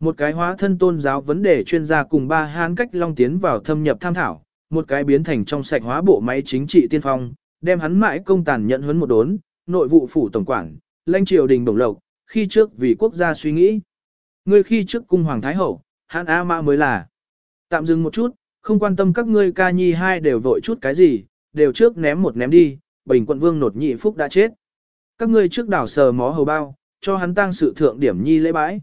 Một cái hóa thân tôn giáo vấn đề chuyên gia cùng ba hán cách long tiến vào thâm nhập tham thảo, một cái biến thành trong sạch hóa bộ máy chính trị tiên phong, đem hắn mãi công tàn nhận huấn một đốn, nội vụ phủ tổng quản, lãnh triều đình đồng lộc, khi trước vì quốc gia suy nghĩ. Ngươi khi trước cung hoàng thái hậu, hãn A Mã mới là. Tạm dừng một chút, không quan tâm các ngươi ca nhi hai đều vội chút cái gì, đều trước ném một ném đi, bình quận vương nột nhị phúc đã chết. Các ngươi trước đảo sờ mó hầu bao, cho hắn tăng sự thượng điểm nhi lễ bãi.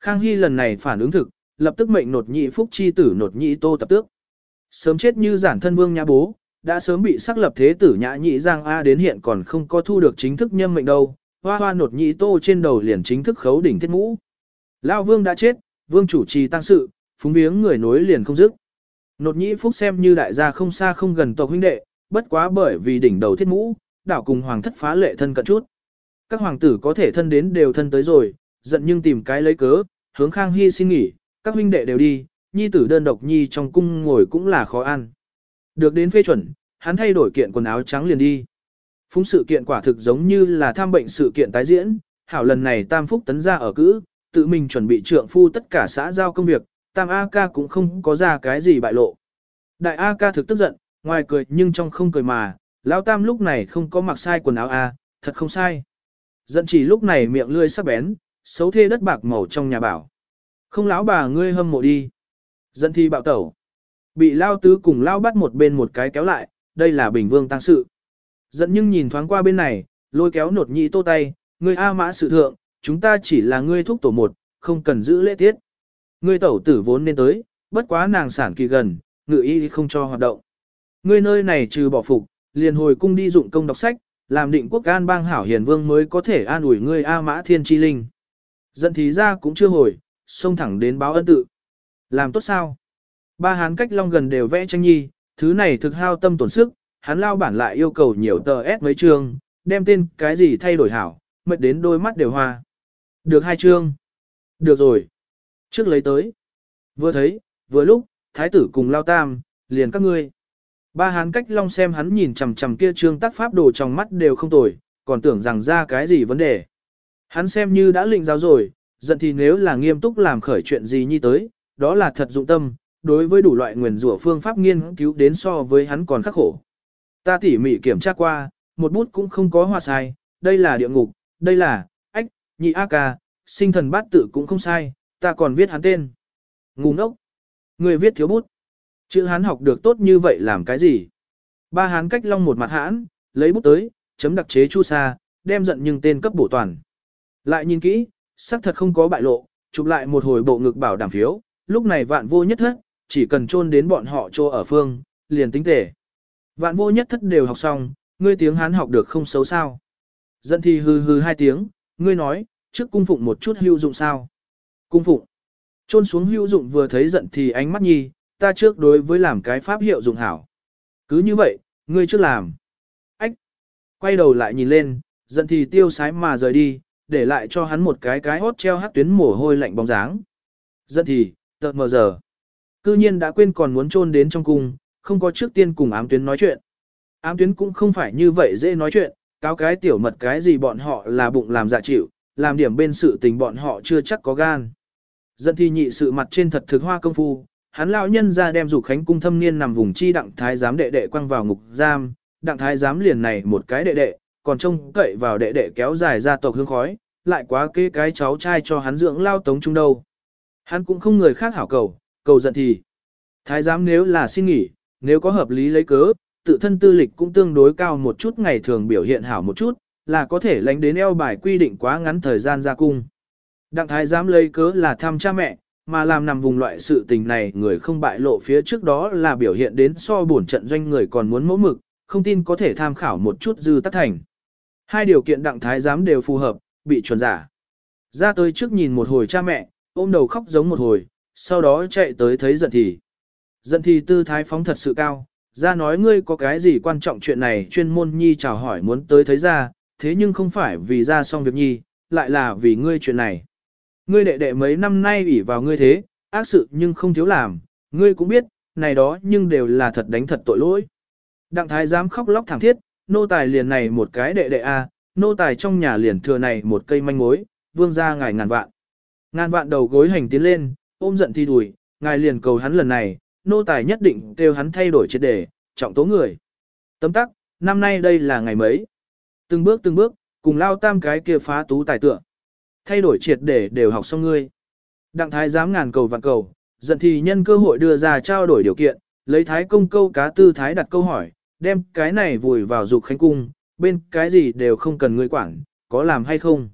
Khang Hy lần này phản ứng thực, lập tức mệnh nột nhị phúc chi tử nột nhị tô tập tước. Sớm chết như giản thân vương nhà bố, đã sớm bị xác lập thế tử nhã nhị giang A đến hiện còn không có thu được chính thức nhâm mệnh đâu, hoa hoa nột nhị tô trên đầu liền chính thức khấu đỉnh thiết mũ. Lao vương đã chết, vương chủ trì tăng sự, phúng viếng người nối liền không dứt. Nột nhị phúc xem như đại gia không xa không gần tộc huynh đệ, bất quá bởi vì đỉnh đầu thiết mũ, đảo cùng hoàng thất phá lệ thân cận chút. Các hoàng tử có thể thân đến đều thân tới rồi, giận nhưng tìm cái lấy cớ, hướng Khang Hy xin nghỉ, các huynh đệ đều đi, nhi tử đơn độc nhi trong cung ngồi cũng là khó ăn. Được đến phê chuẩn, hắn thay đổi kiện quần áo trắng liền đi. Phúng sự kiện quả thực giống như là tham bệnh sự kiện tái diễn, hảo lần này Tam Phúc tấn ra ở cữ, tự mình chuẩn bị trượng phu tất cả xã giao công việc, Tam A ca cũng không có ra cái gì bại lộ. Đại A ca thực tức giận, ngoài cười nhưng trong không cười mà, Lão Tam lúc này không có mặc sai quần áo A, thật không sai. Giận chỉ lúc này miệng lươi sắc bén, xấu thê đất bạc màu trong nhà bảo. Không lão bà ngươi hâm mộ đi. Giận thi bạo tẩu. Bị lao tứ cùng lao bắt một bên một cái kéo lại, đây là bình vương tăng sự. Dẫn nhưng nhìn thoáng qua bên này, lôi kéo nột nhị tô tay, ngươi A mã sự thượng, chúng ta chỉ là ngươi thúc tổ một, không cần giữ lễ tiết. Ngươi tẩu tử vốn nên tới, bất quá nàng sản kỳ gần, ngự y không cho hoạt động. Ngươi nơi này trừ bỏ phục, liền hồi cung đi dụng công đọc sách, làm định quốc an bang hảo hiền vương mới có thể an ủi ngươi A mã thiên chi linh. Giận thí ra cũng chưa hồi, xông thẳng đến báo ân tự. Làm tốt sao? Ba hán cách long gần đều vẽ tranh nhi, thứ này thực hao tâm tổn sức, hắn lao bản lại yêu cầu nhiều tờ S mấy chương, đem tên cái gì thay đổi hảo, mệt đến đôi mắt đều hoa. Được hai chương. Được rồi. Trước lấy tới. Vừa thấy, vừa lúc, thái tử cùng lao tam, liền các ngươi. Ba hán cách long xem hắn nhìn chằm chằm kia trương tác pháp đồ trong mắt đều không tồi, còn tưởng rằng ra cái gì vấn đề. Hắn xem như đã lịnh giáo rồi, giận thì nếu là nghiêm túc làm khởi chuyện gì như tới, đó là thật dụng tâm, đối với đủ loại nguyền rủa phương pháp nghiên cứu đến so với hắn còn khắc khổ. Ta tỉ mỉ kiểm tra qua, một bút cũng không có hoa sai, đây là địa ngục, đây là, ách, nhị a ca, sinh thần bát tự cũng không sai, ta còn viết hắn tên. Ngu ngốc. Người viết thiếu bút. Chữ hắn học được tốt như vậy làm cái gì? Ba hán cách long một mặt hãn, lấy bút tới, chấm đặc chế chu sa, đem giận nhưng tên cấp bổ toàn. Lại nhìn kỹ, xác thật không có bại lộ, chụp lại một hồi bộ ngực bảo đảm phiếu, lúc này vạn vô nhất thất, chỉ cần chôn đến bọn họ trô ở phương, liền tính tể. Vạn vô nhất thất đều học xong, ngươi tiếng hán học được không xấu sao. Dân thì hừ hừ hai tiếng, ngươi nói, trước cung phụng một chút hữu dụng sao. Cung phụng. Trôn xuống hữu dụng vừa thấy giận thì ánh mắt nhi, ta trước đối với làm cái pháp hiệu dụng hảo. Cứ như vậy, ngươi trước làm. Ách. Quay đầu lại nhìn lên, giận thì tiêu sái mà rời đi, để lại cho hắn một cái cái hốt treo hát tuyến mồ hôi lạnh bóng dáng. Giận thì, tợt mờ giờ. Cư nhiên đã quên còn muốn trôn đến trong cung, không có trước tiên cùng ám tuyến nói chuyện. Ám tuyến cũng không phải như vậy dễ nói chuyện, cáo cái tiểu mật cái gì bọn họ là bụng làm dạ chịu, làm điểm bên sự tình bọn họ chưa chắc có gan. Dân thi nhị sự mặt trên thật thực hoa công phu, hắn lão nhân ra đem dục khánh cung thâm niên nằm vùng chi đặng thái giám đệ đệ quăng vào ngục giam, đặng thái giám liền này một cái đệ đệ, còn trông cậy vào đệ đệ kéo dài ra tộc hương khói, lại quá kế cái cháu trai cho hắn dưỡng lao tống trung đâu. Hắn cũng không người khác hảo cầu, cầu giận thì. Thái giám nếu là xin nghỉ, nếu có hợp lý lấy cớ, tự thân tư lịch cũng tương đối cao một chút ngày thường biểu hiện hảo một chút, là có thể lánh đến eo bài quy định quá ngắn thời gian ra cung. Đặng thái giám lấy cớ là thăm cha mẹ, mà làm nằm vùng loại sự tình này người không bại lộ phía trước đó là biểu hiện đến so bổn trận doanh người còn muốn mẫu mực, không tin có thể tham khảo một chút dư tắt thành. Hai điều kiện đặng thái giám đều phù hợp, bị chuẩn giả. Ra tới trước nhìn một hồi cha mẹ, ôm đầu khóc giống một hồi, sau đó chạy tới thấy giận thì. Giận thì tư thái phóng thật sự cao, ra nói ngươi có cái gì quan trọng chuyện này chuyên môn nhi chào hỏi muốn tới thấy ra, thế nhưng không phải vì ra xong việc nhi, lại là vì ngươi chuyện này. Ngươi đệ đệ mấy năm nay ủy vào ngươi thế, ác sự nhưng không thiếu làm, ngươi cũng biết, này đó nhưng đều là thật đánh thật tội lỗi. Đặng thái dám khóc lóc thảm thiết, nô tài liền này một cái đệ đệ a, nô tài trong nhà liền thừa này một cây manh mối, vương ra ngài ngàn vạn. Ngàn vạn đầu gối hành tiến lên, ôm giận thi đùi, ngài liền cầu hắn lần này, nô tài nhất định kêu hắn thay đổi triệt đề, trọng tố người. Tấm tắc, năm nay đây là ngày mấy. Từng bước từng bước, cùng lao tam cái kia phá tú tài tựa. Thay đổi triệt để đều học xong ngươi. Đặng thái giám ngàn cầu vạn cầu, giận thì nhân cơ hội đưa ra trao đổi điều kiện, lấy thái công câu cá tư thái đặt câu hỏi, đem cái này vùi vào dục khánh cung, bên cái gì đều không cần ngươi quản, có làm hay không.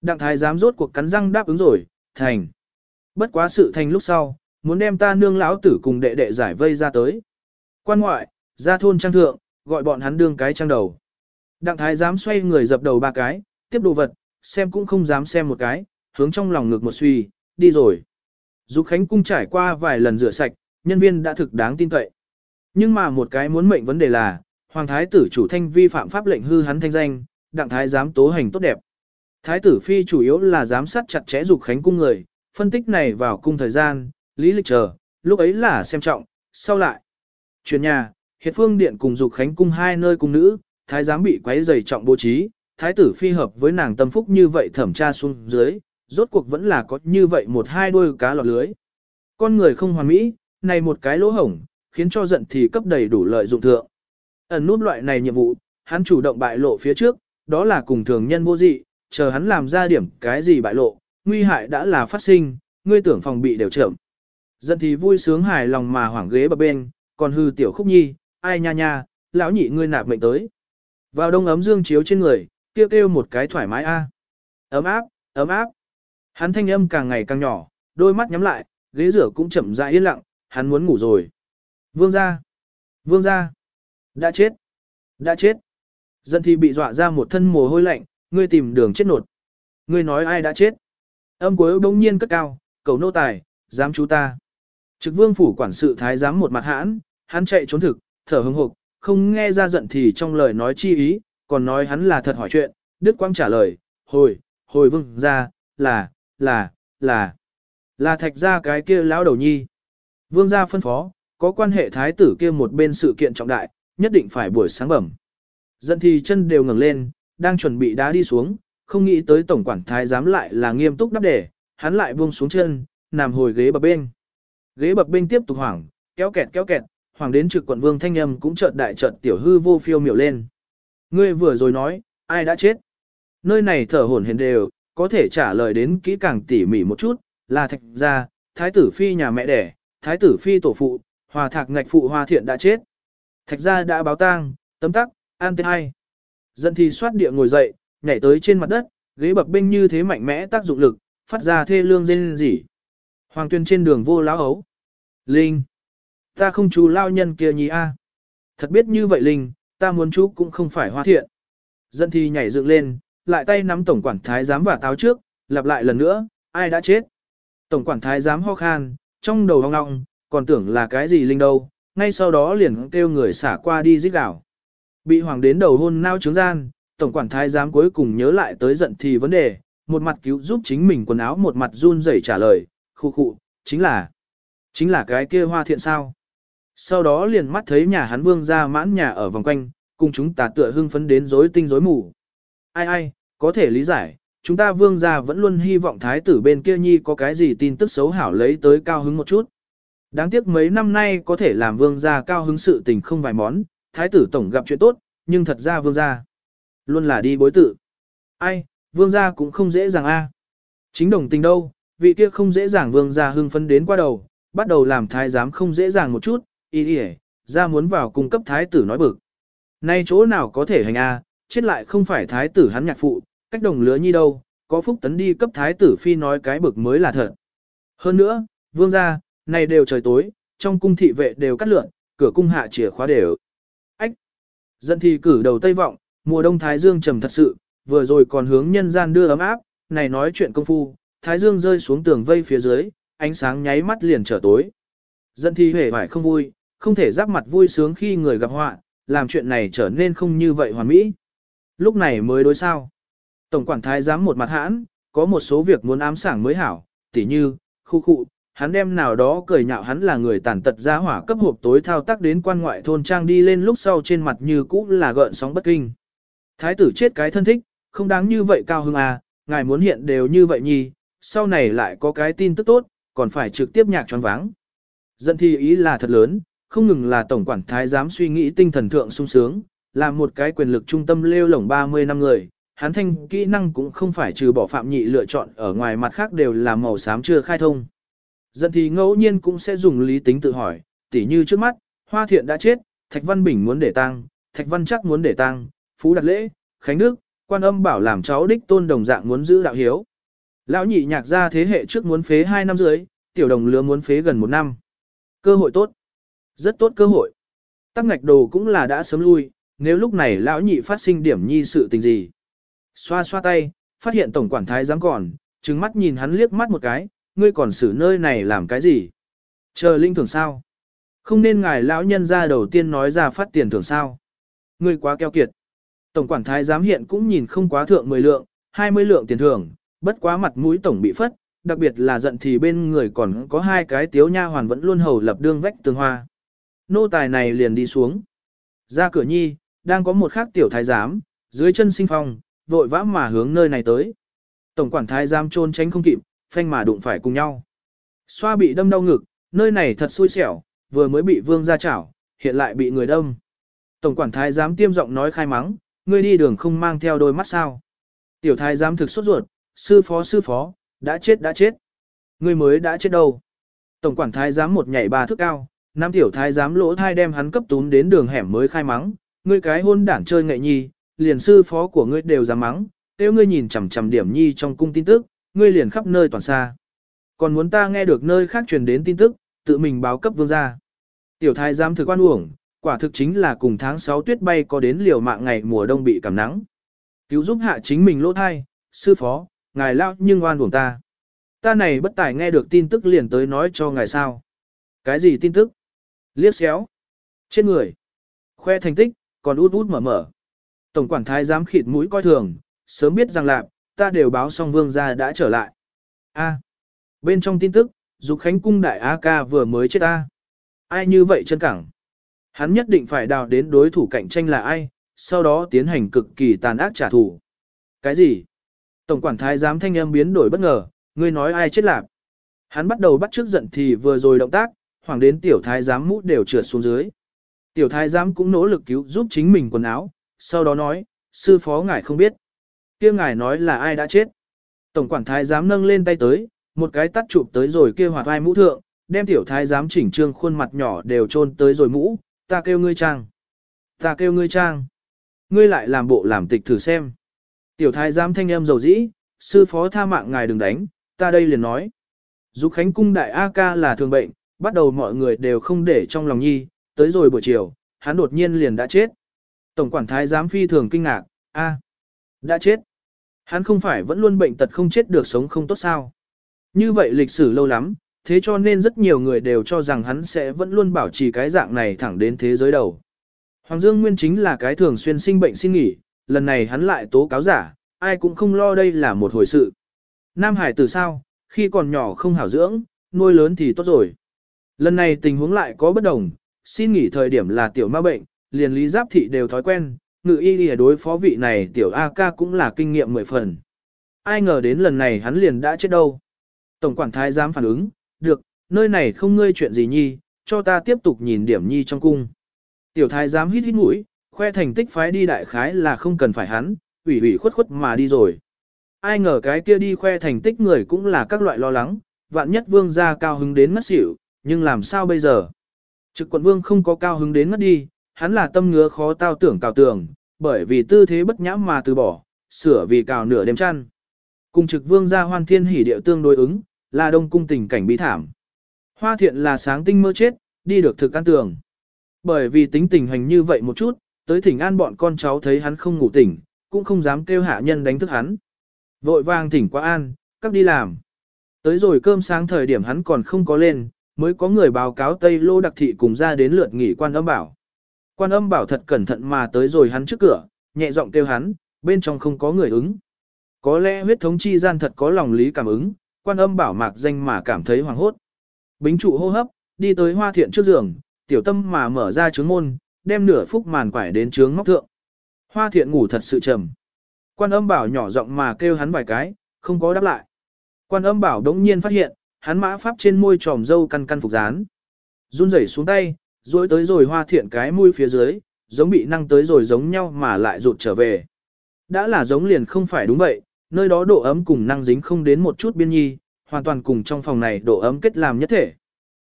Đặng thái giám rốt cuộc cắn răng đáp ứng rồi, thành. Bất quá sự thành lúc sau, muốn đem ta nương lão tử cùng đệ đệ giải vây ra tới. Quan ngoại, ra thôn trang thượng, gọi bọn hắn đương cái trang đầu. Đặng thái dám xoay người dập đầu ba cái, tiếp đồ vật, xem cũng không dám xem một cái, hướng trong lòng ngực một suy, đi rồi. Dục Khánh cung trải qua vài lần rửa sạch, nhân viên đã thực đáng tin cậy. Nhưng mà một cái muốn mệnh vấn đề là, Hoàng Thái tử chủ thanh vi phạm pháp lệnh hư hắn thanh danh, đặng thái giám tố hành tốt đẹp. Thái tử phi chủ yếu là giám sát chặt chẽ Dục Khánh cung người, phân tích này vào cung thời gian, lý lịch chờ, lúc ấy là xem trọng, sau lại. Chuyển nhà, hiệt phương điện cùng Dục Khánh cung hai nơi cung nữ, thái giám bị quấy dày trọng bố trí, thái tử phi hợp với nàng tâm phúc như vậy thẩm tra xuống dưới, rốt cuộc vẫn là có như vậy một hai đôi cá lọt lưới. Con người không hoàn mỹ, này một cái lỗ hổng, khiến cho giận thì cấp đầy đủ lợi dụng thượng. Ẩn nút loại này nhiệm vụ, hắn chủ động bại lộ phía trước, đó là cùng thường nhân vô dị, chờ hắn làm ra điểm cái gì bại lộ, nguy hại đã là phát sinh, ngươi tưởng phòng bị đều chậm. Giận thì vui sướng hài lòng mà hoảng ghế bập bên, còn hư tiểu khúc nhi, ai nha nha, lão nhị ngươi nạp mệnh tới. Vào đông ấm dương chiếu trên người, kêu kêu một cái thoải mái a. Ấm áp, ấm áp. Hắn thanh âm càng ngày càng nhỏ, đôi mắt nhắm lại, ghế rửa cũng chậm rãi yên lặng, hắn muốn ngủ rồi. Vương gia, vương gia, đã chết, đã chết. Dân thì bị dọa ra một thân mồ hôi lạnh, ngươi tìm đường chết nột. Ngươi nói ai đã chết. Âm cuối bỗng nhiên cất cao, cầu nô tài, dám chú ta. Trực vương phủ quản sự thái giám một mặt hãn, hắn chạy trốn thực, thở hừng hục, không nghe ra giận thì trong lời nói chi ý, còn nói hắn là thật hỏi chuyện, Đức Quang trả lời, hồi, hồi vương ra, là, là, là, là thạch ra cái kia lão đầu nhi. Vương gia phân phó, có quan hệ thái tử kia một bên sự kiện trọng đại, nhất định phải buổi sáng bẩm. Giận thì chân đều ngẩng lên, đang chuẩn bị đá đi xuống, không nghĩ tới tổng quản thái giám lại là nghiêm túc đáp đề, hắn lại buông xuống chân, nằm hồi ghế bập bên. Ghế bập binh tiếp tục hoảng, kéo kẹt kéo kẹt, hoàng đến trực quận vương thanh âm cũng chợt đại chợt tiểu hư vô phiêu miểu lên. Ngươi vừa rồi nói, ai đã chết? Nơi này thở hổn hển đều, có thể trả lời đến kỹ càng tỉ mỉ một chút, là thạch gia, thái tử phi nhà mẹ đẻ, thái tử phi tổ phụ, hòa thạc ngạch phụ hòa thiện đã chết. Thạch gia đã báo tang, tấm tắc, an tên hay. Dân thì xoát địa ngồi dậy, nhảy tới trên mặt đất, ghế bập bênh như thế mạnh mẽ tác dụng lực, phát ra thê lương rên rỉ. Hoàng tuyên trên đường vô lão ấu. Linh. Ta không chú lao nhân kia nhí a. À? Thật biết như vậy Linh, ta muốn chú cũng không phải hoa thiện. Dân thi nhảy dựng lên, lại tay nắm tổng quản thái giám và táo trước, lặp lại lần nữa, ai đã chết. Tổng quản thái giám ho khan, trong đầu hoang ngọng, còn tưởng là cái gì Linh đâu, ngay sau đó liền kêu người xả qua đi giết đảo. Bị hoàng đến đầu hôn nao trướng gian, tổng quản thái giám cuối cùng nhớ lại tới giận thì vấn đề, một mặt cứu giúp chính mình quần áo một mặt run rẩy trả lời, khu khu, chính là, chính là cái kia hoa thiện sao. Sau đó liền mắt thấy nhà hắn vương ra mãn nhà ở vòng quanh, cùng chúng ta tựa hưng phấn đến rối tinh rối mù. Ai ai, có thể lý giải, chúng ta vương gia vẫn luôn hy vọng thái tử bên kia nhi có cái gì tin tức xấu hảo lấy tới cao hứng một chút. Đáng tiếc mấy năm nay có thể làm vương gia cao hứng sự tình không vài món, thái tử tổng gặp chuyện tốt, nhưng thật ra vương gia luôn là đi bối tự. Ai, vương gia cũng không dễ dàng a. Chính đồng tình đâu, vị kia không dễ dàng vương gia hưng phấn đến qua đầu, bắt đầu làm thái giám không dễ dàng một chút, ý ý ra muốn vào cung cấp thái tử nói bực. Nay chỗ nào có thể hành a, chết lại không phải thái tử hắn nhạc phụ, cách đồng lứa nhi đâu, có phúc tấn đi cấp thái tử phi nói cái bực mới là thật. Hơn nữa, vương gia, này đều trời tối, trong cung thị vệ đều cắt lượn, cửa cung hạ chìa khóa đều. Ách! Dân thì cử đầu tây vọng, mùa đông thái dương trầm thật sự, vừa rồi còn hướng nhân gian đưa ấm áp, này nói chuyện công phu, thái dương rơi xuống tường vây phía dưới, ánh sáng nháy mắt liền trở tối. Dân thi hề phải không vui, không thể giáp mặt vui sướng khi người gặp họa, làm chuyện này trở nên không như vậy hoàn mỹ. Lúc này mới đối sao. Tổng quản thái giám một mặt hãn, có một số việc muốn ám sảng mới hảo, tỉ như, khu khu, hắn đem nào đó cười nhạo hắn là người tàn tật ra hỏa cấp hộp tối thao tác đến quan ngoại thôn trang đi lên lúc sau trên mặt như cũ là gợn sóng bất kinh. Thái tử chết cái thân thích, không đáng như vậy cao hưng à, ngài muốn hiện đều như vậy nhì, sau này lại có cái tin tức tốt, còn phải trực tiếp nhạc choáng váng. dân thi ý là thật lớn, không ngừng là tổng quản thái giám suy nghĩ tinh thần thượng sung sướng, là một cái quyền lực trung tâm lêu lổng 30 năm người, hắn thanh kỹ năng cũng không phải trừ bỏ phạm nhị lựa chọn ở ngoài mặt khác đều là màu xám chưa khai thông. Dân thì ngẫu nhiên cũng sẽ dùng lý tính tự hỏi, tỉ như trước mắt, Hoa Thiện đã chết, Thạch Văn Bình muốn để tang Thạch Văn chắc muốn để tang Phú Đạt Lễ, Khánh Đức, quan âm bảo làm cháu đích tôn đồng dạng muốn giữ đạo hiếu. Lão nhị nhạc ra thế hệ trước muốn phế 2 năm dưới, tiểu đồng lứa muốn phế gần 1 năm. Cơ hội tốt. Rất tốt cơ hội. Tắc ngạch đồ cũng là đã sớm lui, nếu lúc này lão nhị phát sinh điểm nhi sự tình gì. Xoa xoa tay, phát hiện tổng quản thái dám còn, trừng mắt nhìn hắn liếc mắt một cái, ngươi còn xử nơi này làm cái gì? Chờ linh thưởng sao? Không nên ngài lão nhân ra đầu tiên nói ra phát tiền thưởng sao? Ngươi quá keo kiệt. Tổng quản thái giám hiện cũng nhìn không quá thượng 10 lượng, 20 lượng tiền thưởng, bất quá mặt mũi tổng bị phất, đặc biệt là giận thì bên người còn có hai cái tiếu nha hoàn vẫn luôn hầu lập đương vách tường hoa. Nô tài này liền đi xuống. Ra cửa nhi, đang có một khác tiểu thái giám, dưới chân sinh phong, vội vã mà hướng nơi này tới. Tổng quản thái giám trôn tránh không kịp, phanh mà đụng phải cùng nhau. Xoa bị đâm đau ngực, nơi này thật xui xẻo, vừa mới bị vương ra chảo, hiện lại bị người đâm. Tổng quản thái giám tiêm giọng nói khai mắng, ngươi đi đường không mang theo đôi mắt sao. Tiểu thái giám thực sốt ruột, sư phó sư phó, đã chết đã chết. Ngươi mới đã chết đâu. Tổng quản thái giám một nhảy ba thước cao, nam tiểu thái giám lỗ thai đem hắn cấp tún đến đường hẻm mới khai mắng, ngươi cái hôn đảng chơi nghệ nhi, liền sư phó của ngươi đều dám mắng, Nếu ngươi nhìn chằm chằm điểm nhi trong cung tin tức, ngươi liền khắp nơi toàn xa. Còn muốn ta nghe được nơi khác truyền đến tin tức, tự mình báo cấp vương gia. Tiểu thái giám thực quan uổng, quả thực chính là cùng tháng 6 tuyết bay có đến liều mạng ngày mùa đông bị cảm nắng. Cứu giúp hạ chính mình lỗ thai, sư phó, ngài lao nhưng oan uổng ta. Ta này bất tài nghe được tin tức liền tới nói cho ngài sao. Cái gì tin tức? Liếc xéo. Trên người. Khoe thành tích, còn út út mở mở. Tổng quản thái giám khịt mũi coi thường, sớm biết rằng lạp, ta đều báo xong vương gia đã trở lại. A. Bên trong tin tức, Dục Khánh cung đại A ca vừa mới chết ta. Ai như vậy chân cẳng? Hắn nhất định phải đào đến đối thủ cạnh tranh là ai, sau đó tiến hành cực kỳ tàn ác trả thù. Cái gì? Tổng quản thái giám thanh âm biến đổi bất ngờ, ngươi nói ai chết lạc? Hắn bắt đầu bắt trước giận thì vừa rồi động tác, hoàng đến tiểu thái giám mũ đều trượt xuống dưới. Tiểu thái giám cũng nỗ lực cứu giúp chính mình quần áo, sau đó nói, sư phó ngài không biết. kia ngài nói là ai đã chết. Tổng quản thái giám nâng lên tay tới, một cái tắt chụp tới rồi kia hoạt vai mũ thượng, đem tiểu thái giám chỉnh trương khuôn mặt nhỏ đều trôn tới rồi mũ, ta kêu ngươi trang. Ta kêu ngươi trang. Ngươi lại làm bộ làm tịch thử xem. Tiểu thái giám thanh em dầu dĩ, sư phó tha mạng ngài đừng đánh, ta đây liền nói. Dục Khánh cung đại A ca là thường bệnh, bắt đầu mọi người đều không để trong lòng nhi, tới rồi buổi chiều, hắn đột nhiên liền đã chết. Tổng quản thái giám phi thường kinh ngạc, a, đã chết. Hắn không phải vẫn luôn bệnh tật không chết được sống không tốt sao. Như vậy lịch sử lâu lắm, thế cho nên rất nhiều người đều cho rằng hắn sẽ vẫn luôn bảo trì cái dạng này thẳng đến thế giới đầu. Hoàng Dương Nguyên chính là cái thường xuyên sinh bệnh xin nghỉ, lần này hắn lại tố cáo giả, ai cũng không lo đây là một hồi sự. Nam Hải từ sao, khi còn nhỏ không hảo dưỡng, nuôi lớn thì tốt rồi. Lần này tình huống lại có bất đồng, xin nghỉ thời điểm là tiểu ma bệnh, liền lý giáp thị đều thói quen, ngự y y đối phó vị này tiểu A ca cũng là kinh nghiệm mười phần. Ai ngờ đến lần này hắn liền đã chết đâu. Tổng quản thái giám phản ứng, được, nơi này không ngươi chuyện gì nhi, cho ta tiếp tục nhìn điểm nhi trong cung. Tiểu thái giám hít hít mũi, khoe thành tích phái đi đại khái là không cần phải hắn, ủy ủy khuất khuất mà đi rồi. Ai ngờ cái kia đi khoe thành tích người cũng là các loại lo lắng, vạn nhất vương gia cao hứng đến ngất xỉu, nhưng làm sao bây giờ? Trực quận vương không có cao hứng đến ngất đi, hắn là tâm ngứa khó tao tưởng cào tưởng, bởi vì tư thế bất nhãm mà từ bỏ, sửa vì cào nửa đêm chăn. Cùng trực vương gia hoan thiên hỉ điệu tương đối ứng, là đông cung tình cảnh bi thảm. Hoa thiện là sáng tinh mơ chết, đi được thực an tường. Bởi vì tính tình hành như vậy một chút, tới thỉnh an bọn con cháu thấy hắn không ngủ tỉnh, cũng không dám kêu hạ nhân đánh thức hắn. Vội vàng thỉnh qua an, các đi làm. Tới rồi cơm sáng thời điểm hắn còn không có lên, mới có người báo cáo Tây Lô Đặc Thị cùng ra đến lượt nghỉ quan âm bảo. Quan âm bảo thật cẩn thận mà tới rồi hắn trước cửa, nhẹ giọng kêu hắn, bên trong không có người ứng. Có lẽ huyết thống chi gian thật có lòng lý cảm ứng, quan âm bảo mạc danh mà cảm thấy hoàng hốt. Bính trụ hô hấp, đi tới hoa thiện trước giường, tiểu tâm mà mở ra trướng môn, đem nửa phúc màn quải đến trướng móc thượng. Hoa thiện ngủ thật sự trầm. Quan âm bảo nhỏ giọng mà kêu hắn vài cái, không có đáp lại. Quan âm bảo đống nhiên phát hiện, hắn mã pháp trên môi tròm dâu căn căn phục dán. Run rẩy xuống tay, rồi tới rồi hoa thiện cái mũi phía dưới, giống bị năng tới rồi giống nhau mà lại rụt trở về. Đã là giống liền không phải đúng vậy, nơi đó độ ấm cùng năng dính không đến một chút biên nhi, hoàn toàn cùng trong phòng này độ ấm kết làm nhất thể.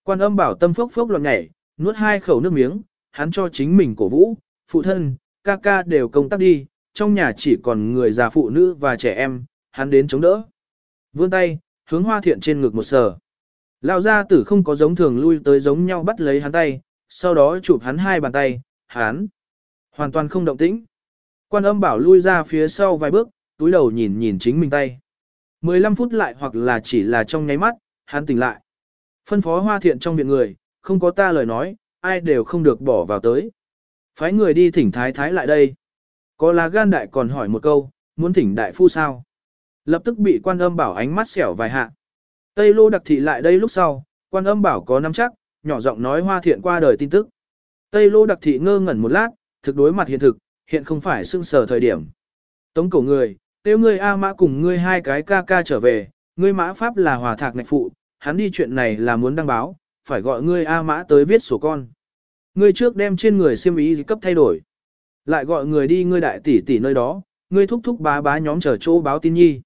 Quan âm bảo tâm phốc phốc loạn nhảy, nuốt hai khẩu nước miếng, hắn cho chính mình cổ vũ, phụ thân, ca ca đều công tác đi, trong nhà chỉ còn người già phụ nữ và trẻ em, hắn đến chống đỡ. Vươn tay, hướng hoa thiện trên ngực một sờ. Lão gia tử không có giống thường lui tới giống nhau bắt lấy hắn tay, sau đó chụp hắn hai bàn tay, hắn hoàn toàn không động tĩnh. Quan âm bảo lui ra phía sau vài bước, túi đầu nhìn nhìn chính mình tay. 15 phút lại hoặc là chỉ là trong nháy mắt, hắn tỉnh lại. Phân phó hoa thiện trong viện người, không có ta lời nói, ai đều không được bỏ vào tới. Phái người đi thỉnh thái thái lại đây. Có là gan đại còn hỏi một câu, muốn thỉnh đại phu sao? Lập tức bị quan âm bảo ánh mắt xẻo vài hạ. Tây lô đặc thị lại đây lúc sau, quan âm bảo có nắm chắc, nhỏ giọng nói hoa thiện qua đời tin tức. Tây lô đặc thị ngơ ngẩn một lát, thực đối mặt hiện thực, hiện không phải sưng sở thời điểm. Tống cổ người, tiêu ngươi A mã cùng ngươi hai cái ca ca trở về, ngươi mã pháp là hòa thạc ngạch phụ, hắn đi chuyện này là muốn đăng báo, phải gọi ngươi A mã tới viết sổ con. Ngươi trước đem trên người xiêm ý cấp thay đổi. Lại gọi người đi ngươi đại tỷ tỷ nơi đó, ngươi thúc thúc bá bá nhóm chờ chỗ báo tin nhi.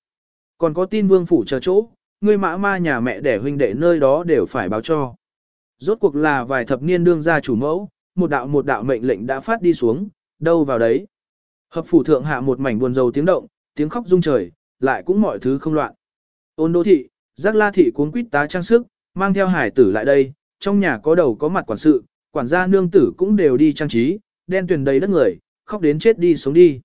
Còn có tin vương phủ chờ chỗ, ngươi mã ma nhà mẹ đẻ huynh đệ nơi đó đều phải báo cho. Rốt cuộc là vài thập niên đương gia chủ mẫu, một đạo một đạo mệnh lệnh đã phát đi xuống, đâu vào đấy. Hợp phủ thượng hạ một mảnh buồn rầu tiếng động, tiếng khóc rung trời, lại cũng mọi thứ không loạn. Ôn đô thị, giác la thị cuốn quýt tá trang sức, mang theo hải tử lại đây, trong nhà có đầu có mặt quản sự, quản gia nương tử cũng đều đi trang trí, đen tuyền đầy đất người, khóc đến chết đi sống đi.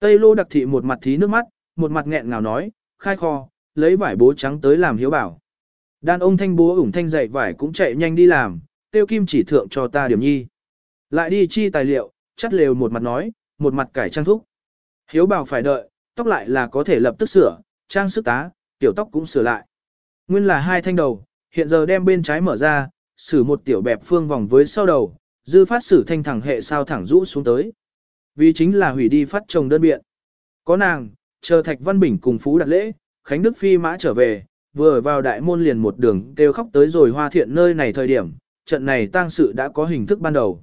Tây lô đặc thị một mặt thí nước mắt, một mặt nghẹn ngào nói, khai kho, lấy vải bố trắng tới làm hiếu bảo. Đàn ông thanh bố ủng thanh dạy vải cũng chạy nhanh đi làm, tiêu kim chỉ thượng cho ta điểm nhi. Lại đi chi tài liệu, chắt lều một mặt nói, một mặt cải trang thúc. Hiếu bảo phải đợi, tóc lại là có thể lập tức sửa, trang sức tá, tiểu tóc cũng sửa lại. Nguyên là hai thanh đầu, hiện giờ đem bên trái mở ra, xử một tiểu bẹp phương vòng với sau đầu, dư phát sử thanh thẳng hệ sao thẳng rũ xuống tới. Vì chính là hủy đi phát trồng đơn biện. Có nàng, chờ Thạch Văn Bình cùng Phú đặt lễ, Khánh Đức Phi mã trở về, vừa vào đại môn liền một đường kêu khóc tới rồi hoa thiện nơi này thời điểm, trận này tang sự đã có hình thức ban đầu.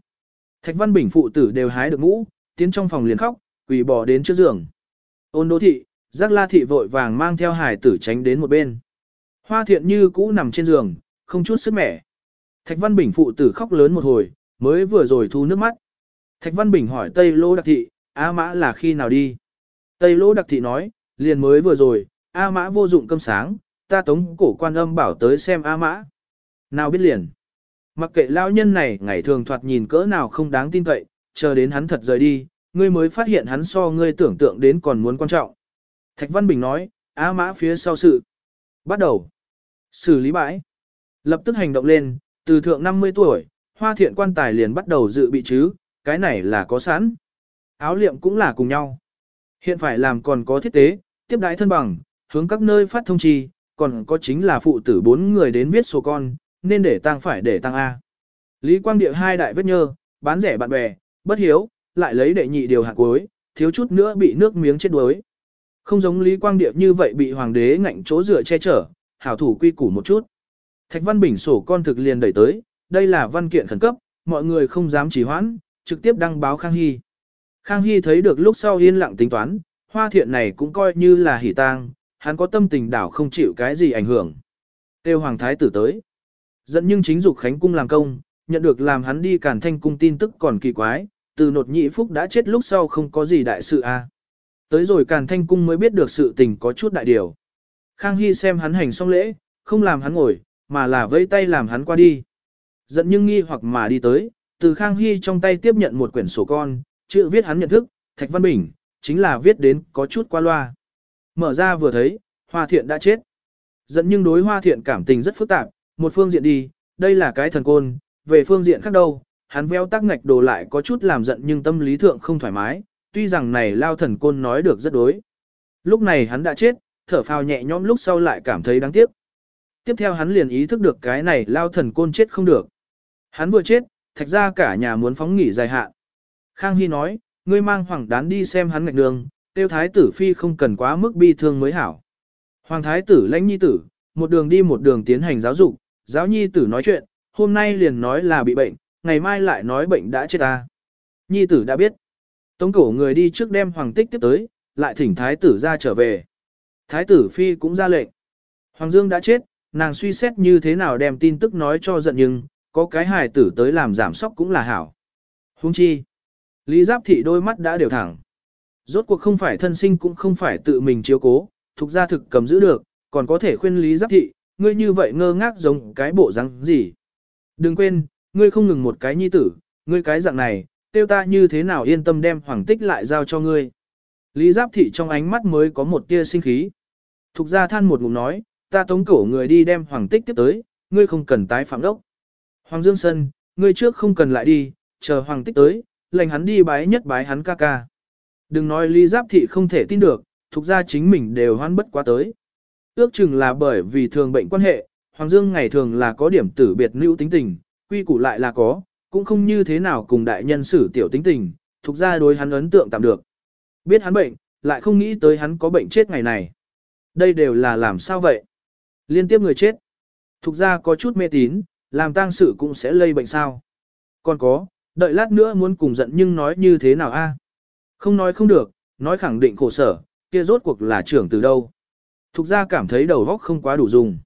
Thạch Văn Bình phụ tử đều hái được ngũ, tiến trong phòng liền khóc, quỳ bỏ đến trước giường. Ôn đô thị, giác la thị vội vàng mang theo hải tử tránh đến một bên. Hoa thiện như cũ nằm trên giường, không chút sức mẻ. Thạch Văn Bình phụ tử khóc lớn một hồi, mới vừa rồi thu nước mắt. Thạch Văn Bình hỏi Tây Lô Đặc Thị, A Mã là khi nào đi? Tây Lô Đặc Thị nói, liền mới vừa rồi, A Mã vô dụng cơm sáng, ta tống cổ quan âm bảo tới xem A Mã. Nào biết liền. Mặc kệ lão nhân này ngày thường thoạt nhìn cỡ nào không đáng tin cậy, chờ đến hắn thật rời đi, ngươi mới phát hiện hắn so ngươi tưởng tượng đến còn muốn quan trọng. Thạch Văn Bình nói, A Mã phía sau sự. Bắt đầu. Xử lý bãi. Lập tức hành động lên, từ thượng 50 tuổi, hoa thiện quan tài liền bắt đầu dự bị chứ, cái này là có sẵn. Áo liệm cũng là cùng nhau. Hiện phải làm còn có thiết tế, tiếp đại thân bằng, hướng các nơi phát thông chi, còn có chính là phụ tử bốn người đến viết số con, nên để tăng phải để tăng A. Lý Quang Địa hai đại vết nhơ, bán rẻ bạn bè, bất hiếu, lại lấy đệ nhị điều hạt cuối, thiếu chút nữa bị nước miếng chết đuối. Không giống Lý Quang Địa như vậy bị hoàng đế ngạnh chỗ rửa che chở, hảo thủ quy củ một chút. Thạch Văn Bình sổ con thực liền đẩy tới, đây là văn kiện khẩn cấp, mọi người không dám trì hoãn, trực tiếp đăng báo Khang Hy. Khang Hy thấy được lúc sau yên lặng tính toán, hoa thiện này cũng coi như là hỉ tang, hắn có tâm tình đảo không chịu cái gì ảnh hưởng. Tiêu Hoàng Thái tử tới. Dẫn nhưng chính dục Khánh Cung làm công, nhận được làm hắn đi cản thanh cung tin tức còn kỳ quái, từ nột nhị phúc đã chết lúc sau không có gì đại sự a. À. Tới rồi càn thanh cung mới biết được sự tình có chút đại điều. Khang Hy xem hắn hành xong lễ, không làm hắn ngồi, mà là vẫy tay làm hắn qua đi. Giận nhưng nghi hoặc mà đi tới, từ Khang Hy trong tay tiếp nhận một quyển sổ con, chữ viết hắn nhận thức, Thạch Văn Bình, chính là viết đến có chút qua loa. Mở ra vừa thấy, Hoa Thiện đã chết. Giận nhưng đối Hoa Thiện cảm tình rất phức tạp, một phương diện đi, đây là cái thần côn, về phương diện khác đâu, hắn veo tác ngạch đồ lại có chút làm giận nhưng tâm lý thượng không thoải mái, tuy rằng này lao thần côn nói được rất đối. Lúc này hắn đã chết, thở phào nhẹ nhõm lúc sau lại cảm thấy đáng tiếc. Tiếp theo hắn liền ý thức được cái này lao thần côn chết không được. Hắn vừa chết, thạch ra cả nhà muốn phóng nghỉ dài hạn. Khang Hy nói, ngươi mang hoàng đán đi xem hắn ngạch đường, tiêu thái tử phi không cần quá mức bi thương mới hảo. Hoàng thái tử lãnh nhi tử, một đường đi một đường tiến hành giáo dục, giáo nhi tử nói chuyện, hôm nay liền nói là bị bệnh, ngày mai lại nói bệnh đã chết ta. Nhi tử đã biết. Tống cổ người đi trước đem hoàng tích tiếp tới, lại thỉnh thái tử ra trở về. Thái tử phi cũng ra lệnh. Hoàng Dương đã chết, nàng suy xét như thế nào đem tin tức nói cho giận nhưng, có cái hài tử tới làm giảm sóc cũng là hảo. Huống chi. Lý Giáp Thị đôi mắt đã đều thẳng. Rốt cuộc không phải thân sinh cũng không phải tự mình chiếu cố, thuộc gia thực cầm giữ được, còn có thể khuyên Lý Giáp Thị, ngươi như vậy ngơ ngác giống cái bộ răng gì. Đừng quên, ngươi không ngừng một cái nhi tử, ngươi cái dạng này, tiêu ta như thế nào yên tâm đem hoàng tích lại giao cho ngươi. Lý Giáp Thị trong ánh mắt mới có một tia sinh khí. Thục gia than một ngụm nói, ta tống cổ người đi đem hoàng tích tiếp tới, ngươi không cần tái phạm đốc. Hoàng Dương Sân, ngươi trước không cần lại đi, chờ hoàng tích tới, lệnh hắn đi bái nhất bái hắn ca ca. Đừng nói Lý Giáp Thị không thể tin được, thuộc ra chính mình đều hoan bất quá tới. Ước chừng là bởi vì thường bệnh quan hệ, Hoàng Dương ngày thường là có điểm tử biệt nữ tính tình, quy củ lại là có, cũng không như thế nào cùng đại nhân xử tiểu tính tình, thuộc ra đối hắn ấn tượng tạm được. Biết hắn bệnh, lại không nghĩ tới hắn có bệnh chết ngày này. Đây đều là làm sao vậy? Liên tiếp người chết. Thục ra có chút mê tín, làm tang sự cũng sẽ lây bệnh sao. Còn có, đợi lát nữa muốn cùng giận nhưng nói như thế nào a? À? Không nói không được, nói khẳng định khổ sở, kia rốt cuộc là trưởng từ đâu. Thục ra cảm thấy đầu góc không quá đủ dùng.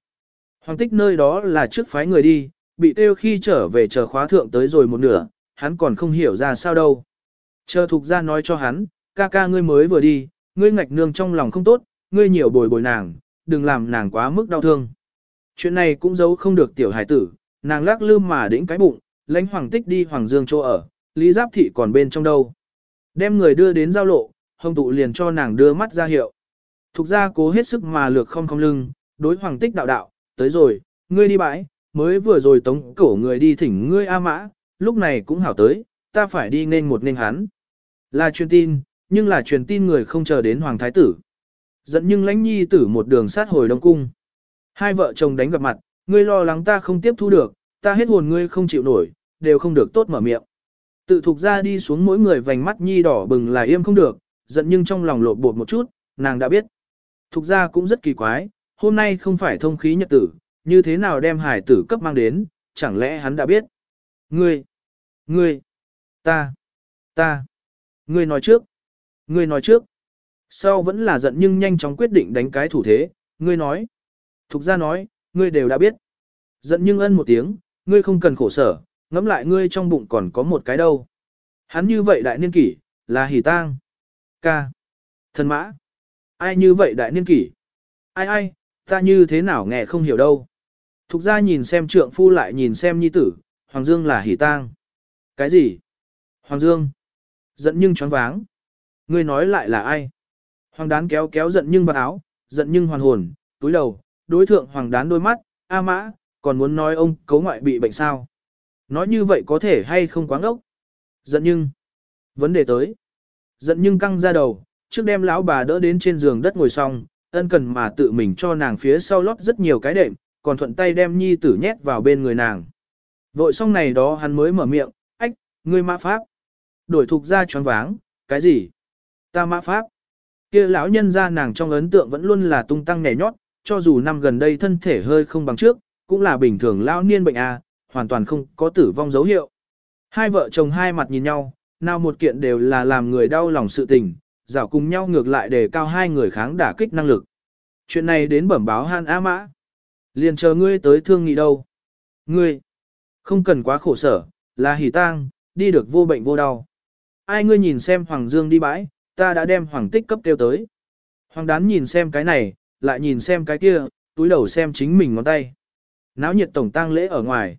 Hoàng tích nơi đó là trước phái người đi, bị tiêu khi trở về chờ khóa thượng tới rồi một nửa, hắn còn không hiểu ra sao đâu. Chờ thục ra nói cho hắn, ca ca ngươi mới vừa đi, ngươi ngạch nương trong lòng không tốt, ngươi nhiều bồi bồi nàng, đừng làm nàng quá mức đau thương. Chuyện này cũng giấu không được tiểu hải tử, nàng lắc lư mà đĩnh cái bụng, lãnh hoàng tích đi hoàng dương chỗ ở, lý giáp thị còn bên trong đâu. Đem người đưa đến giao lộ, hồng tụ liền cho nàng đưa mắt ra hiệu. Thục ra cố hết sức mà lược không không lưng, đối hoàng tích đạo đạo, tới rồi, ngươi đi bãi, mới vừa rồi tống cổ người đi thỉnh ngươi A mã, lúc này cũng hảo tới, ta phải đi nên một nên hắn. Là truyền tin, nhưng là truyền tin người không chờ đến hoàng thái tử. Dẫn nhưng lãnh nhi tử một đường sát hồi đông cung. Hai vợ chồng đánh gặp mặt, ngươi lo lắng ta không tiếp thu được, ta hết hồn ngươi không chịu nổi, đều không được tốt mở miệng. Tự thuộc ra đi xuống mỗi người vành mắt nhi đỏ bừng là im không được, giận nhưng trong lòng lột bột một chút, nàng đã biết. Thục ra cũng rất kỳ quái, hôm nay không phải thông khí nhật tử, như thế nào đem hải tử cấp mang đến, chẳng lẽ hắn đã biết. Ngươi, ngươi, ta, ta, ngươi nói trước, ngươi nói trước. Sau vẫn là giận nhưng nhanh chóng quyết định đánh cái thủ thế, ngươi nói. Thục ra nói, ngươi đều đã biết. Giận nhưng ân một tiếng, ngươi không cần khổ sở, ngẫm lại ngươi trong bụng còn có một cái đâu. Hắn như vậy đại niên kỷ, là hỉ tang. Ca. Thần mã. Ai như vậy đại niên kỷ? Ai ai, ta như thế nào nghe không hiểu đâu. Thục ra nhìn xem trượng phu lại nhìn xem nhi tử, Hoàng Dương là hỉ tang. Cái gì? Hoàng Dương. Giận nhưng choáng váng. Ngươi nói lại là ai? Hoàng đán kéo kéo giận nhưng vào áo, giận nhưng hoàn hồn, túi đầu, đối thượng hoàng đán đôi mắt, A mã, còn muốn nói ông cấu ngoại bị bệnh sao? Nói như vậy có thể hay không quá ngốc? Giận nhưng. Vấn đề tới. Giận nhưng căng ra đầu, trước đem lão bà đỡ đến trên giường đất ngồi xong, ân cần mà tự mình cho nàng phía sau lót rất nhiều cái đệm, còn thuận tay đem nhi tử nhét vào bên người nàng. Vội xong này đó hắn mới mở miệng, ách, ngươi mã pháp. Đổi thuộc ra choáng váng, cái gì? Ta mã pháp kia lão nhân ra nàng trong ấn tượng vẫn luôn là tung tăng nhảy nhót, cho dù năm gần đây thân thể hơi không bằng trước, cũng là bình thường lão niên bệnh à, hoàn toàn không có tử vong dấu hiệu. Hai vợ chồng hai mặt nhìn nhau, nào một kiện đều là làm người đau lòng sự tình, rảo cùng nhau ngược lại để cao hai người kháng đả kích năng lực. Chuyện này đến bẩm báo Han A Mã. Liền chờ ngươi tới thương nghị đâu. Ngươi, không cần quá khổ sở, là hỉ tang, đi được vô bệnh vô đau. Ai ngươi nhìn xem Hoàng Dương đi bãi, ta đã đem Hoàng tích cấp tiêu tới. Hoàng đán nhìn xem cái này, lại nhìn xem cái kia, túi đầu xem chính mình ngón tay. Náo nhiệt tổng tang lễ ở ngoài.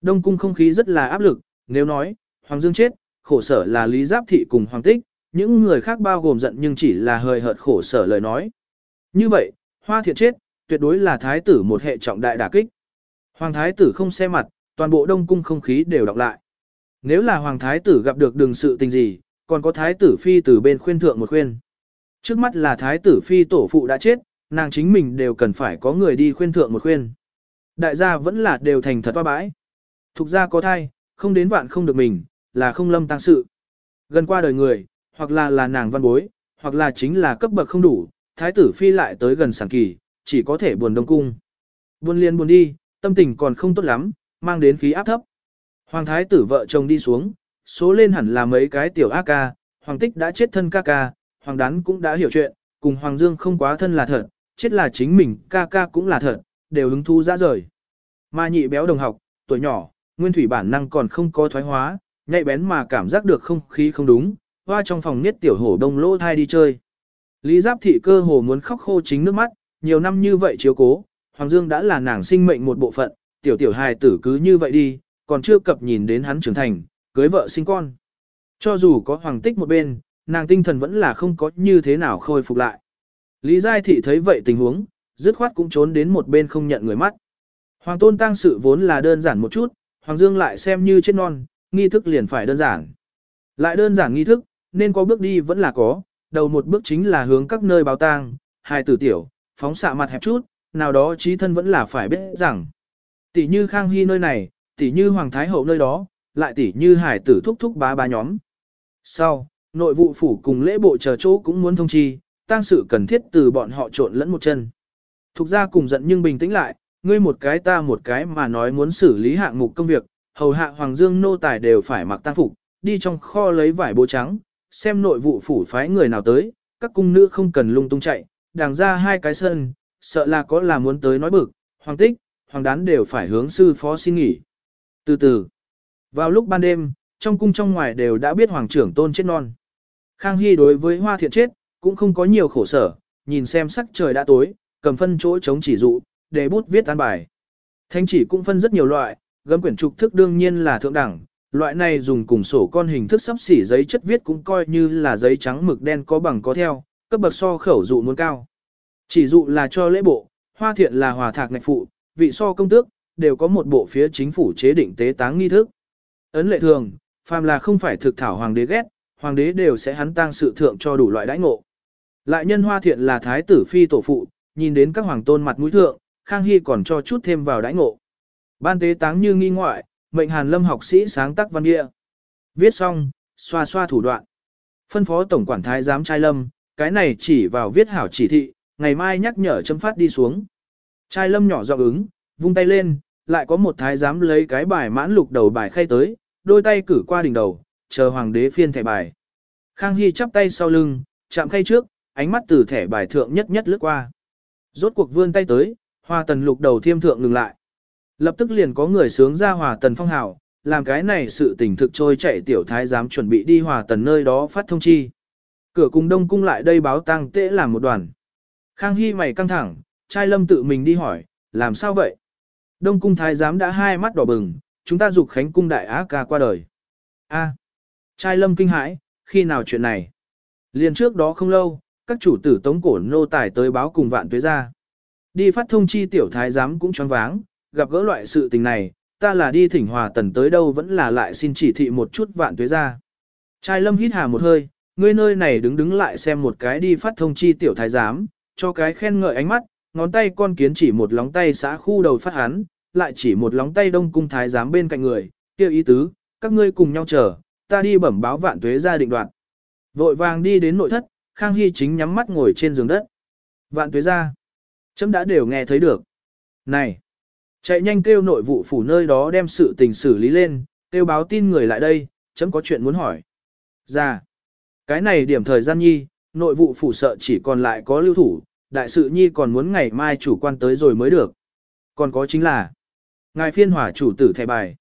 Đông cung không khí rất là áp lực, nếu nói, Hoàng Dương chết, khổ sở là Lý Giáp Thị cùng Hoàng Tích, những người khác bao gồm giận nhưng chỉ là hơi hợt khổ sở lời nói. Như vậy, Hoa Thiện chết, tuyệt đối là thái tử một hệ trọng đại đả kích. Hoàng thái tử không xe mặt, toàn bộ đông cung không khí đều đọc lại. Nếu là hoàng thái tử gặp được đường sự tình gì, còn có thái tử phi từ bên khuyên thượng một khuyên. Trước mắt là thái tử phi tổ phụ đã chết, nàng chính mình đều cần phải có người đi khuyên thượng một khuyên. Đại gia vẫn là đều thành thật hoa bãi. Thục gia có thai, không đến vạn không được mình, là không lâm tăng sự. Gần qua đời người, hoặc là là nàng văn bối, hoặc là chính là cấp bậc không đủ, thái tử phi lại tới gần sản kỳ, chỉ có thể buồn đông cung. Buồn liền buồn đi, tâm tình còn không tốt lắm, mang đến khí áp thấp. Hoàng thái tử vợ chồng đi xuống, số lên hẳn là mấy cái tiểu ác ca, hoàng tích đã chết thân ca ca, hoàng đán cũng đã hiểu chuyện, cùng hoàng dương không quá thân là thật, chết là chính mình, ca ca cũng là thật, đều hứng thú ra rời. Mà nhị béo đồng học, tuổi nhỏ, nguyên thủy bản năng còn không có thoái hóa, nhạy bén mà cảm giác được không khí không đúng, hoa trong phòng niết tiểu hổ đông lỗ thai đi chơi. Lý Giáp Thị cơ hồ muốn khóc khô chính nước mắt, nhiều năm như vậy chiếu cố, Hoàng Dương đã là nàng sinh mệnh một bộ phận, tiểu tiểu hài tử cứ như vậy đi, còn chưa cập nhìn đến hắn trưởng thành, cưới vợ sinh con. Cho dù có hoàng tích một bên, nàng tinh thần vẫn là không có như thế nào khôi phục lại. Lý Giai Thị thấy vậy tình huống, dứt khoát cũng trốn đến một bên không nhận người mắt. Hoàng tôn tăng sự vốn là đơn giản một chút, Hoàng Dương lại xem như chết non, nghi thức liền phải đơn giản. Lại đơn giản nghi thức, nên có bước đi vẫn là có, đầu một bước chính là hướng các nơi báo tang, hai tử tiểu, phóng xạ mặt hẹp chút, nào đó trí thân vẫn là phải biết rằng. Tỷ như Khang Hy nơi này, tỷ như Hoàng Thái Hậu nơi đó, lại tỷ như hải tử thúc thúc bá bá nhóm. Sau, nội vụ phủ cùng lễ bộ chờ chỗ cũng muốn thông chi, tang sự cần thiết từ bọn họ trộn lẫn một chân. Thục ra cùng giận nhưng bình tĩnh lại, ngươi một cái ta một cái mà nói muốn xử lý hạng mục công việc, hầu hạ Hoàng Dương nô tài đều phải mặc tang phục, đi trong kho lấy vải bố trắng, xem nội vụ phủ phái người nào tới, các cung nữ không cần lung tung chạy, đàng ra hai cái sân, sợ là có là muốn tới nói bực, hoàng tích, hoàng đán đều phải hướng sư phó xin nghỉ. Từ từ, vào lúc ban đêm, trong cung trong ngoài đều đã biết hoàng trưởng tôn chết non. Khang Hy đối với hoa thiện chết, cũng không có nhiều khổ sở, nhìn xem sắc trời đã tối, cầm phân chỗ chống chỉ dụ, để bút viết an bài. Thanh chỉ cũng phân rất nhiều loại, gấm quyển trục thức đương nhiên là thượng đẳng, loại này dùng cùng sổ con hình thức sắp xỉ giấy chất viết cũng coi như là giấy trắng mực đen có bằng có theo, cấp bậc so khẩu dụ muốn cao. Chỉ dụ là cho lễ bộ, hoa thiện là hòa thạc ngạch phụ, vị so công tước, đều có một bộ phía chính phủ chế định tế táng nghi thức. Ấn lệ thường, phàm là không phải thực thảo hoàng đế ghét, hoàng đế đều sẽ hắn tang sự thượng cho đủ loại đãi ngộ. Lại nhân hoa thiện là thái tử phi tổ phụ, nhìn đến các hoàng tôn mặt mũi thượng, Khang Hy còn cho chút thêm vào đãi ngộ. Ban tế táng như nghi ngoại, mệnh hàn lâm học sĩ sáng tác văn địa. Viết xong, xoa xoa thủ đoạn. Phân phó tổng quản thái giám trai lâm, cái này chỉ vào viết hảo chỉ thị, ngày mai nhắc nhở chấm phát đi xuống. Trai lâm nhỏ giọng ứng, vung tay lên, lại có một thái giám lấy cái bài mãn lục đầu bài khay tới, đôi tay cử qua đỉnh đầu, chờ hoàng đế phiên thẻ bài. Khang Hy chắp tay sau lưng, chạm khay trước, ánh mắt từ thẻ bài thượng nhất nhất lướt qua. Rốt cuộc vươn tay tới, hòa tần lục đầu thiêm thượng ngừng lại. Lập tức liền có người sướng ra hòa tần phong hào, làm cái này sự tình thực trôi chạy tiểu thái giám chuẩn bị đi hòa tần nơi đó phát thông chi. Cửa cung đông cung lại đây báo tăng tễ làm một đoàn. Khang Hy mày căng thẳng, trai lâm tự mình đi hỏi, làm sao vậy? Đông cung thái giám đã hai mắt đỏ bừng, chúng ta dục khánh cung đại á ca qua đời. A, trai lâm kinh hãi, khi nào chuyện này? Liền trước đó không lâu, các chủ tử tống cổ nô tài tới báo cùng vạn tuế ra. Đi phát thông chi tiểu thái giám cũng choáng váng, gặp gỡ loại sự tình này, ta là đi thỉnh hòa tần tới đâu vẫn là lại xin chỉ thị một chút vạn tuế ra. Trai lâm hít hà một hơi, ngươi nơi này đứng đứng lại xem một cái đi phát thông chi tiểu thái giám, cho cái khen ngợi ánh mắt, ngón tay con kiến chỉ một lóng tay xã khu đầu phát hắn, lại chỉ một lóng tay đông cung thái giám bên cạnh người, kêu ý tứ, các ngươi cùng nhau chờ, ta đi bẩm báo vạn tuế ra định đoạn. Vội vàng đi đến nội thất, Khang Hy chính nhắm mắt ngồi trên giường đất. Vạn tuế ra. Chấm đã đều nghe thấy được. Này. Chạy nhanh kêu nội vụ phủ nơi đó đem sự tình xử lý lên, kêu báo tin người lại đây, chấm có chuyện muốn hỏi. Ra. Cái này điểm thời gian nhi, nội vụ phủ sợ chỉ còn lại có lưu thủ, đại sự nhi còn muốn ngày mai chủ quan tới rồi mới được. Còn có chính là, ngài phiên hỏa chủ tử thẻ bài.